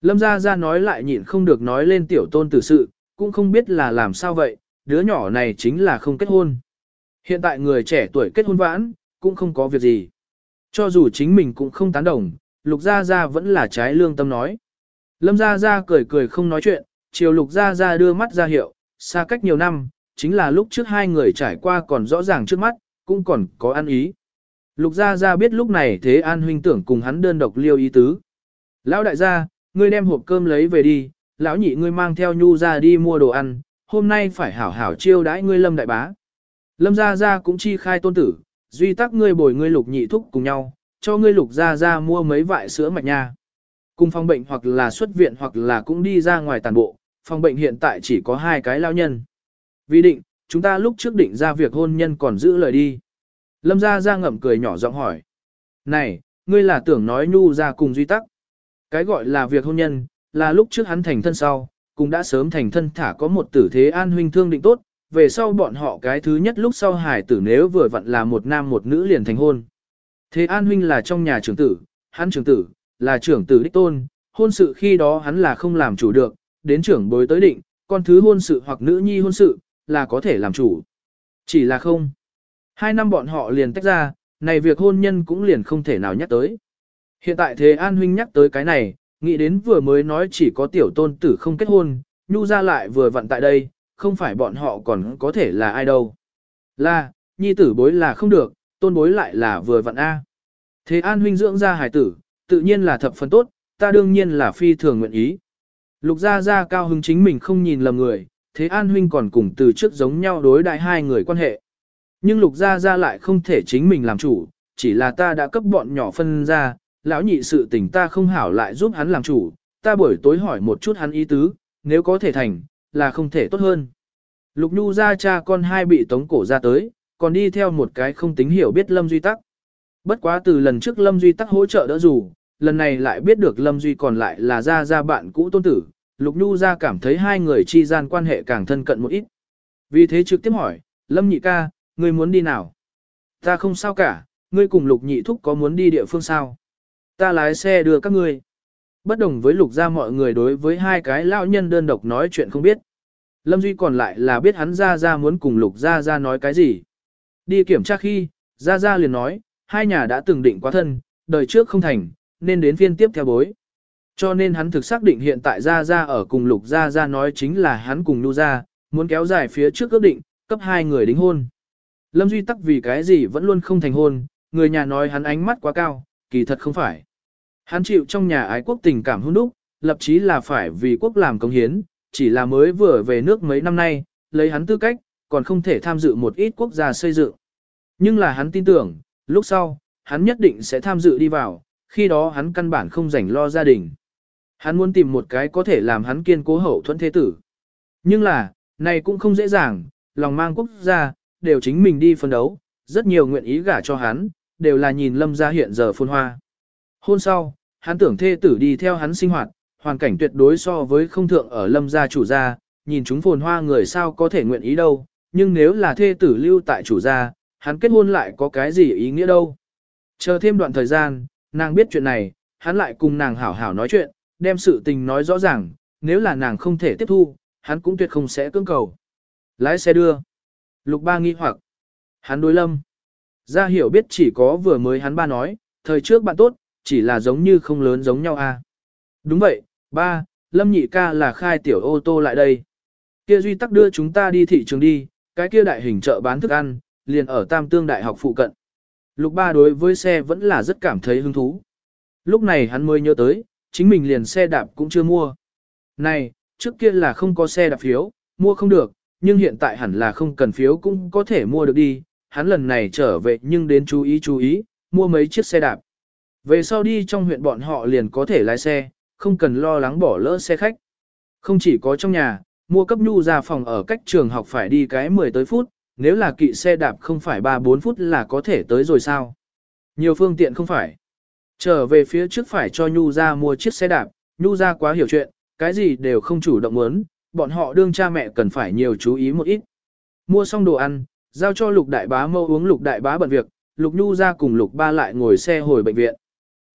Lâm Gia Gia nói lại nhịn không được nói lên tiểu tôn tử sự, cũng không biết là làm sao vậy, đứa nhỏ này chính là không kết hôn. Hiện tại người trẻ tuổi kết hôn vãn, cũng không có việc gì. Cho dù chính mình cũng không tán đồng, Lục Gia Gia vẫn là trái lương tâm nói. Lâm Gia Gia cười cười không nói chuyện, chiều Lục Gia Gia đưa mắt ra hiệu, xa cách nhiều năm, chính là lúc trước hai người trải qua còn rõ ràng trước mắt, cũng còn có ăn ý. Lục Gia Gia biết lúc này thế an huynh tưởng cùng hắn đơn độc liêu ý tứ. Lão đại gia, ngươi đem hộp cơm lấy về đi, lão nhị ngươi mang theo nhu ra đi mua đồ ăn, hôm nay phải hảo hảo chiêu đãi ngươi lâm đại bá. Lâm Gia Gia cũng chi khai tôn tử, duy tắc ngươi bồi ngươi lục nhị thúc cùng nhau, cho ngươi lục Gia Gia mua mấy vại sữa mạch nha. Cùng phòng bệnh hoặc là xuất viện hoặc là cũng đi ra ngoài tàn bộ, phòng bệnh hiện tại chỉ có hai cái lao nhân. Vì định, chúng ta lúc trước định ra việc hôn nhân còn giữ lời đi. Lâm Gia Gia ngậm cười nhỏ giọng hỏi. Này, ngươi là tưởng nói nhu ra cùng duy tắc. Cái gọi là việc hôn nhân, là lúc trước hắn thành thân sau, cũng đã sớm thành thân thả có một tử thế an huynh thương định tốt, về sau bọn họ cái thứ nhất lúc sau hải tử nếu vừa vặn là một nam một nữ liền thành hôn. Thế an huynh là trong nhà trưởng tử, hắn trưởng tử, là trưởng tử đích tôn, hôn sự khi đó hắn là không làm chủ được, đến trưởng bối tới định, con thứ hôn sự hoặc nữ nhi hôn sự, là có thể làm chủ. Chỉ là không. Hai năm bọn họ liền tách ra, này việc hôn nhân cũng liền không thể nào nhắc tới. Hiện tại thế An Huynh nhắc tới cái này, nghĩ đến vừa mới nói chỉ có tiểu tôn tử không kết hôn, nhu ra lại vừa vặn tại đây, không phải bọn họ còn có thể là ai đâu. Là, nhi tử bối là không được, tôn bối lại là vừa vặn A. Thế An Huynh dưỡng ra hải tử, tự nhiên là thập phần tốt, ta đương nhiên là phi thường nguyện ý. Lục gia gia cao hứng chính mình không nhìn lầm người, thế An Huynh còn cùng từ trước giống nhau đối đại hai người quan hệ. Nhưng Lục Gia Gia lại không thể chính mình làm chủ, chỉ là ta đã cấp bọn nhỏ phân ra, lão nhị sự tình ta không hảo lại giúp hắn làm chủ, ta buổi tối hỏi một chút hắn ý tứ, nếu có thể thành, là không thể tốt hơn. Lục Nhu ra cha con hai bị tống cổ ra tới, còn đi theo một cái không tính hiểu biết Lâm Duy Tắc. Bất quá từ lần trước Lâm Duy Tắc hỗ trợ đỡ dù, lần này lại biết được Lâm Duy còn lại là ra ra bạn cũ tôn tử, Lục Nhu ra cảm thấy hai người chi gian quan hệ càng thân cận một ít. Vì thế trực tiếp hỏi, Lâm nhị ca, ngươi muốn đi nào? Ta không sao cả, ngươi cùng Lục nhị thúc có muốn đi địa phương sao? Ta lái xe đưa các ngươi. Bất đồng với Lục Gia mọi người đối với hai cái lão nhân đơn độc nói chuyện không biết. Lâm Duy còn lại là biết hắn ra ra muốn cùng Lục ra ra nói cái gì. Đi kiểm tra khi, ra ra liền nói, hai nhà đã từng định quá thân, đời trước không thành, nên đến phiên tiếp theo bối. Cho nên hắn thực xác định hiện tại Gia Gia ở cùng Lục Gia Gia nói chính là hắn cùng Nu Gia, muốn kéo dài phía trước ước định, cấp hai người đính hôn. Lâm Duy tắc vì cái gì vẫn luôn không thành hôn, người nhà nói hắn ánh mắt quá cao, kỳ thật không phải. Hắn chịu trong nhà ái quốc tình cảm hôn đúc, lập chí là phải vì quốc làm công hiến, chỉ là mới vừa về nước mấy năm nay, lấy hắn tư cách, còn không thể tham dự một ít quốc gia xây dựng. Nhưng là hắn tin tưởng, lúc sau, hắn nhất định sẽ tham dự đi vào, khi đó hắn căn bản không rảnh lo gia đình. Hắn muốn tìm một cái có thể làm hắn kiên cố hậu thuẫn thế tử. Nhưng là, này cũng không dễ dàng, lòng mang quốc gia, đều chính mình đi phân đấu, rất nhiều nguyện ý gả cho hắn, đều là nhìn lâm gia hiện giờ phôn hoa. Hôn sau, hắn tưởng thê tử đi theo hắn sinh hoạt, hoàn cảnh tuyệt đối so với không thượng ở lâm gia chủ gia, nhìn chúng phồn hoa người sao có thể nguyện ý đâu, nhưng nếu là thê tử lưu tại chủ gia, hắn kết hôn lại có cái gì ý nghĩa đâu. Chờ thêm đoạn thời gian, nàng biết chuyện này, hắn lại cùng nàng hảo hảo nói chuyện, đem sự tình nói rõ ràng, nếu là nàng không thể tiếp thu, hắn cũng tuyệt không sẽ cưỡng cầu. Lái xe đưa. Lục ba nghi hoặc. Hắn đối lâm. Ra hiểu biết chỉ có vừa mới hắn ba nói, thời trước bạn tốt, chỉ là giống như không lớn giống nhau. À. Đúng vậy, ba, lâm nhị ca là khai tiểu ô tô lại đây. Kia duy tắc đưa chúng ta đi thị trường đi, cái kia đại hình chợ bán thức ăn, liền ở Tam Tương Đại học phụ cận. Lục ba đối với xe vẫn là rất cảm thấy hứng thú. Lúc này hắn mới nhớ tới, chính mình liền xe đạp cũng chưa mua. Này, trước kia là không có xe đạp phiếu, mua không được, nhưng hiện tại hẳn là không cần phiếu cũng có thể mua được đi. Hắn lần này trở về nhưng đến chú ý chú ý, mua mấy chiếc xe đạp. Về sau đi trong huyện bọn họ liền có thể lái xe, không cần lo lắng bỏ lỡ xe khách. Không chỉ có trong nhà, mua cấp nhu ra phòng ở cách trường học phải đi cái 10 tới phút, nếu là kỵ xe đạp không phải 3-4 phút là có thể tới rồi sao. Nhiều phương tiện không phải. Trở về phía trước phải cho Nhu ra mua chiếc xe đạp, Nhu ra quá hiểu chuyện, cái gì đều không chủ động muốn, bọn họ đương cha mẹ cần phải nhiều chú ý một ít. Mua xong đồ ăn, giao cho lục đại bá mâu uống lục đại bá bận việc, lục Nhu ra cùng lục ba lại ngồi xe hồi bệnh viện.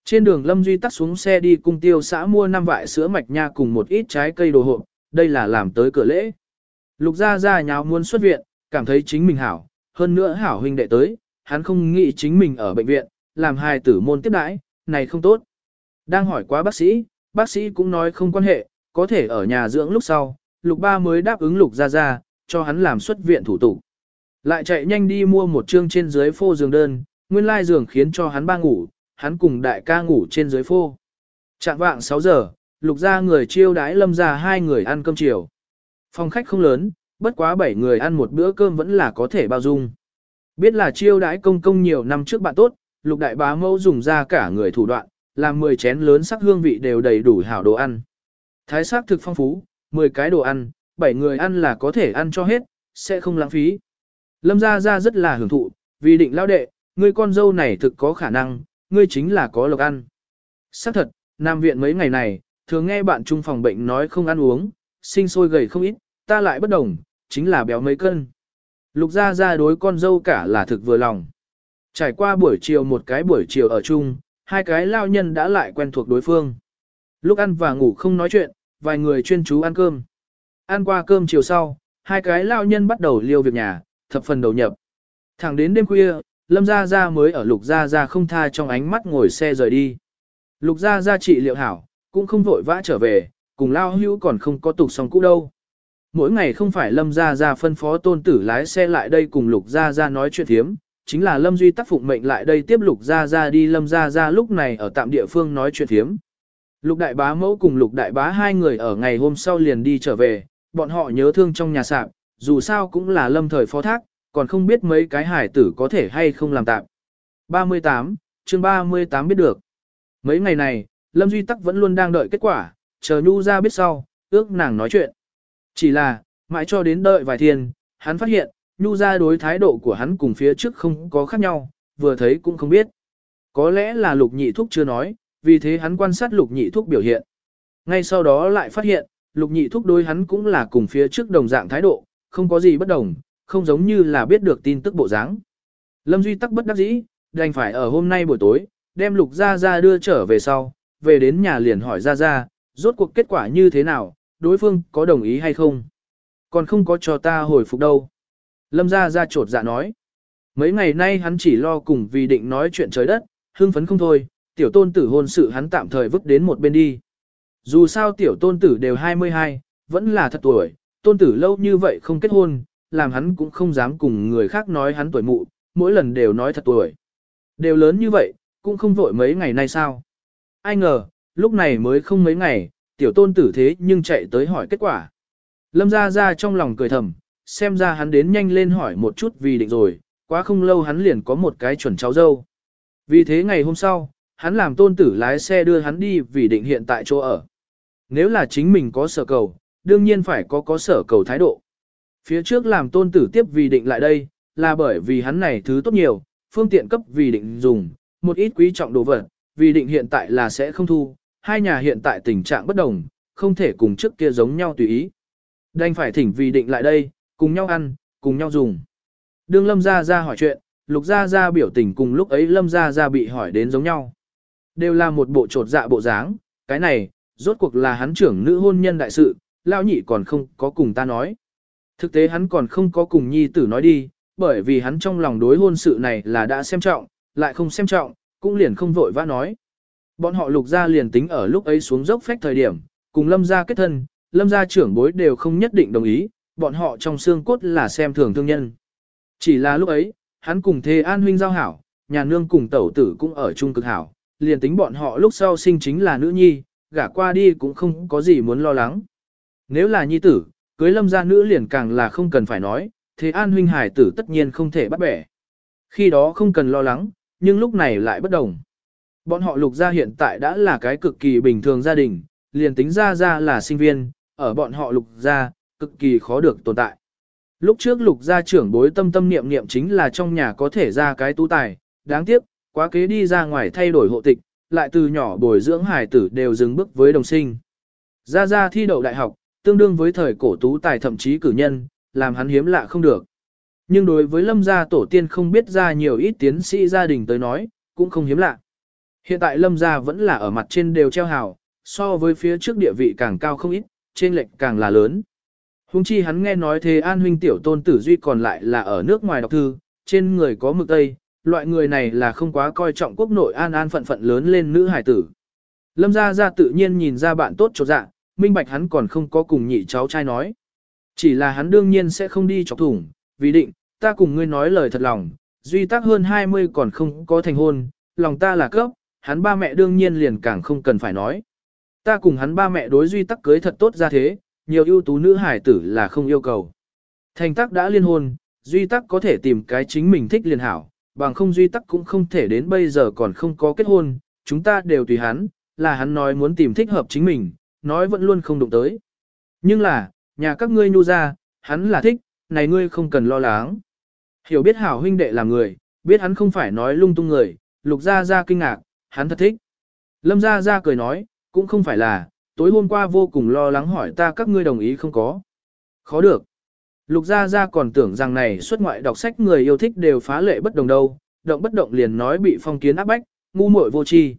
Trên đường Lâm Duy tắt xuống xe đi cung tiêu xã mua năm vại sữa mạch nha cùng một ít trái cây đồ hộp, đây là làm tới cửa lễ. Lục gia gia nháo muốn xuất viện, cảm thấy chính mình hảo, hơn nữa hảo huynh đệ tới, hắn không nghĩ chính mình ở bệnh viện, làm hài tử môn tiếp đãi, này không tốt. Đang hỏi quá bác sĩ, bác sĩ cũng nói không quan hệ, có thể ở nhà dưỡng lúc sau, lục ba mới đáp ứng lục gia gia, cho hắn làm xuất viện thủ tục. Lại chạy nhanh đi mua một chương trên dưới phô giường đơn, nguyên lai giường khiến cho hắn ba ngủ, hắn cùng đại ca ngủ trên dưới phô. Trạng vạng 6 giờ, lục ra người chiêu đái lâm ra hai người ăn cơm chiều. Phòng khách không lớn, bất quá bảy người ăn một bữa cơm vẫn là có thể bao dung. Biết là chiêu đái công công nhiều năm trước bạn tốt, lục đại bá mẫu dùng ra cả người thủ đoạn, làm 10 chén lớn sắc hương vị đều đầy đủ hảo đồ ăn. Thái sắc thực phong phú, 10 cái đồ ăn, 7 người ăn là có thể ăn cho hết, sẽ không lãng phí. Lâm gia gia rất là hưởng thụ, vì định lao đệ, người con dâu này thực có khả năng, ngươi chính là có lộc ăn. Xác thật, Nam viện mấy ngày này, thường nghe bạn chung phòng bệnh nói không ăn uống, sinh sôi gầy không ít, ta lại bất đồng, chính là béo mấy cân. Lục gia gia đối con dâu cả là thực vừa lòng. Trải qua buổi chiều một cái buổi chiều ở chung, hai cái lao nhân đã lại quen thuộc đối phương. Lúc ăn và ngủ không nói chuyện, vài người chuyên chú ăn cơm. Ăn qua cơm chiều sau, hai cái lao nhân bắt đầu liêu việc nhà, thập phần đầu nhập. Thẳng đến đêm khuya, Lâm Gia Gia mới ở Lục Gia Gia không tha trong ánh mắt ngồi xe rời đi. Lục Gia Gia trị liệu hảo, cũng không vội vã trở về, cùng lao hữu còn không có tục xong cũ đâu. Mỗi ngày không phải Lâm Gia Gia phân phó tôn tử lái xe lại đây cùng Lục Gia Gia nói chuyện thiếm, chính là Lâm Duy tác phụng mệnh lại đây tiếp Lục Gia Gia đi Lâm Gia Gia lúc này ở tạm địa phương nói chuyện thiếm. Lục Đại Bá mẫu cùng Lục Đại Bá hai người ở ngày hôm sau liền đi trở về, bọn họ nhớ thương trong nhà sạp, dù sao cũng là Lâm thời phó thác, còn không biết mấy cái hải tử có thể hay không làm tạm. 38, chương 38 biết được. Mấy ngày này, Lâm Duy Tắc vẫn luôn đang đợi kết quả, chờ Nhu ra biết sau, ước nàng nói chuyện. Chỉ là, mãi cho đến đợi vài thiên, hắn phát hiện, Nhu ra đối thái độ của hắn cùng phía trước không có khác nhau, vừa thấy cũng không biết. Có lẽ là lục nhị thúc chưa nói, vì thế hắn quan sát lục nhị thúc biểu hiện. Ngay sau đó lại phát hiện, lục nhị thúc đối hắn cũng là cùng phía trước đồng dạng thái độ, không có gì bất đồng, không giống như là biết được tin tức bộ dáng. Lâm Duy tắc bất đắc dĩ, đành phải ở hôm nay buổi tối, đem Lục Gia Gia đưa trở về sau, về đến nhà liền hỏi Gia Gia, rốt cuộc kết quả như thế nào, đối phương có đồng ý hay không. Còn không có cho ta hồi phục đâu. Lâm Gia Gia trột dạ nói. Mấy ngày nay hắn chỉ lo cùng vì định nói chuyện trời đất, hưng phấn không thôi, tiểu tôn tử hôn sự hắn tạm thời vứt đến một bên đi. Dù sao tiểu tôn tử đều 22, vẫn là thật tuổi, tôn tử lâu như vậy không kết hôn, làm hắn cũng không dám cùng người khác nói hắn tuổi mụ, mỗi lần đều nói thật tuổi. Đều lớn như vậy, cũng không vội mấy ngày nay sao. Ai ngờ, lúc này mới không mấy ngày, tiểu tôn tử thế nhưng chạy tới hỏi kết quả. Lâm ra ra trong lòng cười thầm, xem ra hắn đến nhanh lên hỏi một chút vì định rồi, quá không lâu hắn liền có một cái chuẩn cháu dâu. Vì thế ngày hôm sau, hắn làm tôn tử lái xe đưa hắn đi vì định hiện tại chỗ ở. Nếu là chính mình có sở cầu, đương nhiên phải có có sở cầu thái độ. Phía trước làm tôn tử tiếp vì định lại đây, là bởi vì hắn này thứ tốt nhiều, phương tiện cấp vì định dùng, một ít quý trọng đồ vật, vì định hiện tại là sẽ không thu, hai nhà hiện tại tình trạng bất đồng, không thể cùng trước kia giống nhau tùy ý. Đành phải thỉnh vì định lại đây, cùng nhau ăn, cùng nhau dùng. Đương Lâm Gia Gia hỏi chuyện, Lục Gia Gia biểu tình cùng lúc ấy Lâm Gia Gia bị hỏi đến giống nhau. Đều là một bộ trột dạ bộ dáng, cái này, rốt cuộc là hắn trưởng nữ hôn nhân đại sự, lão nhị còn không có cùng ta nói. Thực tế hắn còn không có cùng nhi tử nói đi, bởi vì hắn trong lòng đối hôn sự này là đã xem trọng, lại không xem trọng, cũng liền không vội vã nói. Bọn họ lục ra liền tính ở lúc ấy xuống dốc phách thời điểm, cùng lâm gia kết thân, lâm gia trưởng bối đều không nhất định đồng ý, bọn họ trong xương cốt là xem thường thương nhân. Chỉ là lúc ấy, hắn cùng thê an huynh giao hảo, nhà nương cùng tẩu tử cũng ở chung cực hảo, liền tính bọn họ lúc sau sinh chính là nữ nhi, gả qua đi cũng không có gì muốn lo lắng. Nếu là nhi tử, cưới lâm gia nữ liền càng là không cần phải nói, thế an huynh hải tử tất nhiên không thể bắt bẻ. Khi đó không cần lo lắng, nhưng lúc này lại bất đồng. Bọn họ lục gia hiện tại đã là cái cực kỳ bình thường gia đình, liền tính ra ra là sinh viên, ở bọn họ lục gia, cực kỳ khó được tồn tại. Lúc trước lục gia trưởng bối tâm tâm niệm niệm chính là trong nhà có thể ra cái tú tài, đáng tiếc, quá kế đi ra ngoài thay đổi hộ tịch, lại từ nhỏ bồi dưỡng hải tử đều dừng bước với đồng sinh. Ra ra thi đậu đại học, tương đương với thời cổ tú tài thậm chí cử nhân, làm hắn hiếm lạ không được. Nhưng đối với lâm gia tổ tiên không biết ra nhiều ít tiến sĩ gia đình tới nói, cũng không hiếm lạ. Hiện tại lâm gia vẫn là ở mặt trên đều treo hào, so với phía trước địa vị càng cao không ít, trên lệch càng là lớn. Hùng chi hắn nghe nói thế an huynh tiểu tôn tử duy còn lại là ở nước ngoài đọc thư, trên người có mực tây, loại người này là không quá coi trọng quốc nội an an phận phận lớn lên nữ hải tử. Lâm gia gia tự nhiên nhìn ra bạn tốt chỗ dạ, minh bạch hắn còn không có cùng nhị cháu trai nói. Chỉ là hắn đương nhiên sẽ không đi chọc thủng, vì định, ta cùng ngươi nói lời thật lòng, duy tác hơn 20 còn không có thành hôn, lòng ta là cấp, hắn ba mẹ đương nhiên liền càng không cần phải nói. Ta cùng hắn ba mẹ đối duy tắc cưới thật tốt ra thế, nhiều ưu tú nữ hải tử là không yêu cầu. Thành tắc đã liên hôn, duy tắc có thể tìm cái chính mình thích liền hảo, bằng không duy tắc cũng không thể đến bây giờ còn không có kết hôn, chúng ta đều tùy hắn, là hắn nói muốn tìm thích hợp chính mình, nói vẫn luôn không đụng tới. Nhưng là, nhà các ngươi nhu ra, hắn là thích, này ngươi không cần lo lắng. Hiểu biết hảo huynh đệ là người, biết hắn không phải nói lung tung người, lục ra ra kinh ngạc, hắn thật thích. Lâm ra ra cười nói, cũng không phải là, tối hôm qua vô cùng lo lắng hỏi ta các ngươi đồng ý không có. Khó được. Lục Gia Gia còn tưởng rằng này xuất ngoại đọc sách người yêu thích đều phá lệ bất đồng đâu, động bất động liền nói bị phong kiến áp bách, ngu muội vô tri.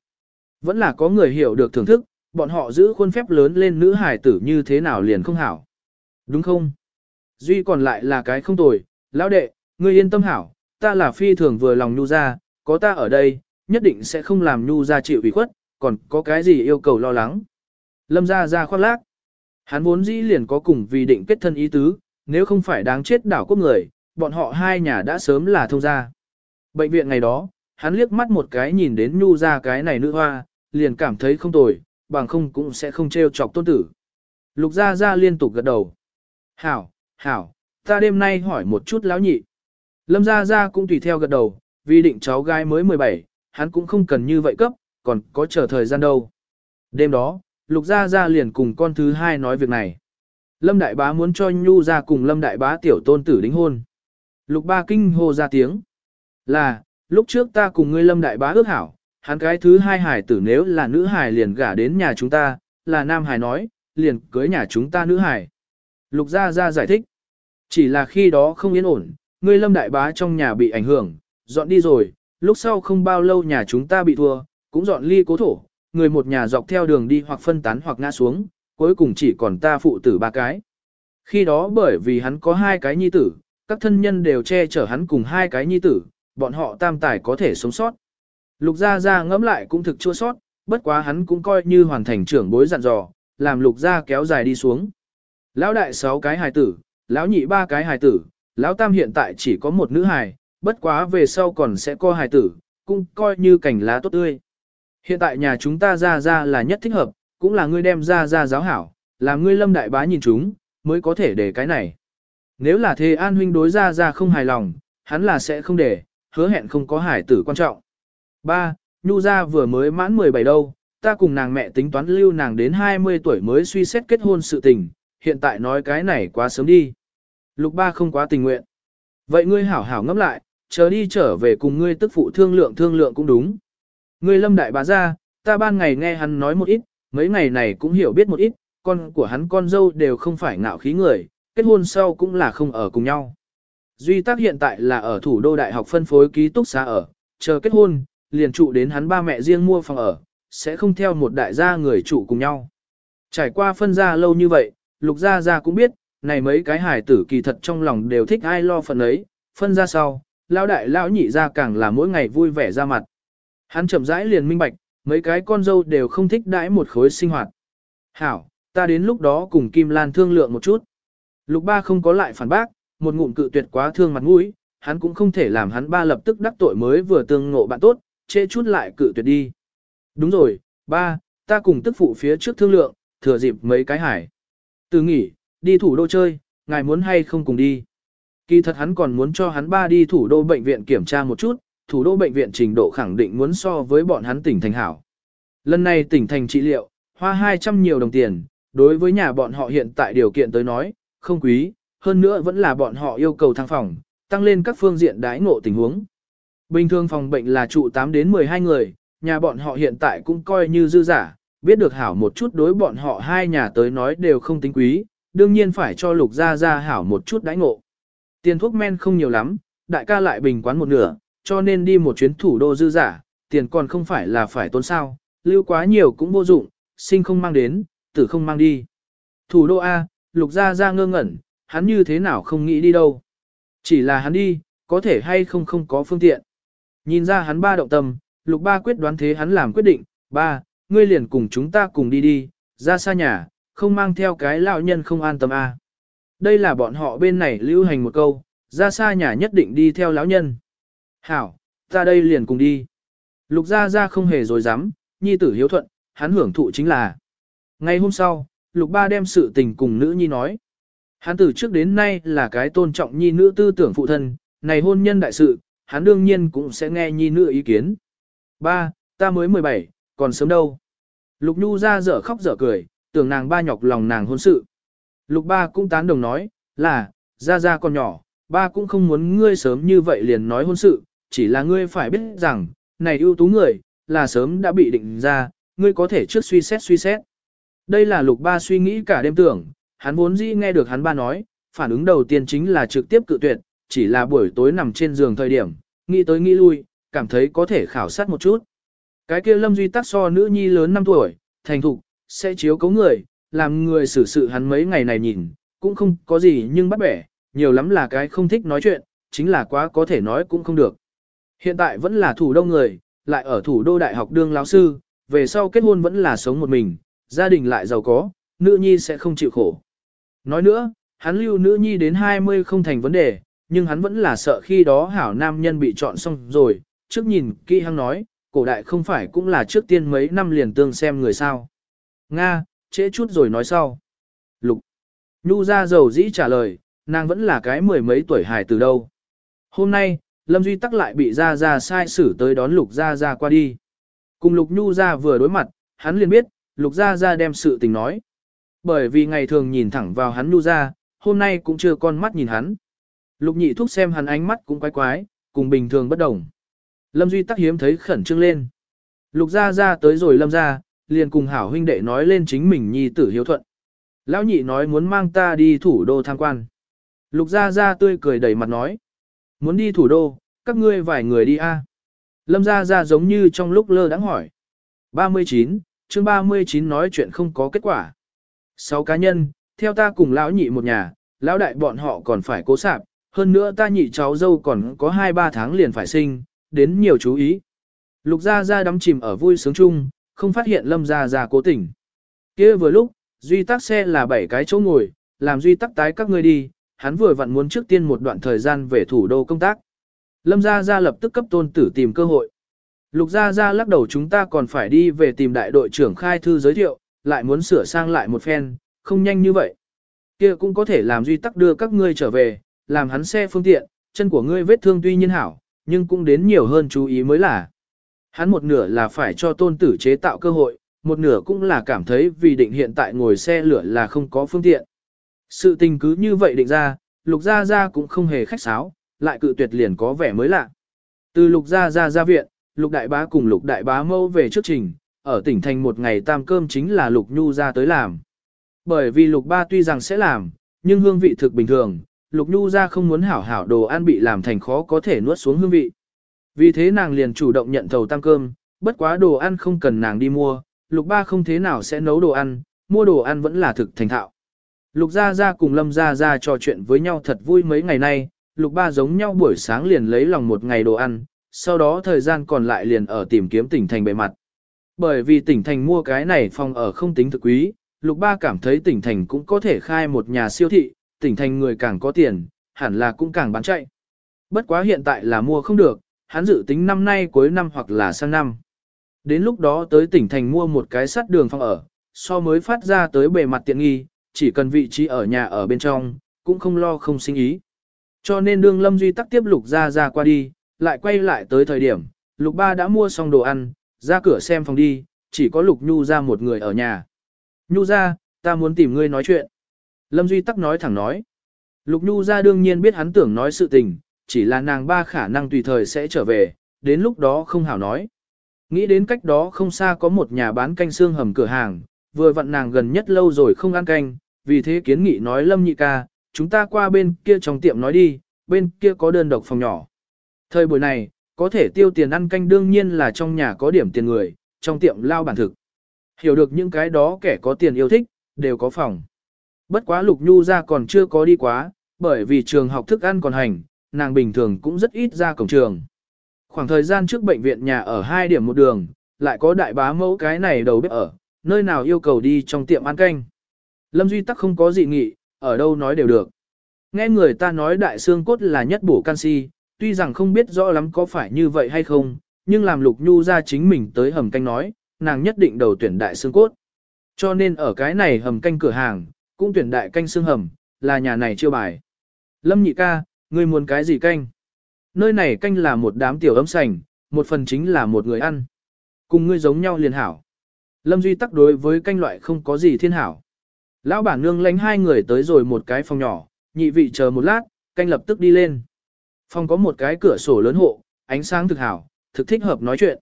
Vẫn là có người hiểu được thưởng thức, bọn họ giữ khuôn phép lớn lên nữ hải tử như thế nào liền không hảo. Đúng không? Duy còn lại là cái không tồi, lão đệ, ngươi yên tâm hảo, ta là phi thường vừa lòng nhu ra, có ta ở đây, nhất định sẽ không làm nhu ra chịu ủy khuất, còn có cái gì yêu cầu lo lắng. Lâm ra ra khoác lác. Hắn vốn dĩ liền có cùng vì định kết thân ý tứ, nếu không phải đáng chết đảo quốc người, bọn họ hai nhà đã sớm là thông gia. Bệnh viện ngày đó, hắn liếc mắt một cái nhìn đến nhu ra cái này nữ hoa, liền cảm thấy không tồi, bằng không cũng sẽ không trêu chọc tôn tử. Lục gia gia liên tục gật đầu. Hảo, hảo, ta đêm nay hỏi một chút lão nhị. Lâm gia gia cũng tùy theo gật đầu, vì định cháu gái mới 17, hắn cũng không cần như vậy cấp, còn có chờ thời gian đâu. Đêm đó, Lục gia gia liền cùng con thứ hai nói việc này. Lâm đại bá muốn cho Nhu ra cùng Lâm đại bá tiểu tôn tử đính hôn. Lục ba kinh hô ra tiếng. Là, lúc trước ta cùng ngươi Lâm đại bá ước hảo, hắn cái thứ hai hải tử nếu là nữ hải liền gả đến nhà chúng ta, là nam hải nói, liền cưới nhà chúng ta nữ hải. Lục gia gia giải thích. Chỉ là khi đó không yên ổn, ngươi lâm đại bá trong nhà bị ảnh hưởng, dọn đi rồi, lúc sau không bao lâu nhà chúng ta bị thua, cũng dọn ly cố thổ, người một nhà dọc theo đường đi hoặc phân tán hoặc ngã xuống, cuối cùng chỉ còn ta phụ tử ba cái. Khi đó bởi vì hắn có hai cái nhi tử, các thân nhân đều che chở hắn cùng hai cái nhi tử, bọn họ tam tài có thể sống sót. Lục gia gia ngẫm lại cũng thực chua sót, bất quá hắn cũng coi như hoàn thành trưởng bối dặn dò, làm lục gia kéo dài đi xuống. Lão đại sáu cái hài tử, lão nhị ba cái hài tử, lão tam hiện tại chỉ có một nữ hài, bất quá về sau còn sẽ có hài tử, cũng coi như cảnh lá tốt tươi. Hiện tại nhà chúng ta gia gia là nhất thích hợp, cũng là ngươi đem ra ra giáo hảo, làm ngươi lâm đại bá nhìn chúng, mới có thể để cái này. Nếu là thế an huynh đối ra ra không hài lòng, hắn là sẽ không để, hứa hẹn không có hải tử quan trọng. Ba, Nhu gia vừa mới mãn 17 đâu, ta cùng nàng mẹ tính toán lưu nàng đến 20 tuổi mới suy xét kết hôn sự tình, hiện tại nói cái này quá sớm đi. Lục ba không quá tình nguyện. Vậy ngươi hảo hảo ngẫm lại, chờ đi trở về cùng ngươi tức phụ thương lượng thương lượng cũng đúng. Ngươi lâm đại bá ra, ta ban ngày nghe hắn nói một ít, mấy ngày này cũng hiểu biết một ít, con của hắn con dâu đều không phải ngạo khí người, kết hôn sau cũng là không ở cùng nhau. Duy tác hiện tại là ở thủ đô đại học phân phối ký túc xá ở, chờ kết hôn, liền trụ đến hắn ba mẹ riêng mua phòng ở, sẽ không theo một đại gia người trụ cùng nhau. Trải qua phân gia lâu như vậy, lục gia gia cũng biết, này mấy cái hài tử kỳ thật trong lòng đều thích ai lo phần ấy, phân ra sau, lão đại lão nhị gia càng là mỗi ngày vui vẻ ra mặt. Hắn chậm rãi liền minh bạch, mấy cái con dâu đều không thích đãi một khối sinh hoạt. Hảo, ta đến lúc đó cùng Kim Lan thương lượng một chút. Lục ba không có lại phản bác, một ngụm cự tuyệt quá thương mặt mũi, hắn cũng không thể làm hắn ba lập tức đắc tội mới vừa tương ngộ bạn tốt, chê chút lại cự tuyệt đi. Đúng rồi, ba, ta cùng tức phụ phía trước thương lượng, thừa dịp mấy cái hải. Từ nghỉ, đi thủ đô chơi, ngài muốn hay không cùng đi. Kỳ thật hắn còn muốn cho hắn ba đi thủ đô bệnh viện kiểm tra một chút, thủ đô bệnh viện trình độ khẳng định muốn so với bọn hắn tỉnh thành hảo. Lần này tỉnh thành trị liệu, hoa 200 nhiều đồng tiền, đối với nhà bọn họ hiện tại điều kiện tới nói, không quý, hơn nữa vẫn là bọn họ yêu cầu thang phòng, tăng lên các phương diện đái ngộ tình huống. Bình thường phòng bệnh là trụ 8 đến 12 người, nhà bọn họ hiện tại cũng coi như dư giả, biết được hảo một chút đối bọn họ hai nhà tới nói đều không tính quý, đương nhiên phải cho lục gia gia hảo một chút đãi ngộ. Tiền thuốc men không nhiều lắm, đại ca lại bình quán một nửa, cho nên đi một chuyến thủ đô dư giả, tiền còn không phải là phải tốn sao, lưu quá nhiều cũng vô dụng, sinh không mang đến, tử không mang đi. Thủ đô A, lục gia gia ngơ ngẩn, hắn như thế nào không nghĩ đi đâu. Chỉ là hắn đi, có thể hay không không có phương tiện. Nhìn ra hắn ba động tâm, lục ba quyết đoán thế hắn làm quyết định, ba, ngươi liền cùng chúng ta cùng đi đi, ra xa nhà, không mang theo cái lão nhân không an tâm a. Đây là bọn họ bên này lưu hành một câu, ra xa nhà nhất định đi theo lão nhân. Hảo, ta đây liền cùng đi. Lục gia gia không hề dối dám, nhi tử hiếu thuận, hắn hưởng thụ chính là. Ngày hôm sau, lục ba đem sự tình cùng nữ nhi nói. Hắn từ trước đến nay là cái tôn trọng nhi nữ tư tưởng phụ thân, này hôn nhân đại sự, hắn đương nhiên cũng sẽ nghe nhi nữ ý kiến. Ba, ta mới 17, còn sớm đâu. Lục Nhu ra dở khóc dở cười, tưởng nàng ba nhọc lòng nàng hôn sự. Lục ba cũng tán đồng nói, là, ra ra còn nhỏ, ba cũng không muốn ngươi sớm như vậy liền nói hôn sự, chỉ là ngươi phải biết rằng, này ưu tú người, là sớm đã bị định ra, ngươi có thể trước suy xét suy xét. Đây là lục ba suy nghĩ cả đêm tưởng, hắn vốn dĩ nghe được hắn ba nói, phản ứng đầu tiên chính là trực tiếp cự tuyệt, chỉ là buổi tối nằm trên giường thời điểm, nghĩ tới nghĩ lui, cảm thấy có thể khảo sát một chút. Cái kia Lâm Duy Tắc so nữ nhi lớn 5 tuổi, thành thục, sẽ chiếu cấu người, làm người xử sự hắn mấy ngày này nhìn, cũng không có gì nhưng bắt bẻ, nhiều lắm là cái không thích nói chuyện, chính là quá có thể nói cũng không được. Hiện tại vẫn là thủ đô người, lại ở thủ đô đại học đương lão sư, về sau kết hôn vẫn là sống một mình, gia đình lại giàu có, nữ nhi sẽ không chịu khổ. Nói nữa, hắn lưu nữ nhi đến 20 không thành vấn đề, nhưng hắn vẫn là sợ khi đó hảo nam nhân bị chọn xong rồi, trước nhìn kỹ hăng nói, cổ đại không phải cũng là trước tiên mấy năm liền tương xem người sao. Nga, trễ chút rồi nói sau. Lục. Nhu ra dầu dĩ trả lời, nàng vẫn là cái mười mấy tuổi hài từ đâu. Hôm nay, Lâm Duy Tắc lại bị ra ra sai xử tới đón Lục ra ra qua đi. Cùng Lục Nhu ra vừa đối mặt, hắn liền biết, Lục ra ra đem sự tình nói. Bởi vì ngày thường nhìn thẳng vào hắn Nhu ra, hôm nay cũng chưa con mắt nhìn hắn. Lục nhị thúc xem hắn ánh mắt cũng quái quái, cùng bình thường bất đồng. Lâm Duy tắc hiếm thấy khẩn trương lên. Lục gia ra tới rồi lâm gia, liền cùng hảo huynh đệ nói lên chính mình nhi tử hiếu thuận. Lão nhị nói muốn mang ta đi thủ đô tham quan. Lục gia ra tươi cười đầy mặt nói. Muốn đi thủ đô, các ngươi vài người đi a. Lâm gia Gia giống như trong lúc lơ đãng hỏi. 39, chương 39 nói chuyện không có kết quả. Sáu cá nhân, theo ta cùng lão nhị một nhà, lão đại bọn họ còn phải cố sạp, hơn nữa ta nhị cháu dâu còn có 2-3 tháng liền phải sinh, đến nhiều chú ý. Lục Gia Gia đắm chìm ở vui sướng chung, không phát hiện Lâm Gia Gia cố tình. kia vừa lúc, Duy tắc xe là 7 cái chỗ ngồi, làm Duy tắc tái các ngươi đi, hắn vừa vặn muốn trước tiên một đoạn thời gian về thủ đô công tác. Lâm Gia Gia lập tức cấp tôn tử tìm cơ hội. Lục Gia Gia lắc đầu chúng ta còn phải đi về tìm đại đội trưởng khai thư giới thiệu, lại muốn sửa sang lại một phen, không nhanh như vậy. kia cũng có thể làm Duy tắc đưa các ngươi trở về, làm hắn xe phương tiện, chân của ngươi vết thương tuy nhiên hảo, nhưng cũng đến nhiều hơn chú ý mới là. Hắn một nửa là phải cho tôn tử chế tạo cơ hội, một nửa cũng là cảm thấy vì định hiện tại ngồi xe lửa là không có phương tiện. Sự tình cứ như vậy định ra, lục gia gia cũng không hề khách sáo, lại cự tuyệt liền có vẻ mới lạ. Từ lục gia gia ra viện, lục đại bá cùng lục đại bá mâu về trước trình, ở tỉnh thành một ngày tam cơm chính là lục nhu ra tới làm. Bởi vì lục ba tuy rằng sẽ làm, nhưng hương vị thực bình thường, lục nhu ra không muốn hảo hảo đồ ăn bị làm thành khó có thể nuốt xuống hương vị. Vì thế nàng liền chủ động nhận thầu tam cơm, bất quá đồ ăn không cần nàng đi mua, lục ba không thế nào sẽ nấu đồ ăn, mua đồ ăn vẫn là thực thành thạo. Lục Gia Gia cùng Lâm Gia Gia trò chuyện với nhau thật vui mấy ngày nay, Lục Ba giống nhau buổi sáng liền lấy lòng một ngày đồ ăn, sau đó thời gian còn lại liền ở tìm kiếm tỉnh thành bề mặt. Bởi vì tỉnh thành mua cái này phòng ở không tính thực quý, Lục Ba cảm thấy tỉnh thành cũng có thể khai một nhà siêu thị, tỉnh thành người càng có tiền, hẳn là cũng càng bán chạy. Bất quá hiện tại là mua không được, hắn dự tính năm nay cuối năm hoặc là sang năm. Đến lúc đó tới tỉnh thành mua một cái sắt đường phòng ở, so mới phát ra tới bề mặt tiện nghi, chỉ cần vị trí ở nhà ở bên trong, cũng không lo không sinh ý. Cho nên đương Lâm Duy tắc tiếp Lục gia gia qua đi, lại quay lại tới thời điểm, Lục ba đã mua xong đồ ăn, ra cửa xem phòng đi, chỉ có Lục Nhu ra một người ở nhà. Nhu ra, ta muốn tìm ngươi nói chuyện. Lâm Duy tắc nói thẳng nói. Lục Nhu ra đương nhiên biết hắn tưởng nói sự tình, chỉ là nàng ba khả năng tùy thời sẽ trở về, đến lúc đó không hảo nói. Nghĩ đến cách đó không xa có một nhà bán canh xương hầm cửa hàng, vừa vặn nàng gần nhất lâu rồi không ăn canh, vì thế kiến nghị nói Lâm nhị ca, chúng ta qua bên kia trong tiệm nói đi, bên kia có đơn độc phòng nhỏ. Thời buổi này, có thể tiêu tiền ăn canh đương nhiên là trong nhà có điểm tiền người, trong tiệm lao bản thực. Hiểu được những cái đó kẻ có tiền yêu thích, đều có phòng. Bất quá Lục Nhu ra còn chưa có đi quá, bởi vì trường học thức ăn còn hành, nàng bình thường cũng rất ít ra cổng trường. Khoảng thời gian trước bệnh viện nhà ở hai điểm một đường, lại có đại bá mẫu cái này đầu bếp ở, nơi nào yêu cầu đi trong tiệm ăn canh. Lâm Duy Tắc không có gì nghị, ở đâu nói đều được. Nghe người ta nói đại xương cốt là nhất bổ canxi, tuy rằng không biết rõ lắm có phải như vậy hay không, nhưng làm lục nhu ra chính mình tới hầm canh nói, nàng nhất định đầu tuyển đại xương cốt. Cho nên ở cái này hầm canh cửa hàng, cũng tuyển đại canh xương hầm, là nhà này chiêu bài. Lâm nhị ca, ngươi muốn cái gì canh? Nơi này canh là một đám tiểu ấm sành, một phần chính là một người ăn. Cùng ngươi giống nhau liền hảo. Lâm Duy tắc đối với canh loại không có gì thiên hảo. Lão bản nương lánh hai người tới rồi một cái phòng nhỏ, nhị vị chờ một lát, canh lập tức đi lên. Phòng có một cái cửa sổ lớn hộ, ánh sáng thực hảo, thực thích hợp nói chuyện.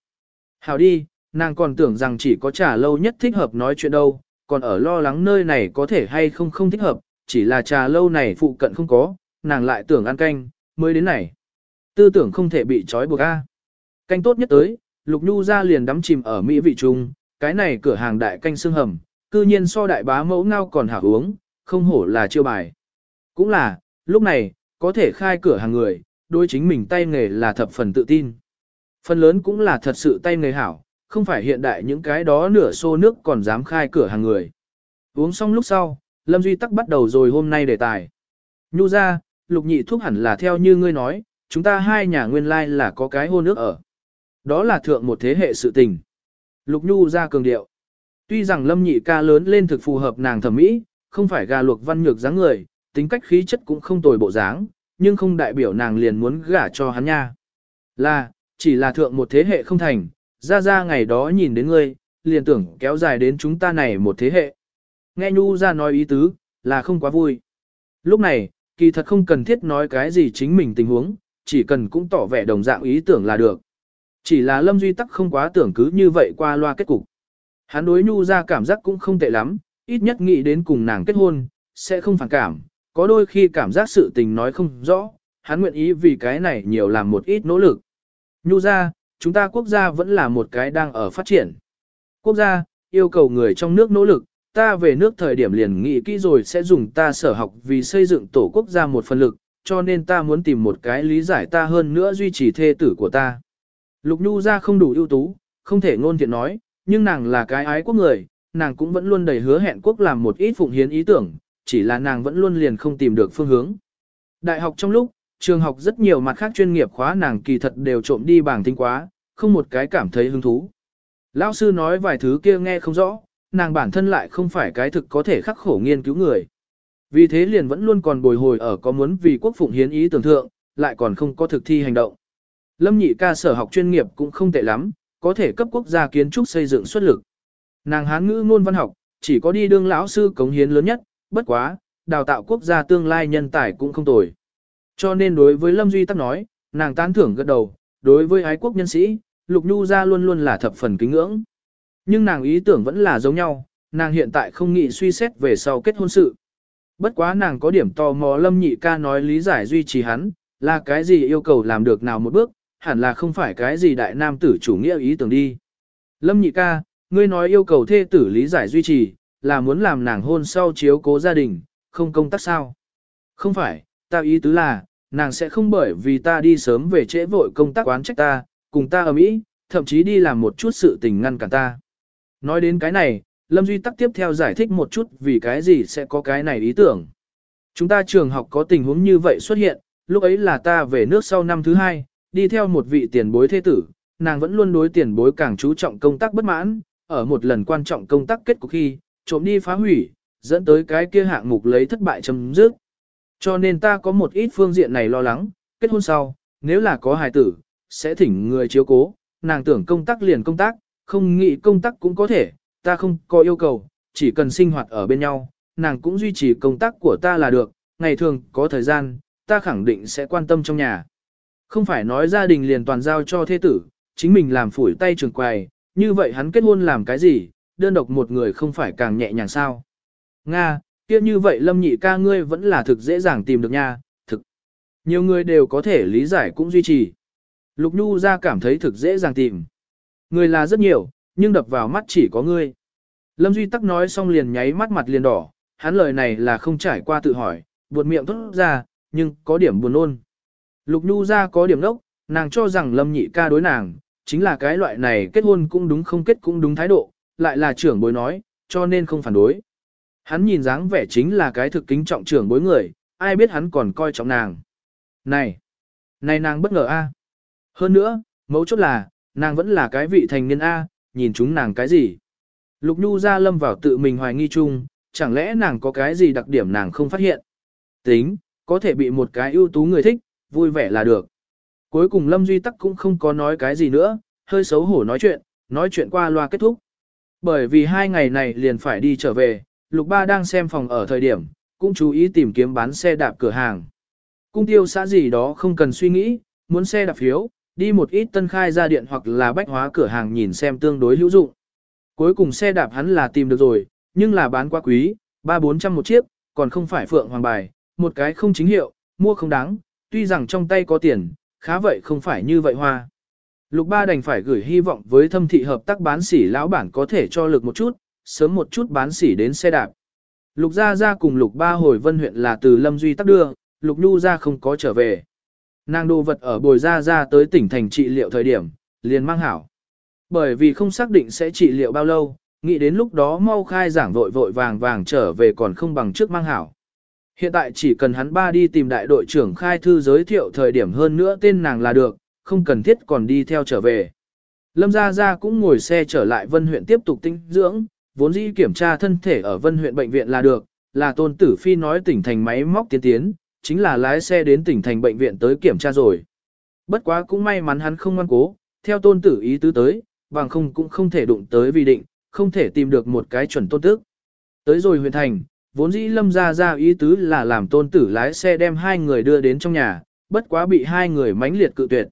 Hảo đi, nàng còn tưởng rằng chỉ có trà lâu nhất thích hợp nói chuyện đâu, còn ở lo lắng nơi này có thể hay không không thích hợp, chỉ là trà lâu này phụ cận không có, nàng lại tưởng ăn canh, mới đến này. Tư tưởng không thể bị trói buộc a. Canh tốt nhất tới, Lục Nhu ra liền đắm chìm ở mỹ vị trung, cái này cửa hàng đại canh xương hầm, cư nhiên so đại bá mẫu ngao còn hảo uống, không hổ là chiêu bài. Cũng là, lúc này, có thể khai cửa hàng người, đối chính mình tay nghề là thập phần tự tin. Phần lớn cũng là thật sự tay nghề hảo, không phải hiện đại những cái đó nửa xô nước còn dám khai cửa hàng người. Uống xong lúc sau, Lâm Duy Tắc bắt đầu rồi hôm nay đề tài. Nhu ra, lục nhị thuốc hẳn là theo như ngươi nói, chúng ta hai nhà nguyên lai là có cái hôn nước ở. Đó là thượng một thế hệ sự tình. Lục Nhu ra cường điệu. Tuy rằng lâm nhị ca lớn lên thực phù hợp nàng thẩm mỹ, không phải gà luộc văn nhược dáng người, tính cách khí chất cũng không tồi bộ dáng, nhưng không đại biểu nàng liền muốn gả cho hắn nha. Là, chỉ là thượng một thế hệ không thành, ra ra ngày đó nhìn đến ngươi, liền tưởng kéo dài đến chúng ta này một thế hệ. Nghe Nhu ra nói ý tứ, là không quá vui. Lúc này, kỳ thật không cần thiết nói cái gì chính mình tình huống, chỉ cần cũng tỏ vẻ đồng dạng ý tưởng là được. Chỉ là Lâm Duy Tắc không quá tưởng cứ như vậy qua loa kết cục. Hắn đối nhu ra cảm giác cũng không tệ lắm, ít nhất nghĩ đến cùng nàng kết hôn, sẽ không phản cảm, có đôi khi cảm giác sự tình nói không rõ, hắn nguyện ý vì cái này nhiều làm một ít nỗ lực. Nhu ra, chúng ta quốc gia vẫn là một cái đang ở phát triển. Quốc gia, yêu cầu người trong nước nỗ lực, ta về nước thời điểm liền nghĩ kỹ rồi sẽ dùng ta sở học vì xây dựng tổ quốc gia một phần lực, cho nên ta muốn tìm một cái lý giải ta hơn nữa duy trì thê tử của ta. Lục Nhu ra không đủ ưu tú, không thể ngôn thiện nói, nhưng nàng là cái ái quốc người, nàng cũng vẫn luôn đầy hứa hẹn quốc làm một ít phụng hiến ý tưởng, chỉ là nàng vẫn luôn liền không tìm được phương hướng. Đại học trong lúc, trường học rất nhiều mặt khác chuyên nghiệp khóa nàng kỳ thật đều trộm đi bảng tính quá, không một cái cảm thấy hứng thú. Lão sư nói vài thứ kia nghe không rõ, nàng bản thân lại không phải cái thực có thể khắc khổ nghiên cứu người. Vì thế liền vẫn luôn còn bồi hồi ở có muốn vì quốc phụng hiến ý tưởng thượng, lại còn không có thực thi hành động. Lâm nhị ca sở học chuyên nghiệp cũng không tệ lắm, có thể cấp quốc gia kiến trúc xây dựng xuất lực. Nàng hán ngữ ngôn văn học, chỉ có đi đương lão sư cống hiến lớn nhất, bất quá, đào tạo quốc gia tương lai nhân tài cũng không tồi. Cho nên đối với Lâm Duy Tắc nói, nàng tán thưởng gật đầu, đối với ái quốc nhân sĩ, Lục Nhu ra luôn luôn là thập phần kính ngưỡng. Nhưng nàng ý tưởng vẫn là giống nhau, nàng hiện tại không nghĩ suy xét về sau kết hôn sự. Bất quá nàng có điểm tò mò Lâm Nhị ca nói lý giải duy trì hắn, là cái gì yêu cầu làm được nào một bước, hẳn là không phải cái gì đại nam tử chủ nghĩa ý tưởng đi. Lâm Nhị ca, ngươi nói yêu cầu thê tử lý giải duy trì, là muốn làm nàng hôn sau chiếu cố gia đình, không công tác sao? Không phải, ta ý tứ là, nàng sẽ không bởi vì ta đi sớm về trễ vội công tác quán trách ta, cùng ta ở Mỹ, thậm chí đi làm một chút sự tình ngăn cản ta. Nói đến cái này, Lâm Duy tắc tiếp theo giải thích một chút vì cái gì sẽ có cái này ý tưởng. Chúng ta trường học có tình huống như vậy xuất hiện, lúc ấy là ta về nước sau năm thứ hai, đi theo một vị tiền bối thế tử, nàng vẫn luôn đối tiền bối càng chú trọng công tác bất mãn, ở một lần quan trọng công tác kết cục khi, trộm đi phá hủy, dẫn tới cái kia hạng mục lấy thất bại chấm dứt. Cho nên ta có một ít phương diện này lo lắng, kết hôn sau, nếu là có hài tử, sẽ thỉnh người chiếu cố, nàng tưởng công tác liền công tác, không nghĩ công tác cũng có thể, ta không có yêu cầu, chỉ cần sinh hoạt ở bên nhau, nàng cũng duy trì công tác của ta là được, ngày thường có thời gian, ta khẳng định sẽ quan tâm trong nhà. Không phải nói gia đình liền toàn giao cho thế tử, chính mình làm phủi tay trường quài, như vậy hắn kết hôn làm cái gì, đơn độc một người không phải càng nhẹ nhàng sao. Nga, kia như vậy lâm nhị ca ngươi vẫn là thực dễ dàng tìm được nha, thực. Nhiều người đều có thể lý giải cũng duy trì. Lục Nhu ra cảm thấy thực dễ dàng tìm. Người là rất nhiều, nhưng đập vào mắt chỉ có ngươi. Lâm Duy Tắc nói xong liền nháy mắt mặt liền đỏ, hắn lời này là không trải qua tự hỏi, buột miệng thốt ra, nhưng có điểm buồn ôn. Lục Nhu ra có điểm đốc, nàng cho rằng Lâm nhị ca đối nàng, chính là cái loại này kết hôn cũng đúng không kết cũng đúng thái độ, lại là trưởng bối nói, cho nên không phản đối. Hắn nhìn dáng vẻ chính là cái thực kính trọng trưởng bối người, ai biết hắn còn coi trọng nàng. Này, này nàng bất ngờ a. Hơn nữa, mấu chốt là, nàng vẫn là cái vị thành niên a, nhìn chúng nàng cái gì. Lục Nhu ra lâm vào tự mình hoài nghi chung, chẳng lẽ nàng có cái gì đặc điểm nàng không phát hiện. Tính, có thể bị một cái ưu tú người thích, vui vẻ là được. Cuối cùng Lâm Duy Tắc cũng không có nói cái gì nữa, hơi xấu hổ nói chuyện, nói chuyện qua loa kết thúc. Bởi vì hai ngày này liền phải đi trở về, Lục Ba đang xem phòng ở thời điểm, cũng chú ý tìm kiếm bán xe đạp cửa hàng. Cung tiêu xã gì đó không cần suy nghĩ, muốn xe đạp phiếu, đi một ít tân khai ra điện hoặc là bách hóa cửa hàng nhìn xem tương đối hữu dụng. Cuối cùng xe đạp hắn là tìm được rồi, nhưng là bán quá quý, ba bốn trăm một chiếc, còn không phải phượng hoàng bài, một cái không chính hiệu, mua không đáng, tuy rằng trong tay có tiền, khá vậy không phải như vậy hoa. Lục ba đành phải gửi hy vọng với thâm thị hợp tác bán sỉ lão bản có thể cho lực một chút, sớm một chút bán sỉ đến xe đạp. Lục gia gia cùng lục ba hồi vân huyện là từ Lâm Duy tắc đưa, lục nhu gia không có trở về. Nàng đồ vật ở bồi gia gia tới tỉnh thành trị liệu thời điểm, liền mang hảo. Bởi vì không xác định sẽ trị liệu bao lâu, nghĩ đến lúc đó mau khai giảng vội vội vàng vàng trở về còn không bằng trước mang hảo. Hiện tại chỉ cần hắn ba đi tìm đại đội trưởng khai thư giới thiệu thời điểm hơn nữa tên nàng là được, không cần thiết còn đi theo trở về. Lâm Gia Gia cũng ngồi xe trở lại Vân huyện tiếp tục tinh dưỡng, vốn dĩ kiểm tra thân thể ở Vân huyện bệnh viện là được, là tôn tử phi nói tỉnh thành máy móc tiến tiến, chính là lái xe đến tỉnh thành bệnh viện tới kiểm tra rồi. Bất quá cũng may mắn hắn không ngoan cố, theo tôn tử ý tứ tới, bằng không cũng không thể đụng tới vì định, không thể tìm được một cái chuẩn tôn tức. Tới rồi huyện thành, vốn dĩ lâm ra ra ý tứ là làm tôn tử lái xe đem hai người đưa đến trong nhà, bất quá bị hai người mãnh liệt cự tuyệt.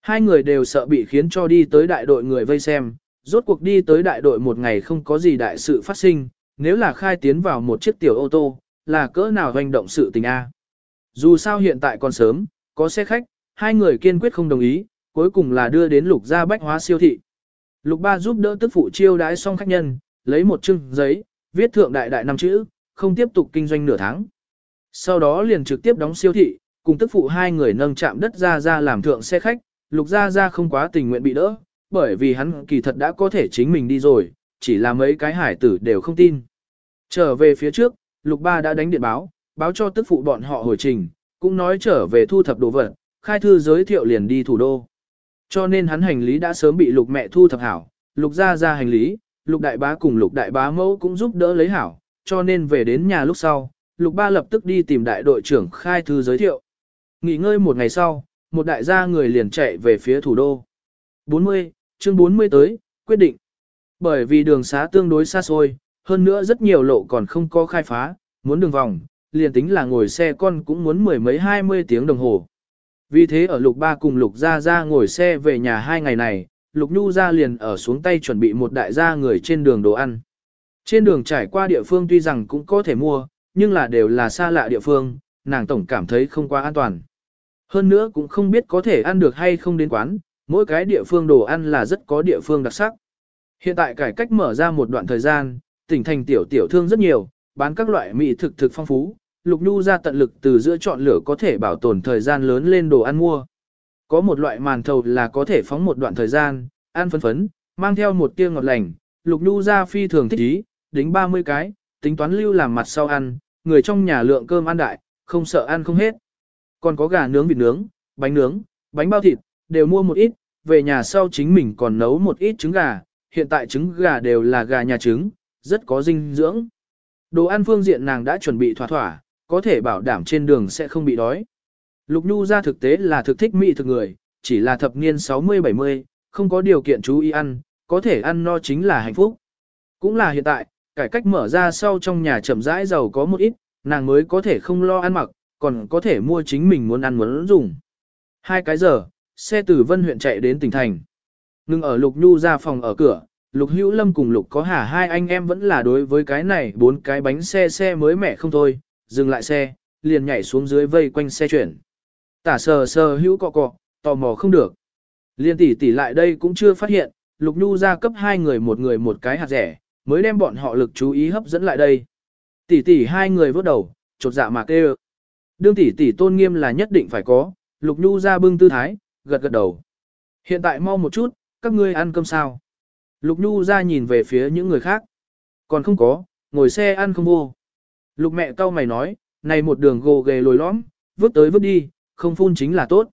Hai người đều sợ bị khiến cho đi tới đại đội người vây xem, rốt cuộc đi tới đại đội một ngày không có gì đại sự phát sinh, nếu là khai tiến vào một chiếc tiểu ô tô, là cỡ nào hành động sự tình A. Dù sao hiện tại còn sớm, có xe khách, hai người kiên quyết không đồng ý, cuối cùng là đưa đến lục gia bách hóa siêu thị. Lục ba giúp đỡ tức phụ chiêu đái xong khách nhân, lấy một chưng giấy, viết thượng đại đại năm chữ, không tiếp tục kinh doanh nửa tháng. Sau đó liền trực tiếp đóng siêu thị, cùng tức phụ hai người nâng chạm đất ra ra làm thượng xe khách, lục gia gia không quá tình nguyện bị đỡ, bởi vì hắn kỳ thật đã có thể chính mình đi rồi, chỉ là mấy cái hải tử đều không tin. Trở về phía trước, lục ba đã đánh điện báo, báo cho tức phụ bọn họ hồi trình, cũng nói trở về thu thập đồ vật, khai thư giới thiệu liền đi thủ đô. Cho nên hắn hành lý đã sớm bị lục mẹ thu thập hảo, lục gia ra hành lý, lục đại bá cùng lục đại bá mẫu cũng giúp đỡ lấy hảo, cho nên về đến nhà lúc sau, lục ba lập tức đi tìm đại đội trưởng khai thư giới thiệu. Nghỉ ngơi một ngày sau, một đại gia người liền chạy về phía thủ đô. 40, chương 40 tới, quyết định. Bởi vì đường xá tương đối xa xôi, hơn nữa rất nhiều lộ còn không có khai phá, muốn đường vòng, liền tính là ngồi xe con cũng muốn mười mấy hai mươi tiếng đồng hồ. Vì thế ở lục ba cùng lục gia gia ngồi xe về nhà hai ngày này, lục nhu gia liền ở xuống tay chuẩn bị một đại gia người trên đường đồ ăn. Trên đường trải qua địa phương tuy rằng cũng có thể mua, nhưng là đều là xa lạ địa phương, nàng tổng cảm thấy không quá an toàn. Hơn nữa cũng không biết có thể ăn được hay không đến quán, mỗi cái địa phương đồ ăn là rất có địa phương đặc sắc. Hiện tại cải cách mở ra một đoạn thời gian, tỉnh thành tiểu tiểu thương rất nhiều, bán các loại mỹ thực thực phong phú, Lục Nhu ra tận lực từ giữa chọn lựa có thể bảo tồn thời gian lớn lên đồ ăn mua. Có một loại màn thầu là có thể phóng một đoạn thời gian, ăn phấn phấn, mang theo một tia ngọt lành, Lục Nhu ra phi thường thích ý, đính 30 cái, tính toán lưu làm mặt sau ăn, người trong nhà lượng cơm ăn đại, không sợ ăn không hết. Còn có gà nướng vịt nướng, bánh nướng, bánh bao thịt, đều mua một ít, về nhà sau chính mình còn nấu một ít trứng gà, hiện tại trứng gà đều là gà nhà trứng, rất có dinh dưỡng. Đồ ăn phương diện nàng đã chuẩn bị thỏa thỏa, có thể bảo đảm trên đường sẽ không bị đói. Lục Nhu ra thực tế là thực thích mỹ thực người, chỉ là thập niên 60-70, không có điều kiện chú ý ăn, có thể ăn no chính là hạnh phúc. Cũng là hiện tại, cải cách mở ra sau trong nhà chậm rãi giàu có một ít, nàng mới có thể không lo ăn mặc, còn có thể mua chính mình muốn ăn muốn dùng. Hai cái giờ, xe từ Vân huyện chạy đến tỉnh thành. Ngưng ở Lục Nhu ra phòng ở cửa, Lục Hữu Lâm cùng Lục có hà hai anh em vẫn là đối với cái này bốn cái bánh xe xe mới mẻ không thôi, dừng lại xe, liền nhảy xuống dưới vây quanh xe chuyển. Tả sờ sờ hữu cọ cọ, tò mò không được. Liên tỷ tỷ lại đây cũng chưa phát hiện, Lục Nhu ra cấp hai người một người một cái hạt rẻ, mới đem bọn họ lực chú ý hấp dẫn lại đây. Tỷ tỷ hai người vớt đầu, chột dạ mà kêu. Đương tỷ tỷ tôn nghiêm là nhất định phải có, Lục Nhu ra bưng tư thái, gật gật đầu. Hiện tại mau một chút, các ngươi ăn cơm sao? Lục Nhu ra nhìn về phía những người khác. Còn không có, ngồi xe ăn không vô. Lục mẹ cau mày nói, này một đường gồ ghề lồi lõm, vứt tới vứt đi, không phun chính là tốt.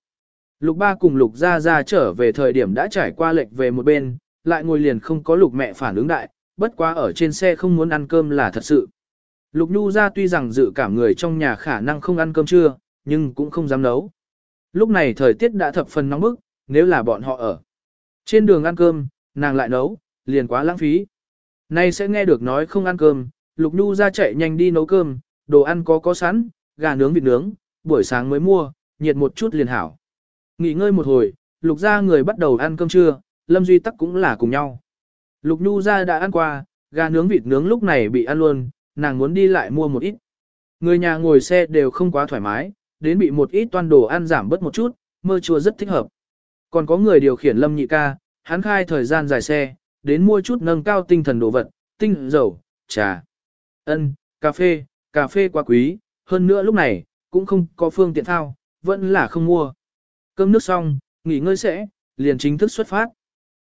Lục ba cùng lục ra ra trở về thời điểm đã trải qua lệch về một bên, lại ngồi liền không có lục mẹ phản ứng đại, bất quá ở trên xe không muốn ăn cơm là thật sự. Lục Nhu ra tuy rằng dự cảm người trong nhà khả năng không ăn cơm trưa, nhưng cũng không dám nấu. Lúc này thời tiết đã thập phần nóng bức, nếu là bọn họ ở. Trên đường ăn cơm, nàng lại nấu, liền quá lãng phí. Nay sẽ nghe được nói không ăn cơm, Lục Nhu ra chạy nhanh đi nấu cơm, đồ ăn có có sẵn, gà nướng vịt nướng, buổi sáng mới mua, nhiệt một chút liền hảo. Nghỉ ngơi một hồi, Lục ra người bắt đầu ăn cơm trưa, Lâm Duy Tắc cũng là cùng nhau. Lục Nhu ra đã ăn qua, gà nướng vịt nướng lúc này bị ăn luôn, nàng muốn đi lại mua một ít. Người nhà ngồi xe đều không quá thoải mái, đến bị một ít toan đồ ăn giảm bớt một chút, mơ chua rất thích hợp. Còn có người điều khiển Lâm Nhị ca, hắn khai thời gian dài xe, đến mua chút nâng cao tinh thần đồ vật, tinh dầu, trà. Ân, cà phê, cà phê quá quý, hơn nữa lúc này, cũng không có phương tiện thao, vẫn là không mua. Cơm nước xong, nghỉ ngơi sẽ, liền chính thức xuất phát.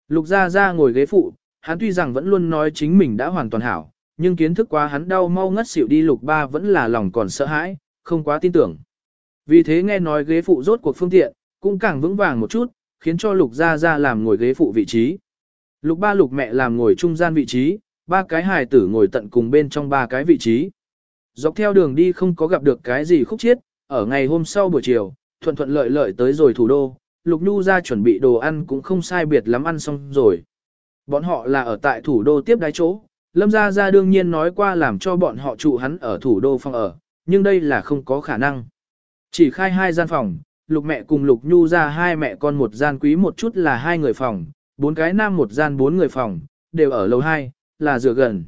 Lục Gia Gia ngồi ghế phụ, hắn tuy rằng vẫn luôn nói chính mình đã hoàn toàn hảo, nhưng kiến thức quá hắn đau mau ngất xỉu đi Lục Ba vẫn là lòng còn sợ hãi, không quá tin tưởng. Vì thế nghe nói ghế phụ rốt cuộc phương tiện, cũng càng vững vàng một chút, khiến cho Lục Gia Gia làm ngồi ghế phụ vị trí. Lục Ba Lục mẹ làm ngồi trung gian vị trí, ba cái hài tử ngồi tận cùng bên trong ba cái vị trí. Dọc theo đường đi không có gặp được cái gì khúc chiết, ở ngày hôm sau buổi chiều, thuận thuận lợi lợi tới rồi thủ đô, Lục Nhu ra chuẩn bị đồ ăn cũng không sai biệt lắm ăn xong rồi. Bọn họ là ở tại thủ đô tiếp đái chỗ, Lâm Gia Gia đương nhiên nói qua làm cho bọn họ trụ hắn ở thủ đô phòng ở, nhưng đây là không có khả năng. Chỉ khai hai gian phòng, Lục mẹ cùng Lục Nhu ra hai mẹ con một gian quý một chút là hai người phòng, bốn cái nam một gian bốn người phòng, đều ở lầu hai, là dựa gần.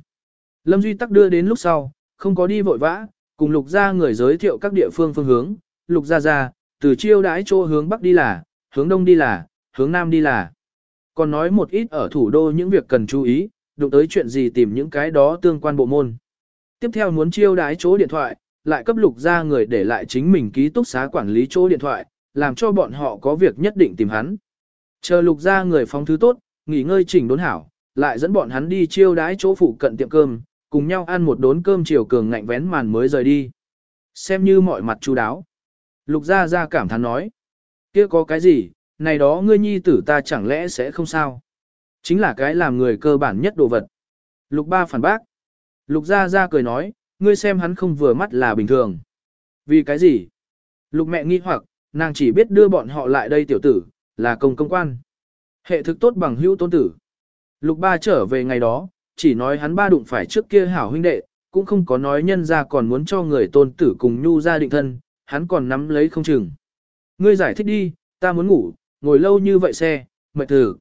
Lâm Duy Tắc đưa đến lúc sau, không có đi vội vã, cùng lục gia người giới thiệu các địa phương phương hướng, lục gia gia từ chiêu đãi chỗ hướng bắc đi là, hướng đông đi là, hướng nam đi là. Còn nói một ít ở thủ đô những việc cần chú ý, đụng tới chuyện gì tìm những cái đó tương quan bộ môn. Tiếp theo muốn chiêu đái chỗ điện thoại, lại cấp lục gia người để lại chính mình ký túc xá quản lý chỗ điện thoại, làm cho bọn họ có việc nhất định tìm hắn. Chờ lục ra người phóng thứ tốt, nghỉ ngơi chỉnh đốn hảo, lại dẫn bọn hắn đi chiêu đái chỗ phụ cận tiệm cơm, cùng nhau ăn một đốn cơm chiều cường ngạnh vén màn mới rời đi. Xem như mọi mặt chú đáo. Lục gia gia cảm thán nói. kia có cái gì, này đó ngươi nhi tử ta chẳng lẽ sẽ không sao. Chính là cái làm người cơ bản nhất đồ vật. Lục ba phản bác. Lục gia gia cười nói, ngươi xem hắn không vừa mắt là bình thường. Vì cái gì? Lục mẹ nghi hoặc, nàng chỉ biết đưa bọn họ lại đây tiểu tử, là công công quan. Hệ thực tốt bằng hữu tôn tử. Lục ba trở về ngày đó, chỉ nói hắn ba đụng phải trước kia hảo huynh đệ, cũng không có nói nhân ra còn muốn cho người tôn tử cùng nhu ra định thân, hắn còn nắm lấy không chừng. Ngươi giải thích đi, ta muốn ngủ, ngồi lâu như vậy xe, mệt thử.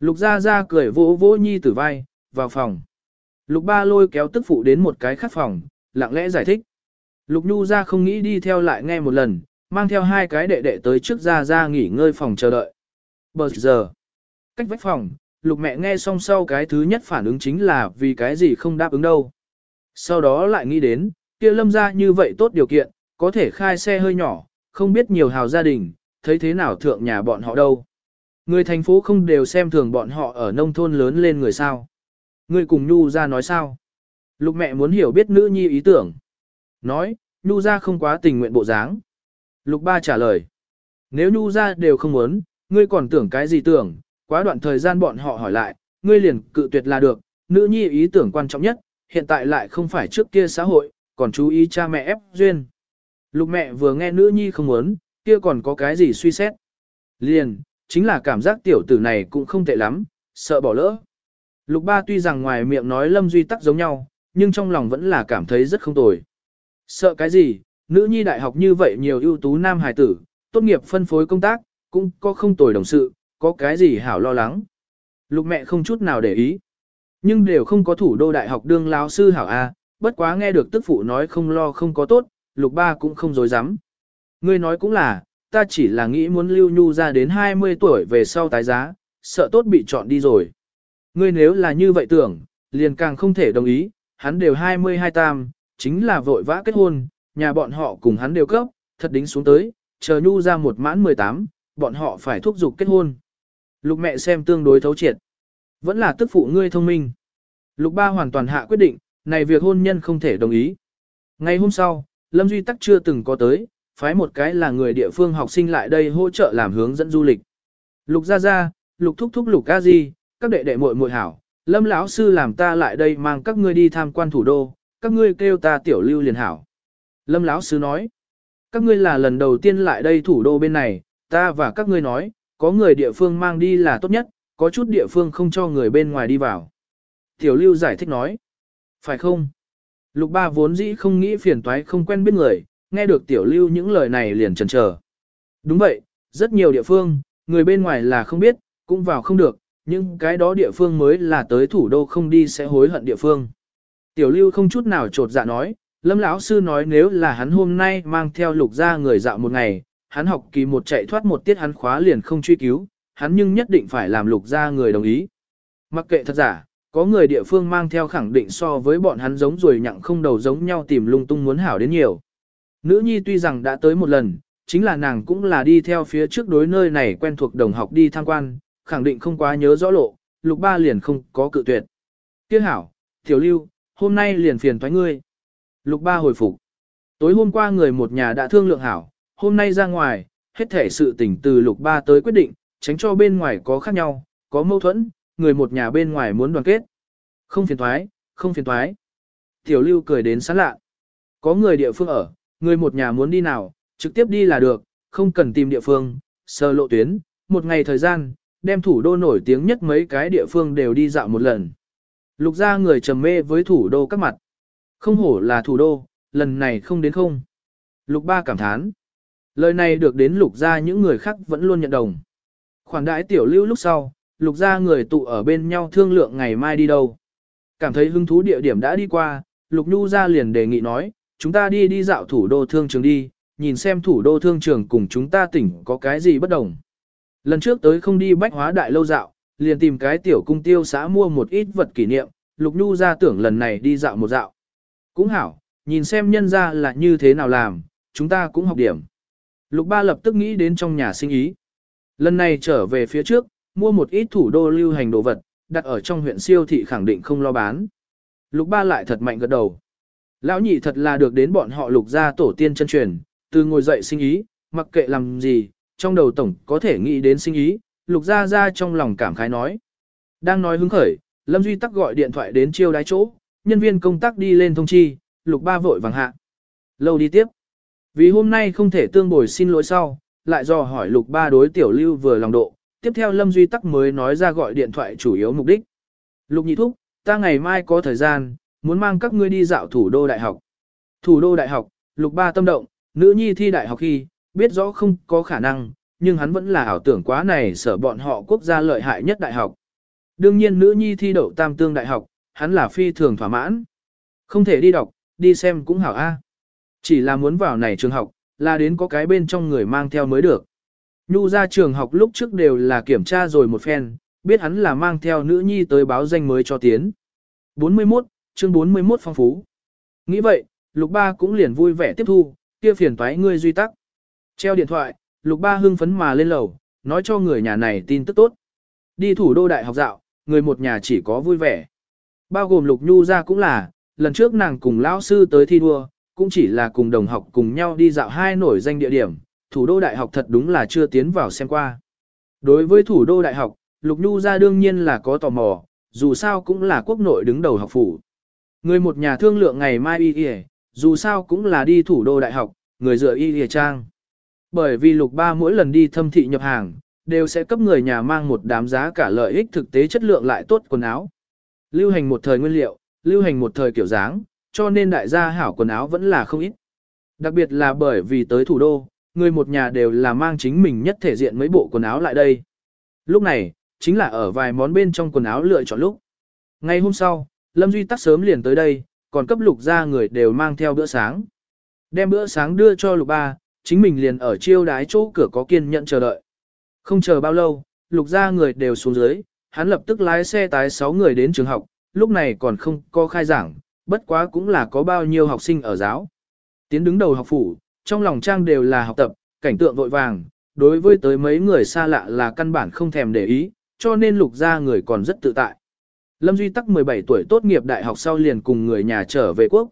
Lục ra ra cười vỗ vỗ nhi tử vai, vào phòng. Lục ba lôi kéo tức phụ đến một cái khác phòng, lặng lẽ giải thích. Lục nhu ra không nghĩ đi theo lại nghe một lần, mang theo hai cái đệ đệ tới trước ra ra nghỉ ngơi phòng chờ đợi. Bờ giờ, cách vách phòng, lục mẹ nghe xong sau cái thứ nhất phản ứng chính là vì cái gì không đáp ứng đâu. Sau đó lại nghĩ đến, kia lâm ra như vậy tốt điều kiện, có thể khai xe hơi nhỏ, không biết nhiều hào gia đình, thấy thế nào thượng nhà bọn họ đâu. Người thành phố không đều xem thường bọn họ ở nông thôn lớn lên người sao. Người cùng Nhu ra nói sao. Lục mẹ muốn hiểu biết nữ nhi ý tưởng. Nói, Nhu ra không quá tình nguyện bộ dáng. Lục ba trả lời. Nếu Nhu ra đều không muốn, ngươi còn tưởng cái gì tưởng, quá đoạn thời gian bọn họ hỏi lại, ngươi liền cự tuyệt là được, nữ nhi ý tưởng quan trọng nhất, hiện tại lại không phải trước kia xã hội, còn chú ý cha mẹ ép duyên. Lục mẹ vừa nghe nữ nhi không muốn, kia còn có cái gì suy xét. Liền, chính là cảm giác tiểu tử này cũng không tệ lắm, sợ bỏ lỡ. Lục ba tuy rằng ngoài miệng nói lâm duy tắc giống nhau, nhưng trong lòng vẫn là cảm thấy rất không tồi. Sợ cái gì, nữ nhi đại học như vậy nhiều ưu tú nam hài tử, tốt nghiệp phân phối công tác, cũng có không tồi đồng sự, có cái gì hảo lo lắng. Lục mẹ không chút nào để ý. Nhưng đều không có thủ đô đại học đương lao sư hảo A, bất quá nghe được tức phụ nói không lo không có tốt, lục ba cũng không dối dám. Ngươi nói cũng là, ta chỉ là nghĩ muốn lưu nhu ra đến 20 tuổi về sau tái giá, sợ tốt bị chọn đi rồi. Ngươi nếu là như vậy tưởng, liền càng không thể đồng ý, hắn đều 22 tam, chính là vội vã kết hôn, nhà bọn họ cùng hắn đều cấp, thật đính xuống tới, chờ nhu ra một mãn 18, bọn họ phải thúc giục kết hôn. Lục mẹ xem tương đối thấu triệt. Vẫn là tức phụ ngươi thông minh. Lục ba hoàn toàn hạ quyết định, này việc hôn nhân không thể đồng ý. Ngày hôm sau, Lâm Duy Tắc chưa từng có tới, phái một cái là người địa phương học sinh lại đây hỗ trợ làm hướng dẫn du lịch. Lục gia gia, lục thúc thúc lục ca di, các đệ đệ muội muội hảo, Lâm lão sư làm ta lại đây mang các ngươi đi tham quan thủ đô, các ngươi kêu ta tiểu lưu liền hảo. Lâm lão sư nói, các ngươi là lần đầu tiên lại đây thủ đô bên này, ta và các ngươi nói, có người địa phương mang đi là tốt nhất, có chút địa phương không cho người bên ngoài đi vào. Tiểu lưu giải thích nói. Phải không? Lục ba vốn dĩ không nghĩ phiền toái không quen biết người, nghe được tiểu lưu những lời này liền chần chờ. Đúng vậy, rất nhiều địa phương, người bên ngoài là không biết, cũng vào không được, nhưng cái đó địa phương mới là tới thủ đô không đi sẽ hối hận địa phương. Tiểu lưu không chút nào trột dạ nói, lâm lão sư nói nếu là hắn hôm nay mang theo lục ra người dạo một ngày, hắn học kỳ một chạy thoát một tiết hắn khóa liền không truy cứu, hắn nhưng nhất định phải làm lục ra người đồng ý. Mặc kệ thật giả, có người địa phương mang theo khẳng định so với bọn hắn giống rồi nhặng không đầu giống nhau tìm lung tung muốn hảo đến nhiều. Nữ nhi tuy rằng đã tới một lần, chính là nàng cũng là đi theo phía trước đối nơi này quen thuộc đồng học đi tham quan, khẳng định không quá nhớ rõ lộ, lục ba liền không có cự tuyệt. Tiếc hảo, tiểu lưu, hôm nay liền phiền thoái ngươi. Lục ba hồi phục. Tối hôm qua người một nhà đã thương lượng hảo, hôm nay ra ngoài, hết thể sự tình từ lục ba tới quyết định, tránh cho bên ngoài có khác nhau, có mâu thuẫn, người một nhà bên ngoài muốn đoàn kết. Không phiền thoái, không phiền thoái. Tiểu lưu cười đến sán lạ. Có người địa phương ở, người một nhà muốn đi nào, trực tiếp đi là được, không cần tìm địa phương, sơ lộ tuyến, một ngày thời gian, đem thủ đô nổi tiếng nhất mấy cái địa phương đều đi dạo một lần. Lục ra người trầm mê với thủ đô các mặt. Không hổ là thủ đô, lần này không đến không. Lục ba cảm thán. Lời này được đến lục ra những người khác vẫn luôn nhận đồng. Khoản đãi tiểu lưu lúc sau, lục ra người tụ ở bên nhau thương lượng ngày mai đi đâu. Cảm thấy hứng thú địa điểm đã đi qua, lục nhu ra liền đề nghị nói, chúng ta đi đi dạo thủ đô thương trường đi, nhìn xem thủ đô thương trường cùng chúng ta tỉnh có cái gì bất đồng. Lần trước tới không đi bách hóa đại lâu dạo, liền tìm cái tiểu cung tiêu xã mua một ít vật kỷ niệm, lục nhu ra tưởng lần này đi dạo một dạo. Cũng hảo, nhìn xem nhân ra là như thế nào làm, chúng ta cũng học điểm. Lục ba lập tức nghĩ đến trong nhà sinh ý. Lần này trở về phía trước, mua một ít thủ đô lưu hành đồ vật, đặt ở trong huyện siêu thị khẳng định không lo bán. Lục ba lại thật mạnh gật đầu. Lão nhị thật là được đến bọn họ lục ra tổ tiên chân truyền, từ ngồi dậy sinh ý, mặc kệ làm gì, trong đầu tổng có thể nghĩ đến sinh ý, lục ra ra trong lòng cảm khái nói. Đang nói hứng khởi, Lâm Duy tắc gọi điện thoại đến chiêu đái chỗ, nhân viên công tác đi lên thông chi, lục ba vội vàng hạ. Lâu đi tiếp. Vì hôm nay không thể tương bồi xin lỗi sau, lại dò hỏi lục ba đối tiểu lưu vừa lòng độ, tiếp theo Lâm Duy tắc mới nói ra gọi điện thoại chủ yếu mục đích. Lục nhị thúc, ta ngày mai có thời gian, muốn mang các ngươi đi dạo thủ đô đại học. Thủ đô đại học, lục ba tâm động, nữ nhi thi đại học khi, biết rõ không có khả năng, nhưng hắn vẫn là ảo tưởng quá này sở bọn họ quốc gia lợi hại nhất đại học. Đương nhiên nữ nhi thi đậu tam tương đại học, hắn là phi thường thỏa mãn. Không thể đi đọc, đi xem cũng hảo a. Chỉ là muốn vào này trường học, là đến có cái bên trong người mang theo mới được. Nhu ra trường học lúc trước đều là kiểm tra rồi một phen, biết hắn là mang theo nữ nhi tới báo danh mới cho tiến. 41, chương 41 phong phú. Nghĩ vậy, lục ba cũng liền vui vẻ tiếp thu, kia phiền toái ngươi duy tắc. Treo điện thoại, lục ba hưng phấn mà lên lầu, nói cho người nhà này tin tức tốt. Đi thủ đô đại học dạo, người một nhà chỉ có vui vẻ. Bao gồm lục nhu ra cũng là, lần trước nàng cùng lão sư tới thi đua, cũng chỉ là cùng đồng học cùng nhau đi dạo hai nổi danh địa điểm, thủ đô đại học thật đúng là chưa tiến vào xem qua. Đối với thủ đô đại học, lục nhu ra đương nhiên là có tò mò, dù sao cũng là quốc nội đứng đầu học phủ. Người một nhà thương lượng ngày mai y y, dù sao cũng là đi thủ đô đại học, người dựa y y trang. Bởi vì lục ba mỗi lần đi thâm thị nhập hàng, đều sẽ cấp người nhà mang một đám giá cả lợi ích thực tế chất lượng lại tốt quần áo. Lưu hành một thời nguyên liệu, lưu hành một thời kiểu dáng, cho nên đại gia hảo quần áo vẫn là không ít. Đặc biệt là bởi vì tới thủ đô, người một nhà đều là mang chính mình nhất thể diện mấy bộ quần áo lại đây. Lúc này, chính là ở vài món bên trong quần áo lựa chọn lúc. Ngày hôm sau, Lâm Duy tắt sớm liền tới đây, còn cấp lục ra người đều mang theo bữa sáng. Đem bữa sáng đưa cho lục ba, chính mình liền ở chiêu đái chỗ cửa có kiên nhận chờ đợi. Không chờ bao lâu, lục ra người đều xuống dưới, hắn lập tức lái xe tái 6 người đến trường học, lúc này còn không có khai giảng, bất quá cũng là có bao nhiêu học sinh ở giáo. Tiến đứng đầu học phủ, trong lòng trang đều là học tập, cảnh tượng vội vàng, đối với tới mấy người xa lạ là căn bản không thèm để ý, cho nên lục ra người còn rất tự tại. Lâm Duy Tắc 17 tuổi tốt nghiệp đại học sau liền cùng người nhà trở về quốc.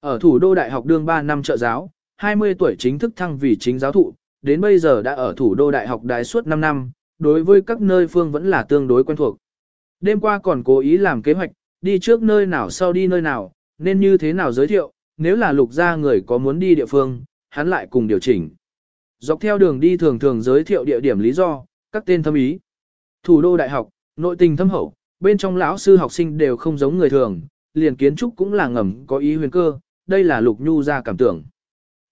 Ở thủ đô đại học đương 3 năm trợ giáo, 20 tuổi chính thức thăng vì chính giáo thụ, đến bây giờ đã ở thủ đô đại học đái suốt 5 năm, đối với các nơi phương vẫn là tương đối quen thuộc. Đêm qua còn cố ý làm kế hoạch, đi trước nơi nào sau đi nơi nào, nên như thế nào giới thiệu, nếu là lục gia người có muốn đi địa phương, hắn lại cùng điều chỉnh. Dọc theo đường đi thường thường giới thiệu địa điểm lý do, các tên thâm ý. Thủ đô đại học, nội tình thâm hậu, bên trong lão sư học sinh đều không giống người thường, liền kiến trúc cũng là ngầm có ý huyền cơ, đây là lục nhu ra cảm tưởng.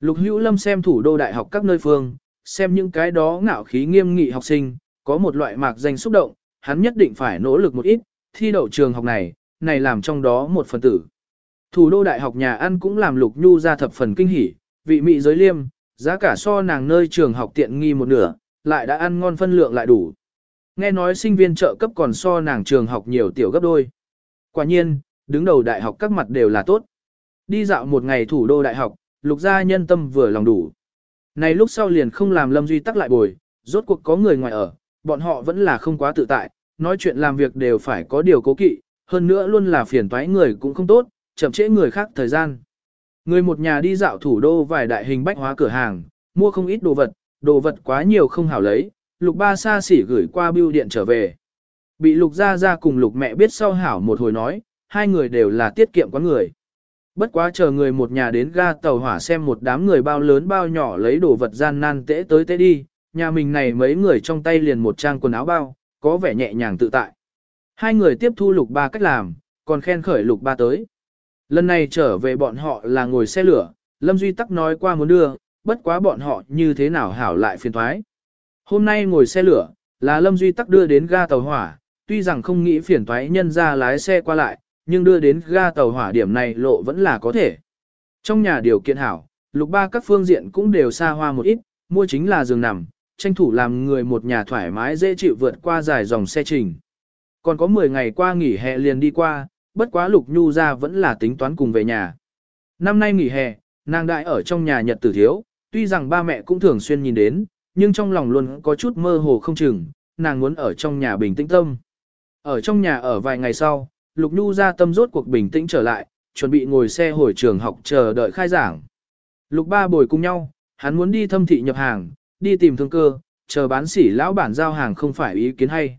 Lục hữu lâm xem thủ đô đại học các nơi phương, xem những cái đó ngạo khí nghiêm nghị học sinh, có một loại mạc danh xúc động, hắn nhất định phải nỗ lực một ít, thi đậu trường học này, này làm trong đó một phần tử. Thủ đô đại học nhà ăn cũng làm lục nhu ra thập phần kinh hỉ, vị mị giới liêm, giá cả so nàng nơi trường học tiện nghi một nửa, lại đã ăn ngon phân lượng lại đủ. Nghe nói sinh viên trợ cấp còn so nàng trường học nhiều tiểu gấp đôi. Quả nhiên, đứng đầu đại học các mặt đều là tốt. Đi dạo một ngày thủ đô đại học, lục gia nhân tâm vừa lòng đủ. Này lúc sau liền không làm lâm duy tắc lại bồi, rốt cuộc có người ngoài ở, bọn họ vẫn là không quá tự tại, nói chuyện làm việc đều phải có điều cố kỵ, hơn nữa luôn là phiền toái người cũng không tốt, chậm trễ người khác thời gian. Người một nhà đi dạo thủ đô vài đại hình bách hóa cửa hàng, mua không ít đồ vật, đồ vật quá nhiều không hảo lấy, lục ba xa xỉ gửi qua bưu điện trở về. Bị lục gia ra cùng lục mẹ biết sau hảo một hồi nói, hai người đều là tiết kiệm quá người. Bất quá chờ người một nhà đến ga tàu hỏa xem một đám người bao lớn bao nhỏ lấy đồ vật gian nan tễ tới tễ đi, nhà mình này mấy người trong tay liền một trang quần áo bao, có vẻ nhẹ nhàng tự tại. Hai người tiếp thu lục ba cách làm, còn khen khởi lục ba tới. Lần này trở về bọn họ là ngồi xe lửa, Lâm Duy Tắc nói qua muốn đưa, bất quá bọn họ như thế nào hảo lại phiền thoái. Hôm nay ngồi xe lửa, là Lâm Duy Tắc đưa đến ga tàu hỏa, tuy rằng không nghĩ phiền toái nhân ra lái xe qua lại, nhưng đưa đến ga tàu hỏa điểm này lộ vẫn là có thể. Trong nhà điều kiện hảo, lục ba các phương diện cũng đều xa hoa một ít, mua chính là giường nằm, tranh thủ làm người một nhà thoải mái dễ chịu vượt qua dài dòng xe trình. Còn có 10 ngày qua nghỉ hè liền đi qua, bất quá lục nhu ra vẫn là tính toán cùng về nhà. Năm nay nghỉ hè, nàng đại ở trong nhà nhật tử thiếu, tuy rằng ba mẹ cũng thường xuyên nhìn đến, nhưng trong lòng luôn có chút mơ hồ không chừng, nàng muốn ở trong nhà bình tĩnh tâm. Ở trong nhà ở vài ngày sau, Lục Nhu ra tâm rốt cuộc bình tĩnh trở lại, chuẩn bị ngồi xe hồi trường học chờ đợi khai giảng. Lục ba bồi cùng nhau, hắn muốn đi thâm thị nhập hàng, đi tìm thương cơ, chờ bán sỉ lão bản giao hàng không phải ý kiến hay.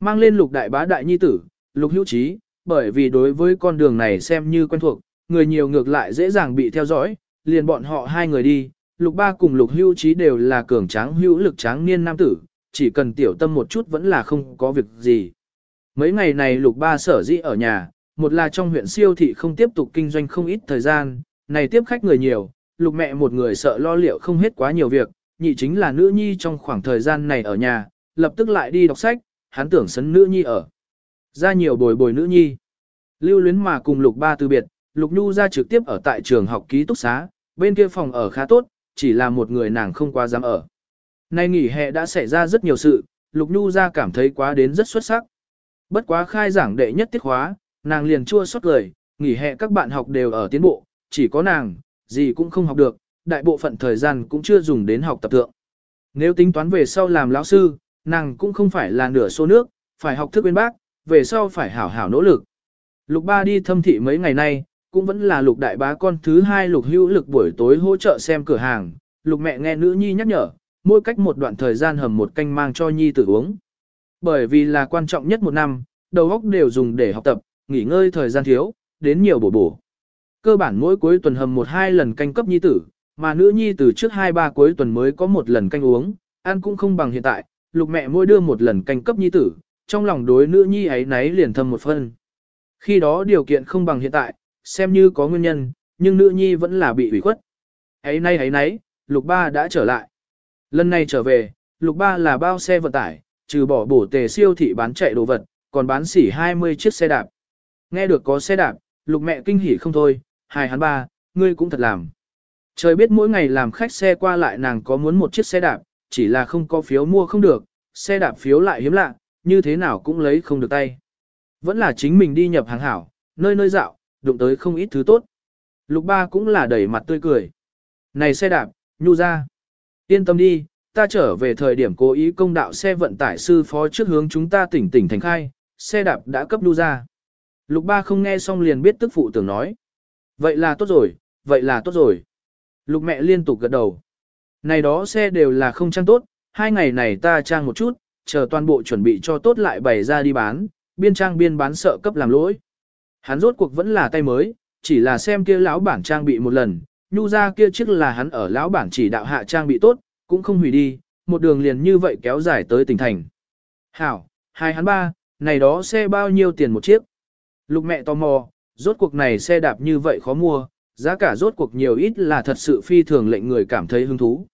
Mang lên lục đại bá đại nhi tử, lục hữu trí, bởi vì đối với con đường này xem như quen thuộc, người nhiều ngược lại dễ dàng bị theo dõi, liền bọn họ hai người đi, lục ba cùng lục Hưu trí đều là cường tráng hữu lực tráng niên nam tử, chỉ cần tiểu tâm một chút vẫn là không có việc gì. Mấy ngày này lục ba sở dĩ ở nhà, một là trong huyện siêu thị không tiếp tục kinh doanh không ít thời gian, này tiếp khách người nhiều, lục mẹ một người sợ lo liệu không hết quá nhiều việc, nhị chính là nữ nhi trong khoảng thời gian này ở nhà, lập tức lại đi đọc sách, hắn tưởng sấn nữ nhi ở. Ra nhiều bồi bồi nữ nhi. Lưu luyến mà cùng lục ba từ biệt, lục nhu ra trực tiếp ở tại trường học ký túc xá, bên kia phòng ở khá tốt, chỉ là một người nàng không quá dám ở. Nay nghỉ hè đã xảy ra rất nhiều sự, lục nhu ra cảm thấy quá đến rất xuất sắc. Bất quá khai giảng đệ nhất tiết khóa, nàng liền chua xót lời, nghỉ hè các bạn học đều ở tiến bộ, chỉ có nàng, gì cũng không học được, đại bộ phận thời gian cũng chưa dùng đến học tập tượng. Nếu tính toán về sau làm lão sư, nàng cũng không phải là nửa số nước, phải học thức bên bác, về sau phải hảo hảo nỗ lực. Lục ba đi thâm thị mấy ngày nay, cũng vẫn là lục đại bá con thứ hai lục hữu lực buổi tối hỗ trợ xem cửa hàng, lục mẹ nghe nữ nhi nhắc nhở, mỗi cách một đoạn thời gian hầm một canh mang cho nhi tử uống. Bởi vì là quan trọng nhất một năm, đầu óc đều dùng để học tập, nghỉ ngơi thời gian thiếu, đến nhiều bổ bổ. Cơ bản mỗi cuối tuần hầm một hai lần canh cấp nhi tử, mà nữ nhi từ trước hai ba cuối tuần mới có một lần canh uống, ăn cũng không bằng hiện tại, lục mẹ mỗi đưa một lần canh cấp nhi tử, trong lòng đối nữ nhi ấy náy liền thâm một phân. Khi đó điều kiện không bằng hiện tại, xem như có nguyên nhân, nhưng nữ nhi vẫn là bị ủy khuất. Ấy nay ấy nấy, lục ba đã trở lại. Lần này trở về, lục ba là bao xe vận tải, trừ bỏ bổ tề siêu thị bán chạy đồ vật, còn bán xỉ 20 chiếc xe đạp. Nghe được có xe đạp, lục mẹ kinh hỉ không thôi, hai hắn ba, ngươi cũng thật làm. Trời biết mỗi ngày làm khách xe qua lại nàng có muốn một chiếc xe đạp, chỉ là không có phiếu mua không được, xe đạp phiếu lại hiếm lạ, như thế nào cũng lấy không được tay. Vẫn là chính mình đi nhập hàng hảo, nơi nơi dạo, đụng tới không ít thứ tốt. Lục ba cũng là đẩy mặt tươi cười. Này xe đạp, nhu ra. Yên tâm đi, ta trở về thời điểm cố ý công đạo xe vận tải sư phó trước hướng chúng ta tỉnh tỉnh thành khai, xe đạp đã cấp nhu ra. Lục ba không nghe xong liền biết tức phụ tưởng nói. Vậy là tốt rồi, vậy là tốt rồi. Lục mẹ liên tục gật đầu. Này đó xe đều là không trang tốt, hai ngày này ta trang một chút, chờ toàn bộ chuẩn bị cho tốt lại bày ra đi bán, biên trang biên bán sợ cấp làm lỗi. Hắn rốt cuộc vẫn là tay mới, chỉ là xem kia lão bản trang bị một lần, nhu ra kia chiếc là hắn ở lão bản chỉ đạo hạ trang bị tốt, cũng không hủy đi, một đường liền như vậy kéo dài tới tỉnh thành. Hảo, hai hắn ba, này đó xe bao nhiêu tiền một chiếc? Lục mẹ tò mò, rốt cuộc này xe đạp như vậy khó mua, giá cả rốt cuộc nhiều ít là thật sự phi thường lệnh người cảm thấy hứng thú.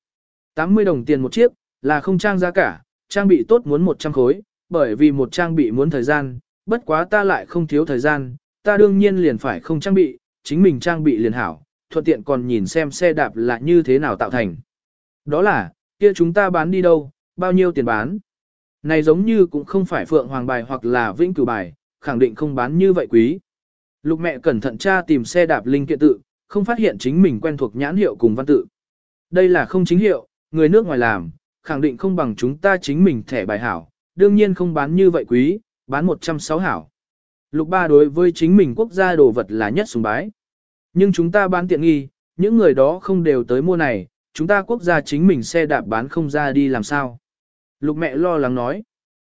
80 đồng tiền một chiếc, là không trang giá cả, trang bị tốt muốn 100 khối, bởi vì một trang bị muốn thời gian, bất quá ta lại không thiếu thời gian, ta đương nhiên liền phải không trang bị, chính mình trang bị liền hảo, thuận tiện còn nhìn xem xe đạp là như thế nào tạo thành. Đó là, kia chúng ta bán đi đâu, bao nhiêu tiền bán. Này giống như cũng không phải phượng hoàng bài hoặc là vĩnh cửu bài, khẳng định không bán như vậy quý. Lục mẹ cẩn thận tra tìm xe đạp linh kiện tự, không phát hiện chính mình quen thuộc nhãn hiệu cùng văn tự. Đây là không chính hiệu, người nước ngoài làm, khẳng định không bằng chúng ta chính mình thẻ bài hảo, đương nhiên không bán như vậy quý, bán 160 hảo. Lục ba đối với chính mình quốc gia đồ vật là nhất sùng bái. Nhưng chúng ta bán tiện nghi, những người đó không đều tới mua này, chúng ta quốc gia chính mình xe đạp bán không ra đi làm sao. Lục mẹ lo lắng nói.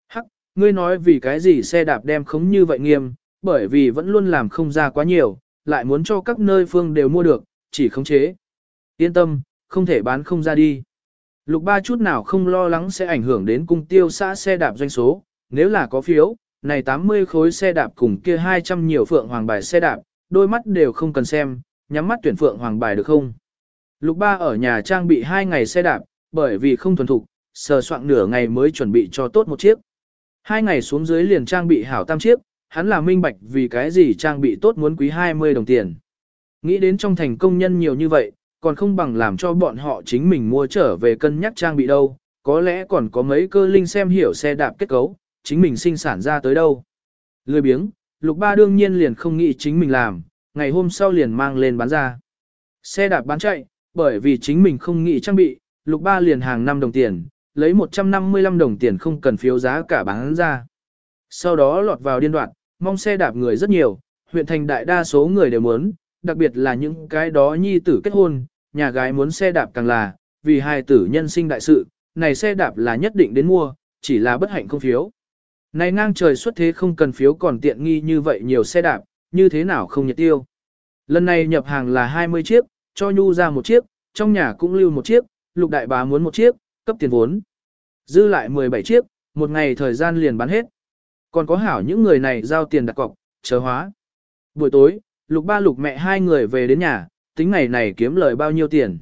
Hắc, ngươi nói vì cái gì xe đạp đem không như vậy nghiêm, bởi vì vẫn luôn làm không ra quá nhiều, lại muốn cho các nơi phương đều mua được, chỉ khống chế. Yên tâm, không thể bán không ra đi. Lục ba chút nào không lo lắng sẽ ảnh hưởng đến cung tiêu xã xe đạp doanh số, nếu là có phiếu, này 80 khối xe đạp cùng kia 200 nhiều phượng hoàng bài xe đạp, đôi mắt đều không cần xem, nhắm mắt tuyển phượng hoàng bài được không? Lục ba ở nhà trang bị 2 ngày xe đạp, bởi vì không thuần thục, sờ soạn nửa ngày mới chuẩn bị cho tốt một chiếc. Hai ngày xuống dưới liền trang bị hảo tam chiếc, hắn là minh bạch vì cái gì trang bị tốt muốn quý 20 đồng tiền. Nghĩ đến trong thành công nhân nhiều như vậy, còn không bằng làm cho bọn họ chính mình mua trở về cân nhắc trang bị đâu, có lẽ còn có mấy cơ linh xem hiểu xe đạp kết cấu, chính mình sinh sản ra tới đâu. Lười biếng, lục ba đương nhiên liền không nghĩ chính mình làm, ngày hôm sau liền mang lên bán ra. Xe đạp bán chạy, bởi vì chính mình không nghĩ trang bị, lục ba liền hàng 5 đồng tiền, lấy 155 đồng tiền không cần phiếu giá cả bán ra. Sau đó lọt vào điên đoạn, mong xe đạp người rất nhiều, huyện thành đại đa số người đều muốn, đặc biệt là những cái đó nhi tử kết hôn, nhà gái muốn xe đạp càng là, vì hai tử nhân sinh đại sự, này xe đạp là nhất định đến mua, chỉ là bất hạnh không phiếu. Này ngang trời xuất thế không cần phiếu còn tiện nghi như vậy nhiều xe đạp, như thế nào không nhật tiêu. Lần này nhập hàng là 20 chiếc, cho nhu ra một chiếc, trong nhà cũng lưu một chiếc, lục đại bá muốn một chiếc, cấp tiền vốn. Dư lại 17 chiếc, một ngày thời gian liền bán hết. Còn có hảo những người này giao tiền đặt cọc, chờ hóa. Buổi tối, lục ba lục mẹ hai người về đến nhà, tính ngày này kiếm lời bao nhiêu tiền.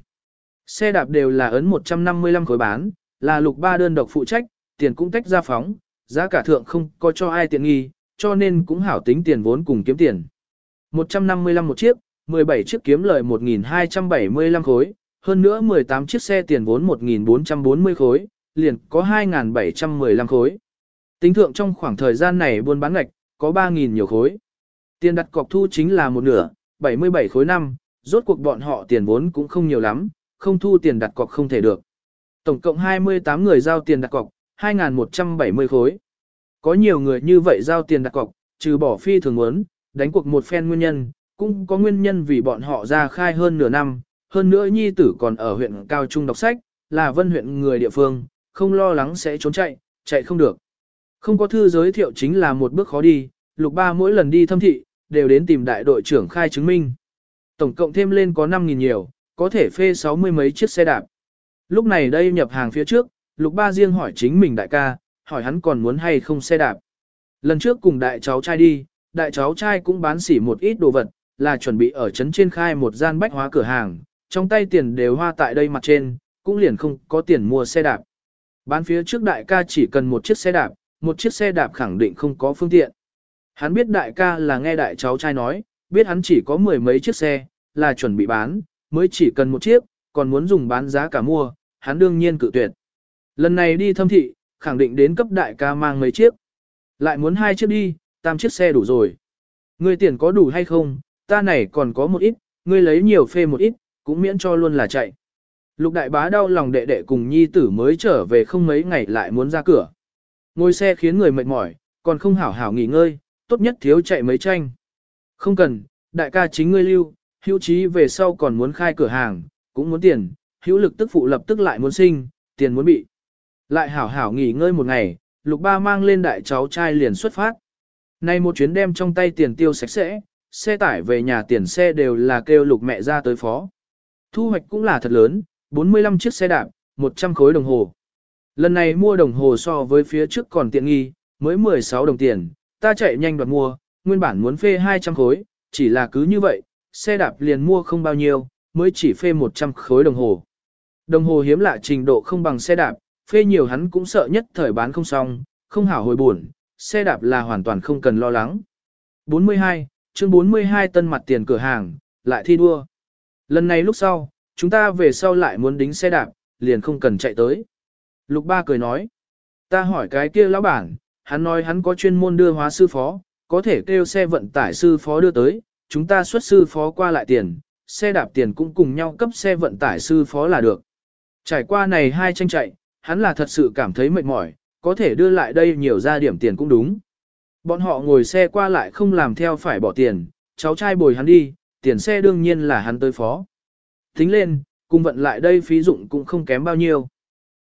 Xe đạp đều là ấn 155 khối bán, là lục ba đơn độc phụ trách, tiền cũng tách ra phóng, giá cả thượng không có cho ai tiện nghi, cho nên cũng hảo tính tiền vốn cùng kiếm tiền. 155 một chiếc, 17 chiếc kiếm lợi 1.275 khối, hơn nữa 18 chiếc xe tiền vốn 1.440 khối, liền có 2.715 khối. Tính thượng trong khoảng thời gian này buôn bán ngạch, có 3.000 nhiều khối. Tiền đặt cọc thu chính là một nửa, 77 khối năm, rốt cuộc bọn họ tiền vốn cũng không nhiều lắm, không thu tiền đặt cọc không thể được. Tổng cộng 28 người giao tiền đặt cọc, 2.170 khối. Có nhiều người như vậy giao tiền đặt cọc, trừ bỏ phi thường muốn, đánh cuộc một phen nguyên nhân, cũng có nguyên nhân vì bọn họ ra khai hơn nửa năm, hơn nữa nhi tử còn ở huyện Cao Trung đọc sách, là vân huyện người địa phương, không lo lắng sẽ trốn chạy, chạy không được. Không có thư giới thiệu chính là một bước khó đi, lục ba mỗi lần đi thâm thị, đều đến tìm đại đội trưởng khai chứng minh. Tổng cộng thêm lên có 5.000 nhiều, có thể phê 60 mấy chiếc xe đạp. Lúc này đây nhập hàng phía trước, lục ba riêng hỏi chính mình đại ca, hỏi hắn còn muốn hay không xe đạp. Lần trước cùng đại cháu trai đi, đại cháu trai cũng bán xỉ một ít đồ vật, là chuẩn bị ở trấn trên khai một gian bách hóa cửa hàng, trong tay tiền đều hoa tại đây mặt trên, cũng liền không có tiền mua xe đạp. Bán phía trước đại ca chỉ cần một chiếc xe đạp, một chiếc xe đạp khẳng định không có phương tiện. Hắn biết đại ca là nghe đại cháu trai nói, biết hắn chỉ có mười mấy chiếc xe, là chuẩn bị bán, mới chỉ cần một chiếc, còn muốn dùng bán giá cả mua, hắn đương nhiên cự tuyệt. Lần này đi thâm thị, khẳng định đến cấp đại ca mang mấy chiếc. Lại muốn hai chiếc đi, tam chiếc xe đủ rồi. Ngươi tiền có đủ hay không, ta này còn có một ít, ngươi lấy nhiều phê một ít, cũng miễn cho luôn là chạy. Lục đại bá đau lòng đệ đệ cùng nhi tử mới trở về không mấy ngày lại muốn ra cửa. Ngồi xe khiến người mệt mỏi, còn không hảo hảo nghỉ ngơi, tốt nhất thiếu chạy mấy tranh. Không cần, đại ca chính ngươi lưu, hữu trí về sau còn muốn khai cửa hàng, cũng muốn tiền, hữu lực tức phụ lập tức lại muốn sinh, tiền muốn bị. Lại hảo hảo nghỉ ngơi một ngày, lục ba mang lên đại cháu trai liền xuất phát. Nay một chuyến đem trong tay tiền tiêu sạch sẽ, xe tải về nhà tiền xe đều là kêu lục mẹ ra tới phó. Thu hoạch cũng là thật lớn, 45 chiếc xe đạp, 100 khối đồng hồ. Lần này mua đồng hồ so với phía trước còn tiện nghi, mới 16 đồng tiền, ta chạy nhanh đoạt mua, nguyên bản muốn phê 200 khối, chỉ là cứ như vậy, xe đạp liền mua không bao nhiêu, mới chỉ phê 100 khối đồng hồ. Đồng hồ hiếm lạ trình độ không bằng xe đạp, phê nhiều hắn cũng sợ nhất thời bán không xong, không hảo hồi buồn, xe đạp là hoàn toàn không cần lo lắng. 42, chương 42 tân mặt tiền cửa hàng, lại thi đua. Lần này lúc sau, chúng ta về sau lại muốn đính xe đạp, liền không cần chạy tới. Lục ba cười nói, ta hỏi cái kia lão bản, hắn nói hắn có chuyên môn đưa hóa sư phó, có thể kêu xe vận tải sư phó đưa tới, chúng ta xuất sư phó qua lại tiền, xe đạp tiền cũng cùng nhau cấp xe vận tải sư phó là được. Trải qua này hai tranh chạy, hắn là thật sự cảm thấy mệt mỏi, có thể đưa lại đây nhiều ra điểm tiền cũng đúng. Bọn họ ngồi xe qua lại không làm theo phải bỏ tiền, cháu trai bồi hắn đi, tiền xe đương nhiên là hắn tới phó. Tính lên, cùng vận lại đây phí dụng cũng không kém bao nhiêu.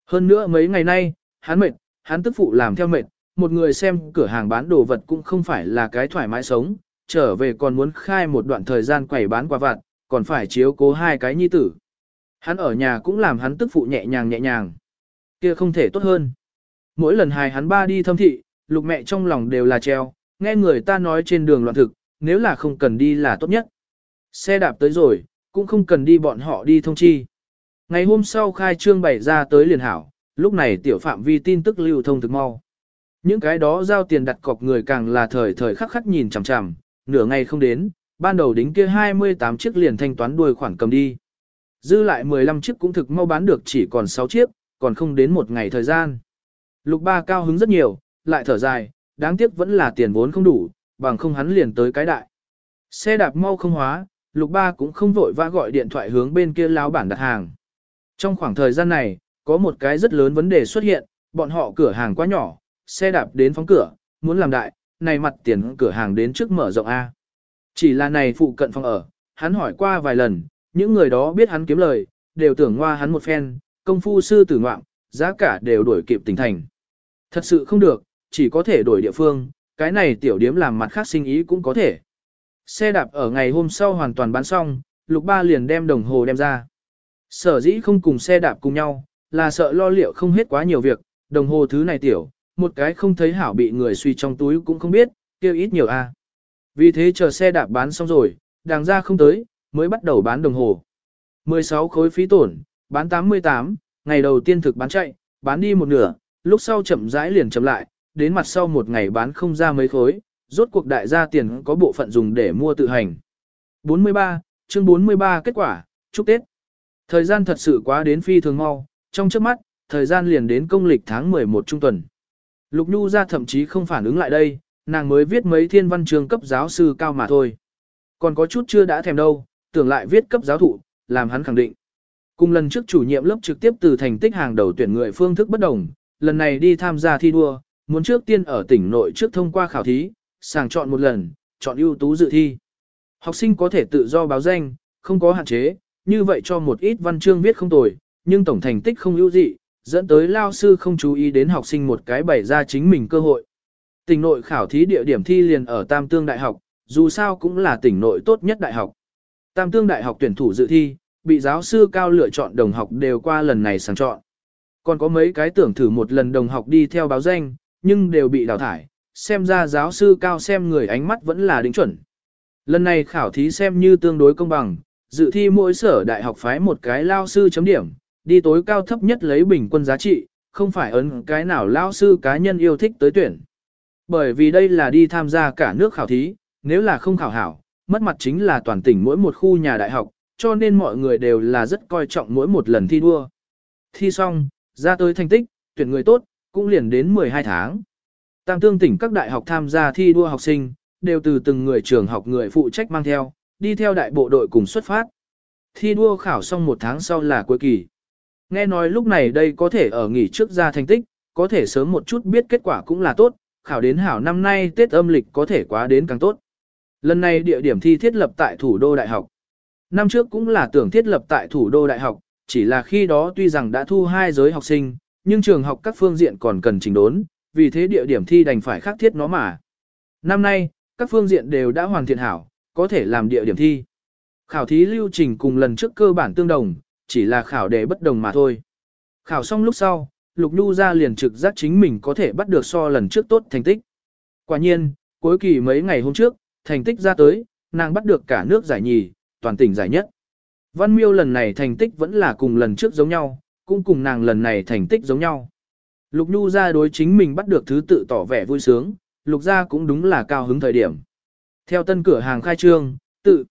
Hơn nữa mấy ngày nay, hắn mệt, hắn tức phụ làm theo mệt, một người xem cửa hàng bán đồ vật cũng không phải là cái thoải mái sống, trở về còn muốn khai một đoạn thời gian quẩy bán quà vặt, còn phải chiếu cố hai cái nhi tử. Hắn ở nhà cũng làm hắn tức phụ nhẹ nhàng nhẹ nhàng kia không thể tốt hơn. Mỗi lần hài hắn ba đi thâm thị, lục mẹ trong lòng đều là treo, nghe người ta nói trên đường loạn thực, nếu là không cần đi là tốt nhất. Xe đạp tới rồi, cũng không cần đi bọn họ đi thông chi. Ngày hôm sau khai trương bày ra tới liền hảo, lúc này tiểu phạm vi tin tức lưu thông thực mau. Những cái đó giao tiền đặt cọc người càng là thời thời khắc khắc nhìn chằm chằm, nửa ngày không đến, ban đầu đính kia 28 chiếc liền thanh toán đuôi khoản cầm đi. Dư lại 15 chiếc cũng thực mau bán được chỉ còn 6 chiếc, còn không đến một ngày thời gian. Lục ba cao hứng rất nhiều, lại thở dài, đáng tiếc vẫn là tiền vốn không đủ, bằng không hắn liền tới cái đại. Xe đạp mau không hóa, lục ba cũng không vội vã gọi điện thoại hướng bên kia láo bản đặt hàng. Trong khoảng thời gian này, có một cái rất lớn vấn đề xuất hiện, bọn họ cửa hàng quá nhỏ, xe đạp đến phóng cửa, muốn làm đại, này mặt tiền cửa hàng đến trước mở rộng A. Chỉ là này phụ cận phòng ở, hắn hỏi qua vài lần, những người đó biết hắn kiếm lời, đều tưởng qua hắn một phen, công phu sư tử ngoạm, giá cả đều đổi kịp tỉnh thành. Thật sự không được, chỉ có thể đổi địa phương, cái này tiểu điếm làm mặt khác sinh ý cũng có thể. Xe đạp ở ngày hôm sau hoàn toàn bán xong, lục ba liền đem đồng hồ đem ra. Sở dĩ không cùng xe đạp cùng nhau, là sợ lo liệu không hết quá nhiều việc, đồng hồ thứ này tiểu, một cái không thấy hảo bị người suy trong túi cũng không biết, kêu ít nhiều a. Vì thế chờ xe đạp bán xong rồi, đàng ra không tới, mới bắt đầu bán đồng hồ. 16 khối phí tổn, bán 88, ngày đầu tiên thực bán chạy, bán đi một nửa, lúc sau chậm rãi liền chậm lại, đến mặt sau một ngày bán không ra mấy khối, rốt cuộc đại gia tiền có bộ phận dùng để mua tự hành. 43, chương 43 kết quả, chúc Tết. Thời gian thật sự quá đến phi thường mau, trong trước mắt, thời gian liền đến công lịch tháng 11 trung tuần. Lục Nhu ra thậm chí không phản ứng lại đây, nàng mới viết mấy thiên văn trường cấp giáo sư cao mà thôi. Còn có chút chưa đã thèm đâu, tưởng lại viết cấp giáo thụ, làm hắn khẳng định. Cùng lần trước chủ nhiệm lớp trực tiếp từ thành tích hàng đầu tuyển người phương thức bất đồng, lần này đi tham gia thi đua, muốn trước tiên ở tỉnh nội trước thông qua khảo thí, sàng chọn một lần, chọn ưu tú dự thi. Học sinh có thể tự do báo danh, không có hạn chế, như vậy cho một ít văn chương viết không tồi, nhưng tổng thành tích không ưu dị, dẫn tới lao sư không chú ý đến học sinh một cái bày ra chính mình cơ hội. Tỉnh nội khảo thí địa điểm thi liền ở Tam Tương Đại học, dù sao cũng là tỉnh nội tốt nhất đại học. Tam Tương Đại học tuyển thủ dự thi, bị giáo sư cao lựa chọn đồng học đều qua lần này sàng chọn. Còn có mấy cái tưởng thử một lần đồng học đi theo báo danh, nhưng đều bị đào thải, xem ra giáo sư cao xem người ánh mắt vẫn là đính chuẩn. Lần này khảo thí xem như tương đối công bằng, dự thi mỗi sở đại học phái một cái lao sư chấm điểm, đi tối cao thấp nhất lấy bình quân giá trị, không phải ấn cái nào lao sư cá nhân yêu thích tới tuyển. Bởi vì đây là đi tham gia cả nước khảo thí, nếu là không khảo hảo, mất mặt chính là toàn tỉnh mỗi một khu nhà đại học, cho nên mọi người đều là rất coi trọng mỗi một lần thi đua. Thi xong, ra tới thành tích, tuyển người tốt, cũng liền đến 12 tháng. Tam tương tỉnh các đại học tham gia thi đua học sinh, đều từ từng người trường học người phụ trách mang theo, đi theo đại bộ đội cùng xuất phát. Thi đua khảo xong một tháng sau là cuối kỳ. Nghe nói lúc này đây có thể ở nghỉ trước ra thành tích, có thể sớm một chút biết kết quả cũng là tốt, khảo đến hảo năm nay Tết âm lịch có thể quá đến càng tốt. Lần này địa điểm thi thiết lập tại thủ đô đại học. Năm trước cũng là tưởng thiết lập tại thủ đô đại học, chỉ là khi đó tuy rằng đã thu hai giới học sinh, nhưng trường học các phương diện còn cần chỉnh đốn, vì thế địa điểm thi đành phải khắc thiết nó mà. Năm nay, các phương diện đều đã hoàn thiện hảo, có thể làm địa điểm thi. Khảo thí lưu trình cùng lần trước cơ bản tương đồng, chỉ là khảo đề bất đồng mà thôi. Khảo xong lúc sau, Lục Nhu ra liền trực giác chính mình có thể bắt được so lần trước tốt thành tích. Quả nhiên, cuối kỳ mấy ngày hôm trước, thành tích ra tới, nàng bắt được cả nước giải nhì, toàn tỉnh giải nhất. Văn miêu lần này thành tích vẫn là cùng lần trước giống nhau, cũng cùng nàng lần này thành tích giống nhau. Lục Nhu ra đối chính mình bắt được thứ tự tỏ vẻ vui sướng, Lục ra cũng đúng là cao hứng thời điểm. Theo tân cửa hàng khai trương, tự,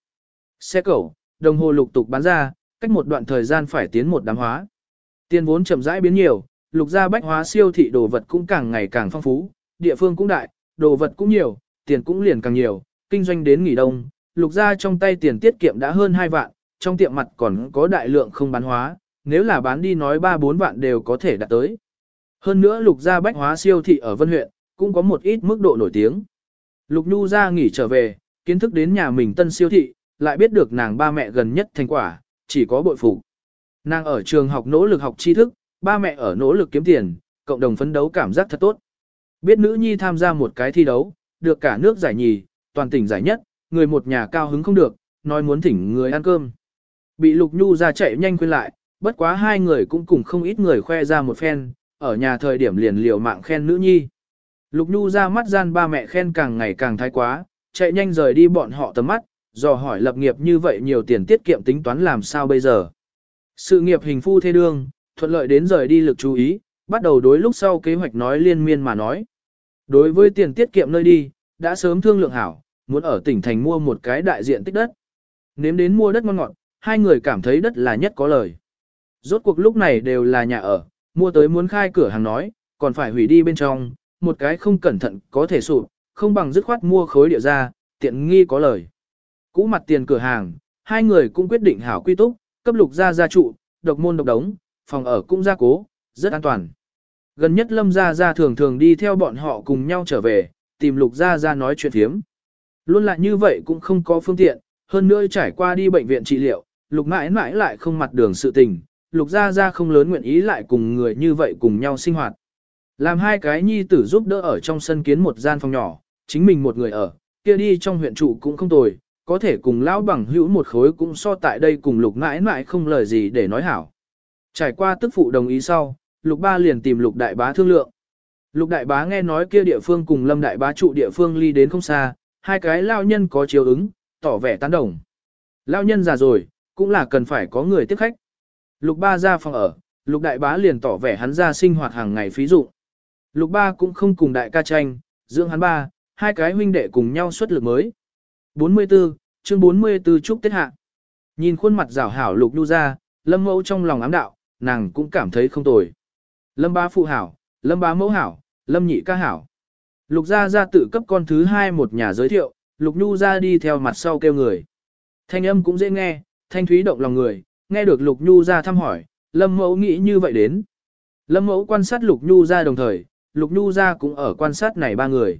xe cẩu, đồng hồ lục tục bán ra, cách một đoạn thời gian phải tiến một đám hóa. Tiền vốn chậm rãi biến nhiều, lục gia bách hóa siêu thị đồ vật cũng càng ngày càng phong phú, địa phương cũng đại, đồ vật cũng nhiều, tiền cũng liền càng nhiều, kinh doanh đến nghỉ đông, lục gia trong tay tiền tiết kiệm đã hơn 2 vạn, trong tiệm mặt còn có đại lượng không bán hóa, nếu là bán đi nói 3-4 vạn đều có thể đạt tới. Hơn nữa lục gia bách hóa siêu thị ở Vân huyện, cũng có một ít mức độ nổi tiếng. Lục Nhu ra nghỉ trở về, kiến thức đến nhà mình tân siêu thị, lại biết được nàng ba mẹ gần nhất thành quả, chỉ có bội phục. Nàng ở trường học nỗ lực học tri thức, ba mẹ ở nỗ lực kiếm tiền, cộng đồng phấn đấu cảm giác thật tốt. Biết nữ nhi tham gia một cái thi đấu, được cả nước giải nhì, toàn tỉnh giải nhất, người một nhà cao hứng không được, nói muốn thỉnh người ăn cơm. Bị Lục Nhu ra chạy nhanh quên lại, bất quá hai người cũng cùng không ít người khoe ra một phen, ở nhà thời điểm liền liều mạng khen nữ nhi. Lục Nhu ra mắt gian ba mẹ khen càng ngày càng thái quá, chạy nhanh rời đi bọn họ tầm mắt, dò hỏi lập nghiệp như vậy nhiều tiền tiết kiệm tính toán làm sao bây giờ. Sự nghiệp hình phu thê đương, thuận lợi đến rời đi lực chú ý, bắt đầu đối lúc sau kế hoạch nói liên miên mà nói. Đối với tiền tiết kiệm nơi đi, đã sớm thương lượng hảo, muốn ở tỉnh thành mua một cái đại diện tích đất. Nếm đến mua đất ngon ngọt, hai người cảm thấy đất là nhất có lời. Rốt cuộc lúc này đều là nhà ở, mua tới muốn khai cửa hàng nói, còn phải hủy đi bên trong, một cái không cẩn thận có thể sụp, không bằng dứt khoát mua khối địa ra, tiện nghi có lời. Cũ mặt tiền cửa hàng, hai người cũng quyết định hảo quy túc, cấp lục gia gia trụ, độc môn độc đống, phòng ở cũng gia cố, rất an toàn. Gần nhất Lâm Gia Gia thường thường đi theo bọn họ cùng nhau trở về, tìm Lục Gia Gia nói chuyện thiếm. Luôn lại như vậy cũng không có phương tiện, hơn nữa trải qua đi bệnh viện trị liệu, Lục mãi mãi lại không mặt đường sự tình, Lục Gia Gia không lớn nguyện ý lại cùng người như vậy cùng nhau sinh hoạt. Làm hai cái nhi tử giúp đỡ ở trong sân kiến một gian phòng nhỏ, chính mình một người ở, kia đi trong huyện trụ cũng không tồi, có thể cùng lão bằng hữu một khối cũng so tại đây cùng lục mãi mãi không lời gì để nói hảo. Trải qua tức phụ đồng ý sau, lục ba liền tìm lục đại bá thương lượng. Lục đại bá nghe nói kia địa phương cùng lâm đại bá trụ địa phương ly đến không xa, hai cái lao nhân có chiều ứng, tỏ vẻ tán đồng. Lao nhân già rồi, cũng là cần phải có người tiếp khách. Lục ba ra phòng ở, lục đại bá liền tỏ vẻ hắn ra sinh hoạt hàng ngày phí dụ. Lục ba cũng không cùng đại ca tranh, dưỡng hắn ba, hai cái huynh đệ cùng nhau xuất lực mới. 44, chương 44 chúc Tết hạ. Nhìn khuôn mặt rảo hảo lục đu ra, lâm mẫu trong lòng ám đạo, nàng cũng cảm thấy không tồi. Lâm ba phụ hảo, lâm ba mẫu hảo, lâm nhị ca hảo. Lục gia gia tự cấp con thứ hai một nhà giới thiệu, lục nhu gia đi theo mặt sau kêu người. Thanh âm cũng dễ nghe, thanh thúy động lòng người, nghe được lục nhu gia thăm hỏi, lâm mẫu nghĩ như vậy đến. Lâm mẫu quan sát lục nhu gia đồng thời, lục nhu gia cũng ở quan sát này ba người.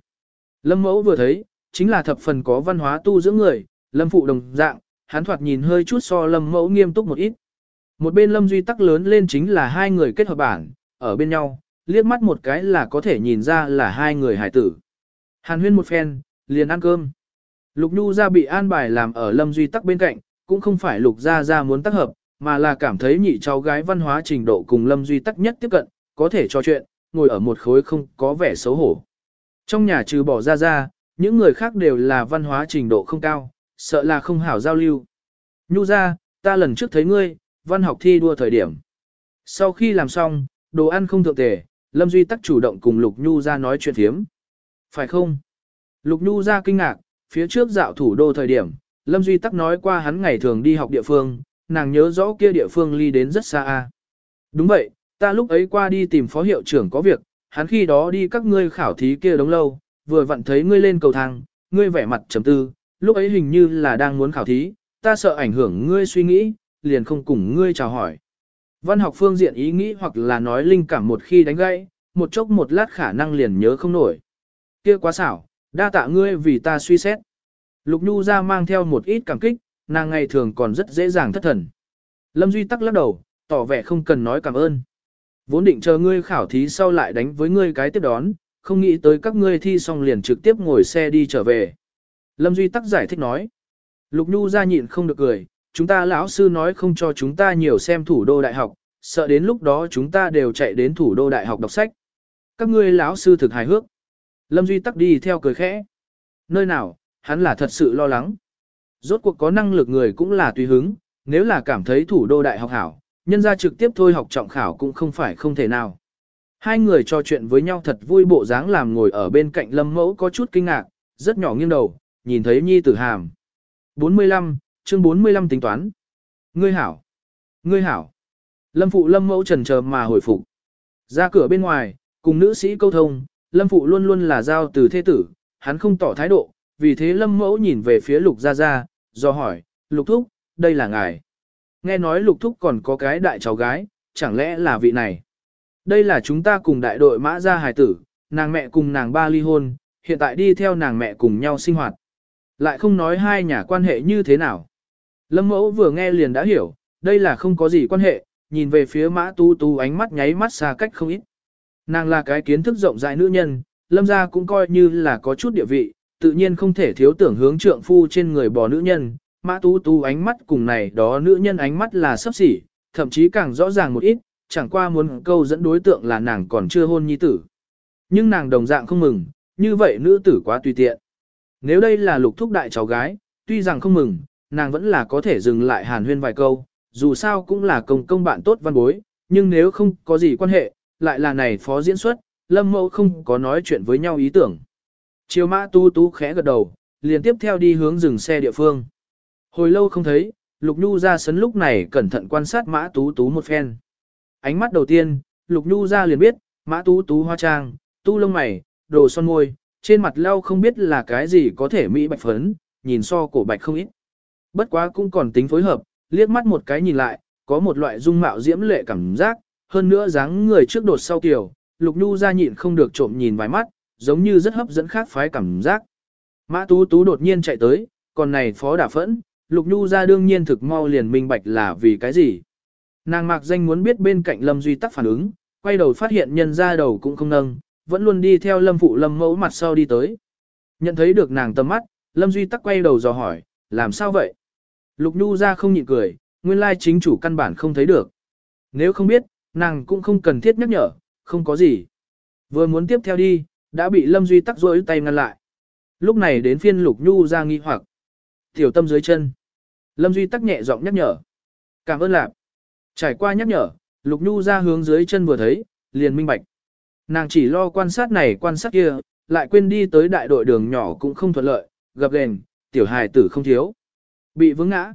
Lâm mẫu vừa thấy, chính là thập phần có văn hóa tu dưỡng người, lâm phụ đồng dạng, hắn thoạt nhìn hơi chút so lâm mẫu nghiêm túc một ít. Một bên lâm duy tắc lớn lên chính là hai người kết hợp bản, ở bên nhau, liếc mắt một cái là có thể nhìn ra là hai người hải tử. Hàn huyên một phen, liền ăn cơm. Lục Nhu ra bị an bài làm ở lâm duy tắc bên cạnh, cũng không phải lục gia Gia muốn tác hợp, mà là cảm thấy nhị cháu gái văn hóa trình độ cùng lâm duy tắc nhất tiếp cận, có thể trò chuyện, ngồi ở một khối không có vẻ xấu hổ. Trong nhà trừ bỏ Gia Gia, những người khác đều là văn hóa trình độ không cao, sợ là không hảo giao lưu. Nhu ra, ta lần trước thấy ngươi, văn học thi đua thời điểm. Sau khi làm xong, đồ ăn không thượng tề, Lâm Duy tắc chủ động cùng Lục Nhu ra nói chuyện thiếm. Phải không? Lục Nhu ra kinh ngạc, phía trước dạo thủ đô thời điểm, Lâm Duy tắc nói qua hắn ngày thường đi học địa phương, nàng nhớ rõ kia địa phương ly đến rất xa. a. Đúng vậy, ta lúc ấy qua đi tìm phó hiệu trưởng có việc, hắn khi đó đi các ngươi khảo thí kia đống lâu, vừa vặn thấy ngươi lên cầu thang, ngươi vẻ mặt trầm tư, lúc ấy hình như là đang muốn khảo thí, ta sợ ảnh hưởng ngươi suy nghĩ, liền không cùng ngươi chào hỏi. Văn học phương diện ý nghĩ hoặc là nói linh cảm một khi đánh gãy, một chốc một lát khả năng liền nhớ không nổi. Kia quá xảo, đa tạ ngươi vì ta suy xét. Lục Nhu ra mang theo một ít cảm kích, nàng ngày thường còn rất dễ dàng thất thần. Lâm Duy tắc lắc đầu, tỏ vẻ không cần nói cảm ơn. Vốn định chờ ngươi khảo thí sau lại đánh với ngươi cái tiếp đón, không nghĩ tới các ngươi thi xong liền trực tiếp ngồi xe đi trở về. Lâm Duy tắc giải thích nói. Lục Nhu ra nhịn không được cười, chúng ta lão sư nói không cho chúng ta nhiều xem thủ đô đại học, sợ đến lúc đó chúng ta đều chạy đến thủ đô đại học đọc sách. Các ngươi lão sư thực hài hước. Lâm Duy tắc đi theo cười khẽ. Nơi nào, hắn là thật sự lo lắng. Rốt cuộc có năng lực người cũng là tùy hứng, nếu là cảm thấy thủ đô đại học hảo, nhân ra trực tiếp thôi học trọng khảo cũng không phải không thể nào. Hai người trò chuyện với nhau thật vui bộ dáng làm ngồi ở bên cạnh lâm mẫu có chút kinh ngạc, rất nhỏ nghiêng đầu, nhìn thấy nhi tử hàm. 45, chương 45 tính toán. Ngươi hảo. Ngươi hảo. Lâm phụ lâm mẫu trần chờ mà hồi phục. Ra cửa bên ngoài, cùng nữ sĩ câu thông, lâm phụ luôn luôn là giao từ thế tử, hắn không tỏ thái độ, vì thế lâm mẫu nhìn về phía lục gia gia, do hỏi, lục thúc, đây là ngài. Nghe nói lục thúc còn có cái đại cháu gái, chẳng lẽ là vị này. Đây là chúng ta cùng đại đội mã gia hài tử, nàng mẹ cùng nàng ba ly hôn, hiện tại đi theo nàng mẹ cùng nhau sinh hoạt. Lại không nói hai nhà quan hệ như thế nào. Lâm mẫu vừa nghe liền đã hiểu, đây là không có gì quan hệ, nhìn về phía mã tu tu ánh mắt nháy mắt xa cách không ít. Nàng là cái kiến thức rộng rãi nữ nhân, lâm gia cũng coi như là có chút địa vị, tự nhiên không thể thiếu tưởng hướng trượng phu trên người bò nữ nhân. Mã tu tu ánh mắt cùng này đó nữ nhân ánh mắt là sấp xỉ, thậm chí càng rõ ràng một ít, chẳng qua muốn câu dẫn đối tượng là nàng còn chưa hôn nhi tử. Nhưng nàng đồng dạng không mừng, như vậy nữ tử quá tùy tiện. Nếu đây là lục thúc đại cháu gái, tuy rằng không mừng, nàng vẫn là có thể dừng lại hàn huyên vài câu, dù sao cũng là công công bạn tốt văn bối, nhưng nếu không có gì quan hệ, lại là này phó diễn xuất, lâm mẫu không có nói chuyện với nhau ý tưởng. Chiều mã tu tú khẽ gật đầu, liền tiếp theo đi hướng dừng xe địa phương. Hồi lâu không thấy, Lục Nhu ra sấn lúc này cẩn thận quan sát mã tú tú một phen. Ánh mắt đầu tiên, Lục Nhu ra liền biết, mã tú tú hoa trang, tu lông mày, đồ son môi, trên mặt lau không biết là cái gì có thể mỹ bạch phấn, nhìn so cổ bạch không ít. Bất quá cũng còn tính phối hợp, liếc mắt một cái nhìn lại, có một loại dung mạo diễm lệ cảm giác, hơn nữa dáng người trước đột sau kiểu, Lục Nhu ra nhịn không được trộm nhìn vài mắt, giống như rất hấp dẫn khác phái cảm giác. Mã Tú Tú đột nhiên chạy tới, còn này phó đả phẫn, Lục Nhu ra đương nhiên thực mau liền minh bạch là vì cái gì. Nàng mạc danh muốn biết bên cạnh Lâm Duy tắc phản ứng, quay đầu phát hiện nhân ra đầu cũng không nâng, vẫn luôn đi theo Lâm Phụ Lâm mẫu mặt sau đi tới. Nhận thấy được nàng tầm mắt, Lâm Duy tắc quay đầu dò hỏi, làm sao vậy? Lục Nhu ra không nhịn cười, nguyên lai chính chủ căn bản không thấy được. Nếu không biết, nàng cũng không cần thiết nhắc nhở, không có gì. Vừa muốn tiếp theo đi, đã bị Lâm Duy tắc rối tay ngăn lại. Lúc này đến phiên Lục Nhu ra nghi hoặc. Tiểu tâm dưới chân. Lâm Duy tắc nhẹ giọng nhắc nhở. Cảm ơn lạc. Trải qua nhắc nhở, Lục Nhu ra hướng dưới chân vừa thấy, liền minh bạch. Nàng chỉ lo quan sát này quan sát kia, lại quên đi tới đại đội đường nhỏ cũng không thuận lợi, gặp gền, tiểu hài tử không thiếu. Bị vướng ngã.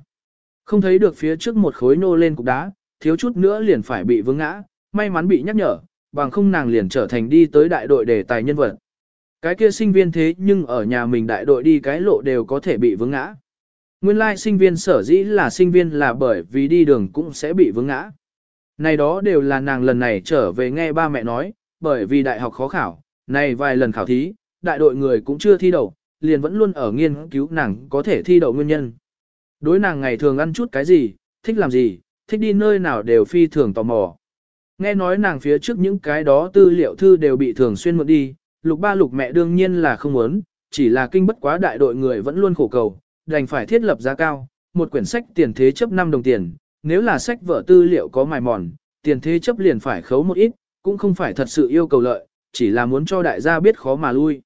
Không thấy được phía trước một khối nô lên cục đá, thiếu chút nữa liền phải bị vướng ngã, may mắn bị nhắc nhở, bằng không nàng liền trở thành đi tới đại đội để tài nhân vật. Cái kia sinh viên thế nhưng ở nhà mình đại đội đi cái lộ đều có thể bị vướng ngã. Nguyên lai sinh viên sở dĩ là sinh viên là bởi vì đi đường cũng sẽ bị vướng ngã. Này đó đều là nàng lần này trở về nghe ba mẹ nói, bởi vì đại học khó khảo, này vài lần khảo thí, đại đội người cũng chưa thi đậu, liền vẫn luôn ở nghiên cứu nàng có thể thi đậu nguyên nhân. Đối nàng ngày thường ăn chút cái gì, thích làm gì, thích đi nơi nào đều phi thường tò mò. Nghe nói nàng phía trước những cái đó tư liệu thư đều bị thường xuyên mượn đi, lục ba lục mẹ đương nhiên là không muốn, chỉ là kinh bất quá đại đội người vẫn luôn khổ cầu, đành phải thiết lập giá cao, một quyển sách tiền thế chấp 5 đồng tiền, nếu là sách vở tư liệu có mài mòn, tiền thế chấp liền phải khấu một ít, cũng không phải thật sự yêu cầu lợi, chỉ là muốn cho đại gia biết khó mà lui.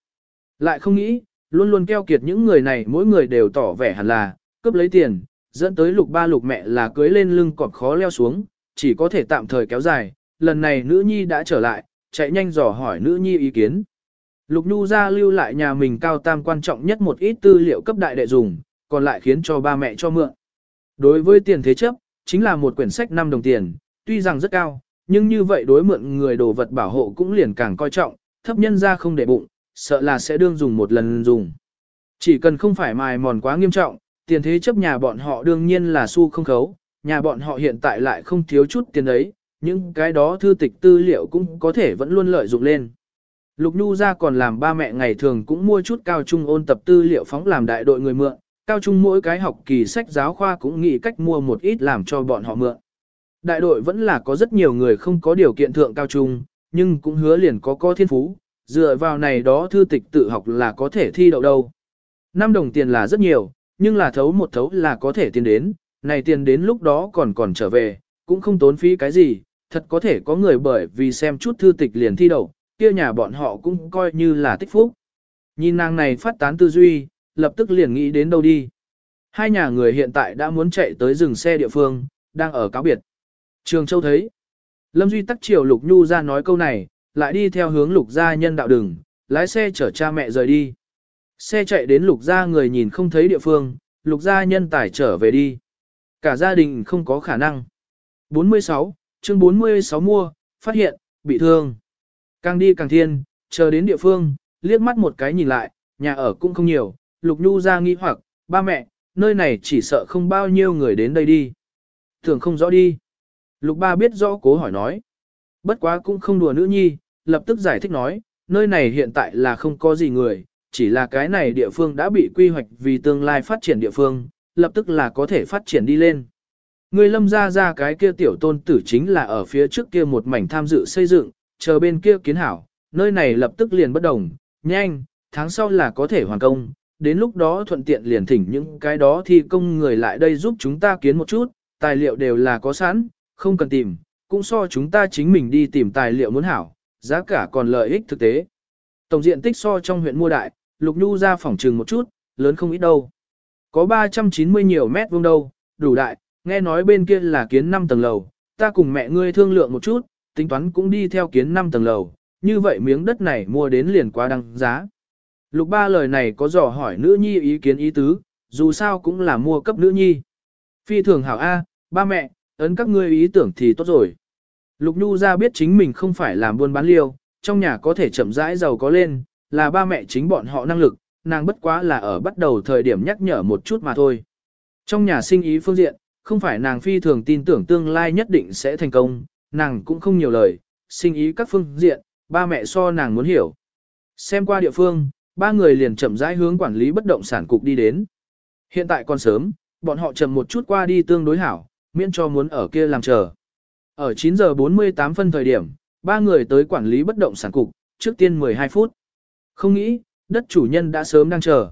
Lại không nghĩ, luôn luôn keo kiệt những người này mỗi người đều tỏ vẻ hẳn là, cướp lấy tiền, dẫn tới lục ba lục mẹ là cưới lên lưng cọp khó leo xuống, chỉ có thể tạm thời kéo dài, lần này nữ nhi đã trở lại, chạy nhanh dò hỏi nữ nhi ý kiến. Lục Nhu ra lưu lại nhà mình cao tam quan trọng nhất một ít tư liệu cấp đại đệ dùng, còn lại khiến cho ba mẹ cho mượn. Đối với tiền thế chấp, chính là một quyển sách 5 đồng tiền, tuy rằng rất cao, nhưng như vậy đối mượn người đồ vật bảo hộ cũng liền càng coi trọng, thấp nhân ra không để bụng, sợ là sẽ đương dùng một lần dùng. Chỉ cần không phải mài mòn quá nghiêm trọng, tiền thế chấp nhà bọn họ đương nhiên là xu không khấu, nhà bọn họ hiện tại lại không thiếu chút tiền ấy, những cái đó thư tịch tư liệu cũng có thể vẫn luôn lợi dụng lên. Lục Nhu ra còn làm ba mẹ ngày thường cũng mua chút cao trung ôn tập tư liệu phóng làm đại đội người mượn, cao trung mỗi cái học kỳ sách giáo khoa cũng nghĩ cách mua một ít làm cho bọn họ mượn. Đại đội vẫn là có rất nhiều người không có điều kiện thượng cao trung, nhưng cũng hứa liền có có thiên phú, dựa vào này đó thư tịch tự học là có thể thi đậu đâu. 5 đồng tiền là rất nhiều, nhưng là thấu một thấu là có thể tiền đến, này tiền đến lúc đó còn còn trở về, cũng không tốn phí cái gì, thật có thể có người bởi vì xem chút thư tịch liền thi đậu, kia nhà bọn họ cũng coi như là tích phúc. Nhìn nàng này phát tán tư duy, lập tức liền nghĩ đến đâu đi. Hai nhà người hiện tại đã muốn chạy tới dừng xe địa phương, đang ở cáo biệt. Trường Châu thấy. Lâm Duy tắc chiều Lục Nhu ra nói câu này, lại đi theo hướng Lục gia nhân đạo đường, lái xe chở cha mẹ rời đi. Xe chạy đến Lục gia người nhìn không thấy địa phương, Lục gia nhân tải trở về đi. Cả gia đình không có khả năng. 46, chương 46 mua, phát hiện, bị thương. Càng đi càng thiên, chờ đến địa phương, liếc mắt một cái nhìn lại, nhà ở cũng không nhiều, Lục Nhu ra nghi hoặc, ba mẹ, nơi này chỉ sợ không bao nhiêu người đến đây đi. Thường không rõ đi. Lục ba biết rõ cố hỏi nói. Bất quá cũng không đùa nữ nhi, lập tức giải thích nói, nơi này hiện tại là không có gì người, chỉ là cái này địa phương đã bị quy hoạch vì tương lai phát triển địa phương, lập tức là có thể phát triển đi lên. Người lâm ra ra cái kia tiểu tôn tử chính là ở phía trước kia một mảnh tham dự xây dựng, chờ bên kia kiến hảo, nơi này lập tức liền bất đồng, nhanh, tháng sau là có thể hoàn công, đến lúc đó thuận tiện liền thỉnh những cái đó thì công người lại đây giúp chúng ta kiến một chút, tài liệu đều là có sẵn, không cần tìm, cũng so chúng ta chính mình đi tìm tài liệu muốn hảo, giá cả còn lợi ích thực tế. Tổng diện tích so trong huyện mua đại, Lục Nhu ra phòng trừng một chút, lớn không ít đâu. Có 390 nhiều mét vuông đâu, đủ đại, nghe nói bên kia là kiến 5 tầng lầu, ta cùng mẹ ngươi thương lượng một chút, tính toán cũng đi theo kiến 5 tầng lầu, như vậy miếng đất này mua đến liền quá đăng giá. Lục ba lời này có dò hỏi nữ nhi ý kiến ý tứ, dù sao cũng là mua cấp nữ nhi. Phi thường hảo A, ba mẹ, ấn các ngươi ý tưởng thì tốt rồi. Lục Nhu ra biết chính mình không phải làm buôn bán liêu, trong nhà có thể chậm rãi giàu có lên, là ba mẹ chính bọn họ năng lực, nàng bất quá là ở bắt đầu thời điểm nhắc nhở một chút mà thôi. Trong nhà sinh ý phương diện, không phải nàng phi thường tin tưởng tương lai nhất định sẽ thành công, nàng cũng không nhiều lời, sinh ý các phương diện, ba mẹ so nàng muốn hiểu. Xem qua địa phương, ba người liền chậm rãi hướng quản lý bất động sản cục đi đến. Hiện tại còn sớm, bọn họ chậm một chút qua đi tương đối hảo, miễn cho muốn ở kia làm chờ. Ở 9 giờ 48 phân thời điểm, ba người tới quản lý bất động sản cục, trước tiên 12 phút. Không nghĩ, đất chủ nhân đã sớm đang chờ.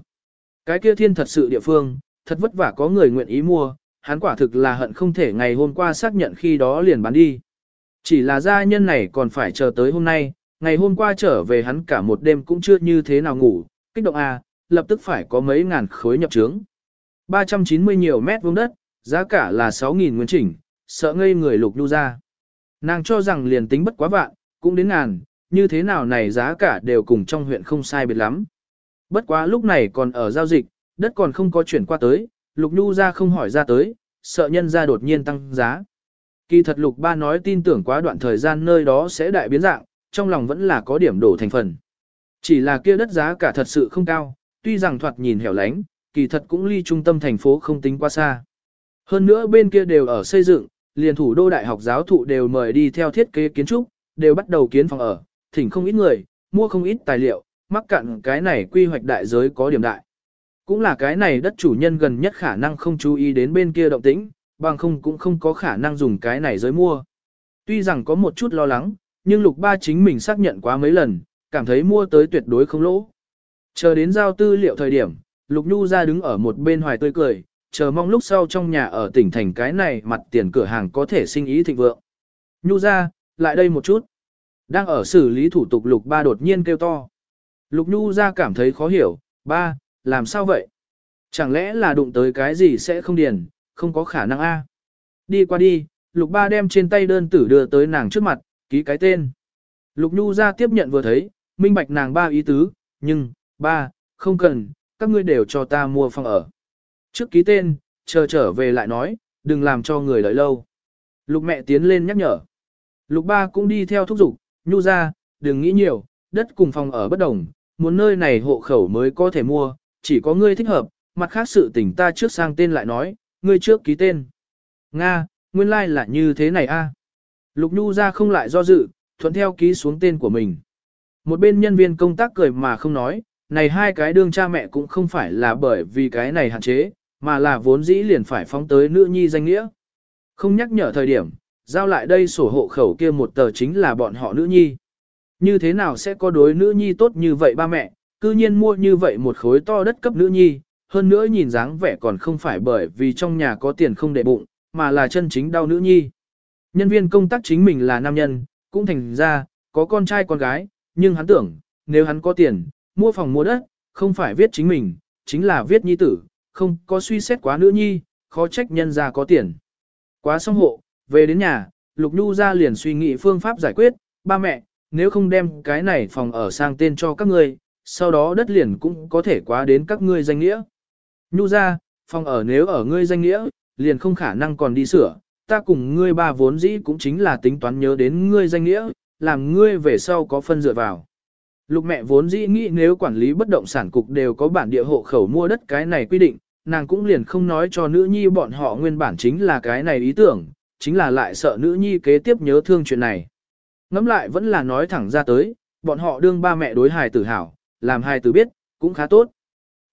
Cái kia thiên thật sự địa phương, thật vất vả có người nguyện ý mua, hắn quả thực là hận không thể ngày hôm qua xác nhận khi đó liền bán đi. Chỉ là gia nhân này còn phải chờ tới hôm nay, ngày hôm qua trở về hắn cả một đêm cũng chưa như thế nào ngủ, kích động à, lập tức phải có mấy ngàn khối nhập trướng. 390 nhiều mét vuông đất, giá cả là 6.000 nguyên chỉnh, sợ ngây người lục nhu ra. Nàng cho rằng liền tính bất quá vạn, cũng đến ngàn, như thế nào này giá cả đều cùng trong huyện không sai biệt lắm. Bất quá lúc này còn ở giao dịch, đất còn không có chuyển qua tới, lục nhu ra không hỏi ra tới, sợ nhân ra đột nhiên tăng giá. Kỳ thật lục ba nói tin tưởng quá đoạn thời gian nơi đó sẽ đại biến dạng, trong lòng vẫn là có điểm đổ thành phần. Chỉ là kia đất giá cả thật sự không cao, tuy rằng thoạt nhìn hẻo lánh, kỳ thật cũng ly trung tâm thành phố không tính quá xa. Hơn nữa bên kia đều ở xây dựng, liền thủ đô đại học giáo thụ đều mời đi theo thiết kế kiến trúc, đều bắt đầu kiến phòng ở, thỉnh không ít người, mua không ít tài liệu, mắc cạn cái này quy hoạch đại giới có điểm đại. Cũng là cái này đất chủ nhân gần nhất khả năng không chú ý đến bên kia động tĩnh, bằng không cũng không có khả năng dùng cái này giới mua. Tuy rằng có một chút lo lắng, nhưng lục ba chính mình xác nhận quá mấy lần, cảm thấy mua tới tuyệt đối không lỗ. Chờ đến giao tư liệu thời điểm, lục nhu ra đứng ở một bên hoài tươi cười, chờ mong lúc sau trong nhà ở tỉnh thành cái này mặt tiền cửa hàng có thể sinh ý thịnh vượng. Nhu ra, lại đây một chút. Đang ở xử lý thủ tục lục ba đột nhiên kêu to. Lục nhu ra cảm thấy khó hiểu, ba, làm sao vậy? Chẳng lẽ là đụng tới cái gì sẽ không điền, không có khả năng a. Đi qua đi, lục ba đem trên tay đơn tử đưa tới nàng trước mặt, ký cái tên. Lục nhu ra tiếp nhận vừa thấy, minh bạch nàng ba ý tứ, nhưng, ba, không cần, các ngươi đều cho ta mua phòng ở. Trước ký tên, chờ trở về lại nói, đừng làm cho người đợi lâu. Lục mẹ tiến lên nhắc nhở. Lục ba cũng đi theo thúc giục, nhu ra, đừng nghĩ nhiều, đất cùng phòng ở bất đồng, muốn nơi này hộ khẩu mới có thể mua, chỉ có ngươi thích hợp, mặt khác sự tình ta trước sang tên lại nói, ngươi trước ký tên. Nga, nguyên lai like là như thế này a. Lục nhu ra không lại do dự, thuận theo ký xuống tên của mình. Một bên nhân viên công tác cười mà không nói, này hai cái đương cha mẹ cũng không phải là bởi vì cái này hạn chế, mà là vốn dĩ liền phải phóng tới nữ nhi danh nghĩa. Không nhắc nhở thời điểm, giao lại đây sổ hộ khẩu kia một tờ chính là bọn họ nữ nhi. Như thế nào sẽ có đối nữ nhi tốt như vậy ba mẹ, cư nhiên mua như vậy một khối to đất cấp nữ nhi, hơn nữa nhìn dáng vẻ còn không phải bởi vì trong nhà có tiền không để bụng, mà là chân chính đau nữ nhi. Nhân viên công tác chính mình là nam nhân, cũng thành ra, có con trai con gái, nhưng hắn tưởng, nếu hắn có tiền, mua phòng mua đất, không phải viết chính mình, chính là viết nhi tử, không có suy xét quá nữ nhi, khó trách nhân ra có tiền. Quá xong hộ, về đến nhà, Lục Nhu ra liền suy nghĩ phương pháp giải quyết, ba mẹ, nếu không đem cái này phòng ở sang tên cho các ngươi, sau đó đất liền cũng có thể quá đến các ngươi danh nghĩa. Nhu ra, phòng ở nếu ở ngươi danh nghĩa, liền không khả năng còn đi sửa, ta cùng ngươi ba vốn dĩ cũng chính là tính toán nhớ đến ngươi danh nghĩa, làm ngươi về sau có phân dựa vào. Lục mẹ vốn dĩ nghĩ nếu quản lý bất động sản cục đều có bản địa hộ khẩu mua đất cái này quy định, nàng cũng liền không nói cho nữ nhi bọn họ nguyên bản chính là cái này ý tưởng, chính là lại sợ nữ nhi kế tiếp nhớ thương chuyện này. Ngắm lại vẫn là nói thẳng ra tới, bọn họ đương ba mẹ đối hài tử hảo, làm hài tử biết, cũng khá tốt.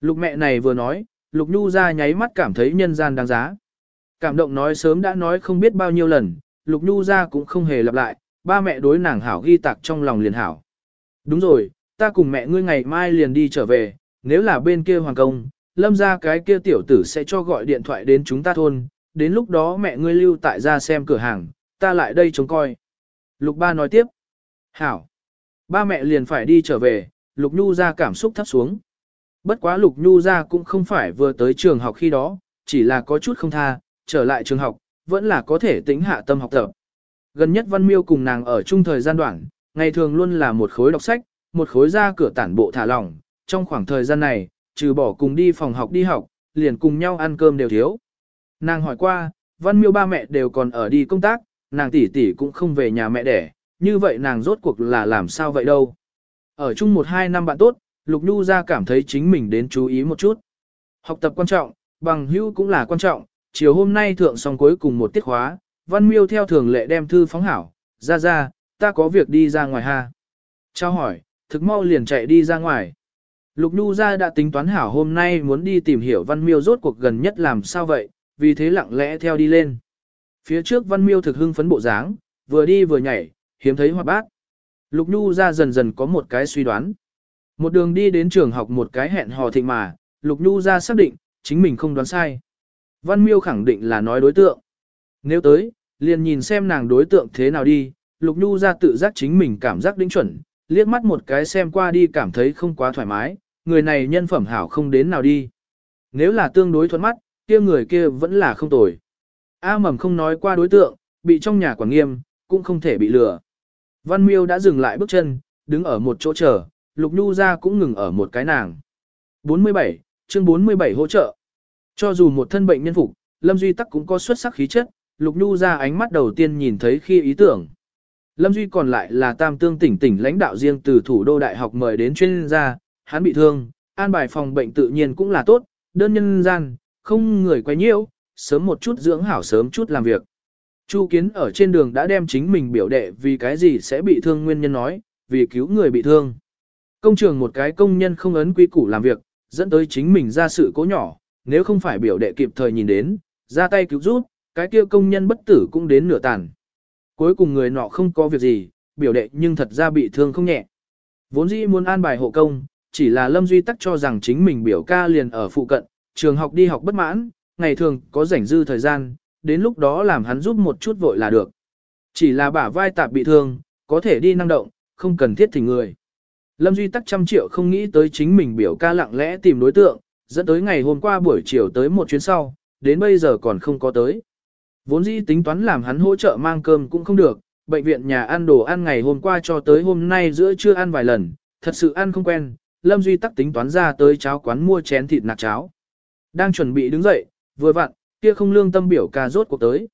Lục mẹ này vừa nói, lục nhu ra nháy mắt cảm thấy nhân gian đáng giá. Cảm động nói sớm đã nói không biết bao nhiêu lần, lục nhu ra cũng không hề lặp lại, ba mẹ đối nàng hảo ghi tạc trong lòng liền hảo. Đúng rồi, ta cùng mẹ ngươi ngày mai liền đi trở về, nếu là bên kia hoàng công, lâm ra cái kia tiểu tử sẽ cho gọi điện thoại đến chúng ta thôn, đến lúc đó mẹ ngươi lưu tại ra xem cửa hàng, ta lại đây trông coi. Lục ba nói tiếp. Hảo. Ba mẹ liền phải đi trở về, Lục Nhu ra cảm xúc thấp xuống. Bất quá Lục Nhu ra cũng không phải vừa tới trường học khi đó, chỉ là có chút không tha, trở lại trường học, vẫn là có thể tính hạ tâm học tập. Gần nhất Văn Miêu cùng nàng ở chung thời gian đoạn, ngày thường luôn là một khối đọc sách, một khối ra cửa tản bộ thả lỏng, trong khoảng thời gian này, trừ bỏ cùng đi phòng học đi học, liền cùng nhau ăn cơm đều thiếu. Nàng hỏi qua, Văn Miêu ba mẹ đều còn ở đi công tác, nàng tỷ tỷ cũng không về nhà mẹ đẻ, như vậy nàng rốt cuộc là làm sao vậy đâu. Ở chung một hai năm bạn tốt, Lục Nhu ra cảm thấy chính mình đến chú ý một chút. Học tập quan trọng, bằng hữu cũng là quan trọng, chiều hôm nay thượng xong cuối cùng một tiết khóa, Văn Miêu theo thường lệ đem thư phóng hảo, ra ra, ta có việc đi ra ngoài ha. Trao hỏi, thực mau liền chạy đi ra ngoài. Lục Nhu ra đã tính toán hảo hôm nay muốn đi tìm hiểu Văn Miêu rốt cuộc gần nhất làm sao vậy, vì thế lặng lẽ theo đi lên. Phía trước Văn Miêu thực hưng phấn bộ dáng, vừa đi vừa nhảy, hiếm thấy hoạt bát. Lục Nhu ra dần dần có một cái suy đoán. Một đường đi đến trường học một cái hẹn hò thịnh mà, Lục Nhu ra xác định, chính mình không đoán sai. Văn Miêu khẳng định là nói đối tượng. Nếu tới, liền nhìn xem nàng đối tượng thế nào đi, Lục Nhu ra tự giác chính mình cảm giác đính chuẩn, liếc mắt một cái xem qua đi cảm thấy không quá thoải mái, người này nhân phẩm hảo không đến nào đi. Nếu là tương đối thuận mắt, kia người kia vẫn là không tồi. A mầm không nói qua đối tượng, bị trong nhà quản nghiêm, cũng không thể bị lừa. Văn Miêu đã dừng lại bước chân, đứng ở một chỗ chờ, Lục Nhu ra cũng ngừng ở một cái nàng. 47, chương 47 hỗ trợ. Cho dù một thân bệnh nhân phục, Lâm Duy Tắc cũng có xuất sắc khí chất, Lục Nhu ra ánh mắt đầu tiên nhìn thấy khi ý tưởng. Lâm Duy còn lại là tam tương tỉnh tỉnh lãnh đạo riêng từ thủ đô đại học mời đến chuyên gia, hắn bị thương, an bài phòng bệnh tự nhiên cũng là tốt, đơn nhân gian, không người quay nhiễu, sớm một chút dưỡng hảo sớm chút làm việc. Chu Kiến ở trên đường đã đem chính mình biểu đệ vì cái gì sẽ bị thương nguyên nhân nói, vì cứu người bị thương. Công trường một cái công nhân không ấn quy củ làm việc, dẫn tới chính mình ra sự cố nhỏ, nếu không phải biểu đệ kịp thời nhìn đến, ra tay cứu giúp, cái kia công nhân bất tử cũng đến nửa tàn. Cuối cùng người nọ không có việc gì, biểu đệ nhưng thật ra bị thương không nhẹ. Vốn dĩ muốn an bài hộ công, chỉ là Lâm Duy Tắc cho rằng chính mình biểu ca liền ở phụ cận, trường học đi học bất mãn, ngày thường có rảnh dư thời gian, đến lúc đó làm hắn giúp một chút vội là được. Chỉ là bả vai tạp bị thương, có thể đi năng động, không cần thiết thỉnh người. Lâm Duy Tắc trăm triệu không nghĩ tới chính mình biểu ca lặng lẽ tìm đối tượng, dẫn tới ngày hôm qua buổi chiều tới một chuyến sau, đến bây giờ còn không có tới. Vốn dĩ tính toán làm hắn hỗ trợ mang cơm cũng không được, bệnh viện nhà ăn đồ ăn ngày hôm qua cho tới hôm nay giữa trưa ăn vài lần, thật sự ăn không quen, Lâm Duy tắc tính toán ra tới cháo quán mua chén thịt nạc cháo. Đang chuẩn bị đứng dậy, vừa vặn, kia không lương tâm biểu ca rốt cuộc tới.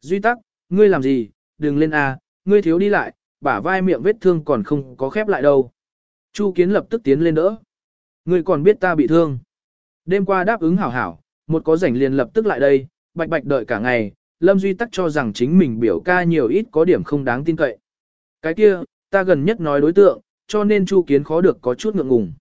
Duy tắc, ngươi làm gì, đừng lên a, ngươi thiếu đi lại, bả vai miệng vết thương còn không có khép lại đâu. Chu Kiến lập tức tiến lên đỡ. Ngươi còn biết ta bị thương. Đêm qua đáp ứng hảo hảo, một có rảnh liền lập tức lại đây, bạch bạch đợi cả ngày, Lâm Duy tắc cho rằng chính mình biểu ca nhiều ít có điểm không đáng tin cậy. Cái kia, ta gần nhất nói đối tượng, cho nên Chu Kiến khó được có chút ngượng ngùng.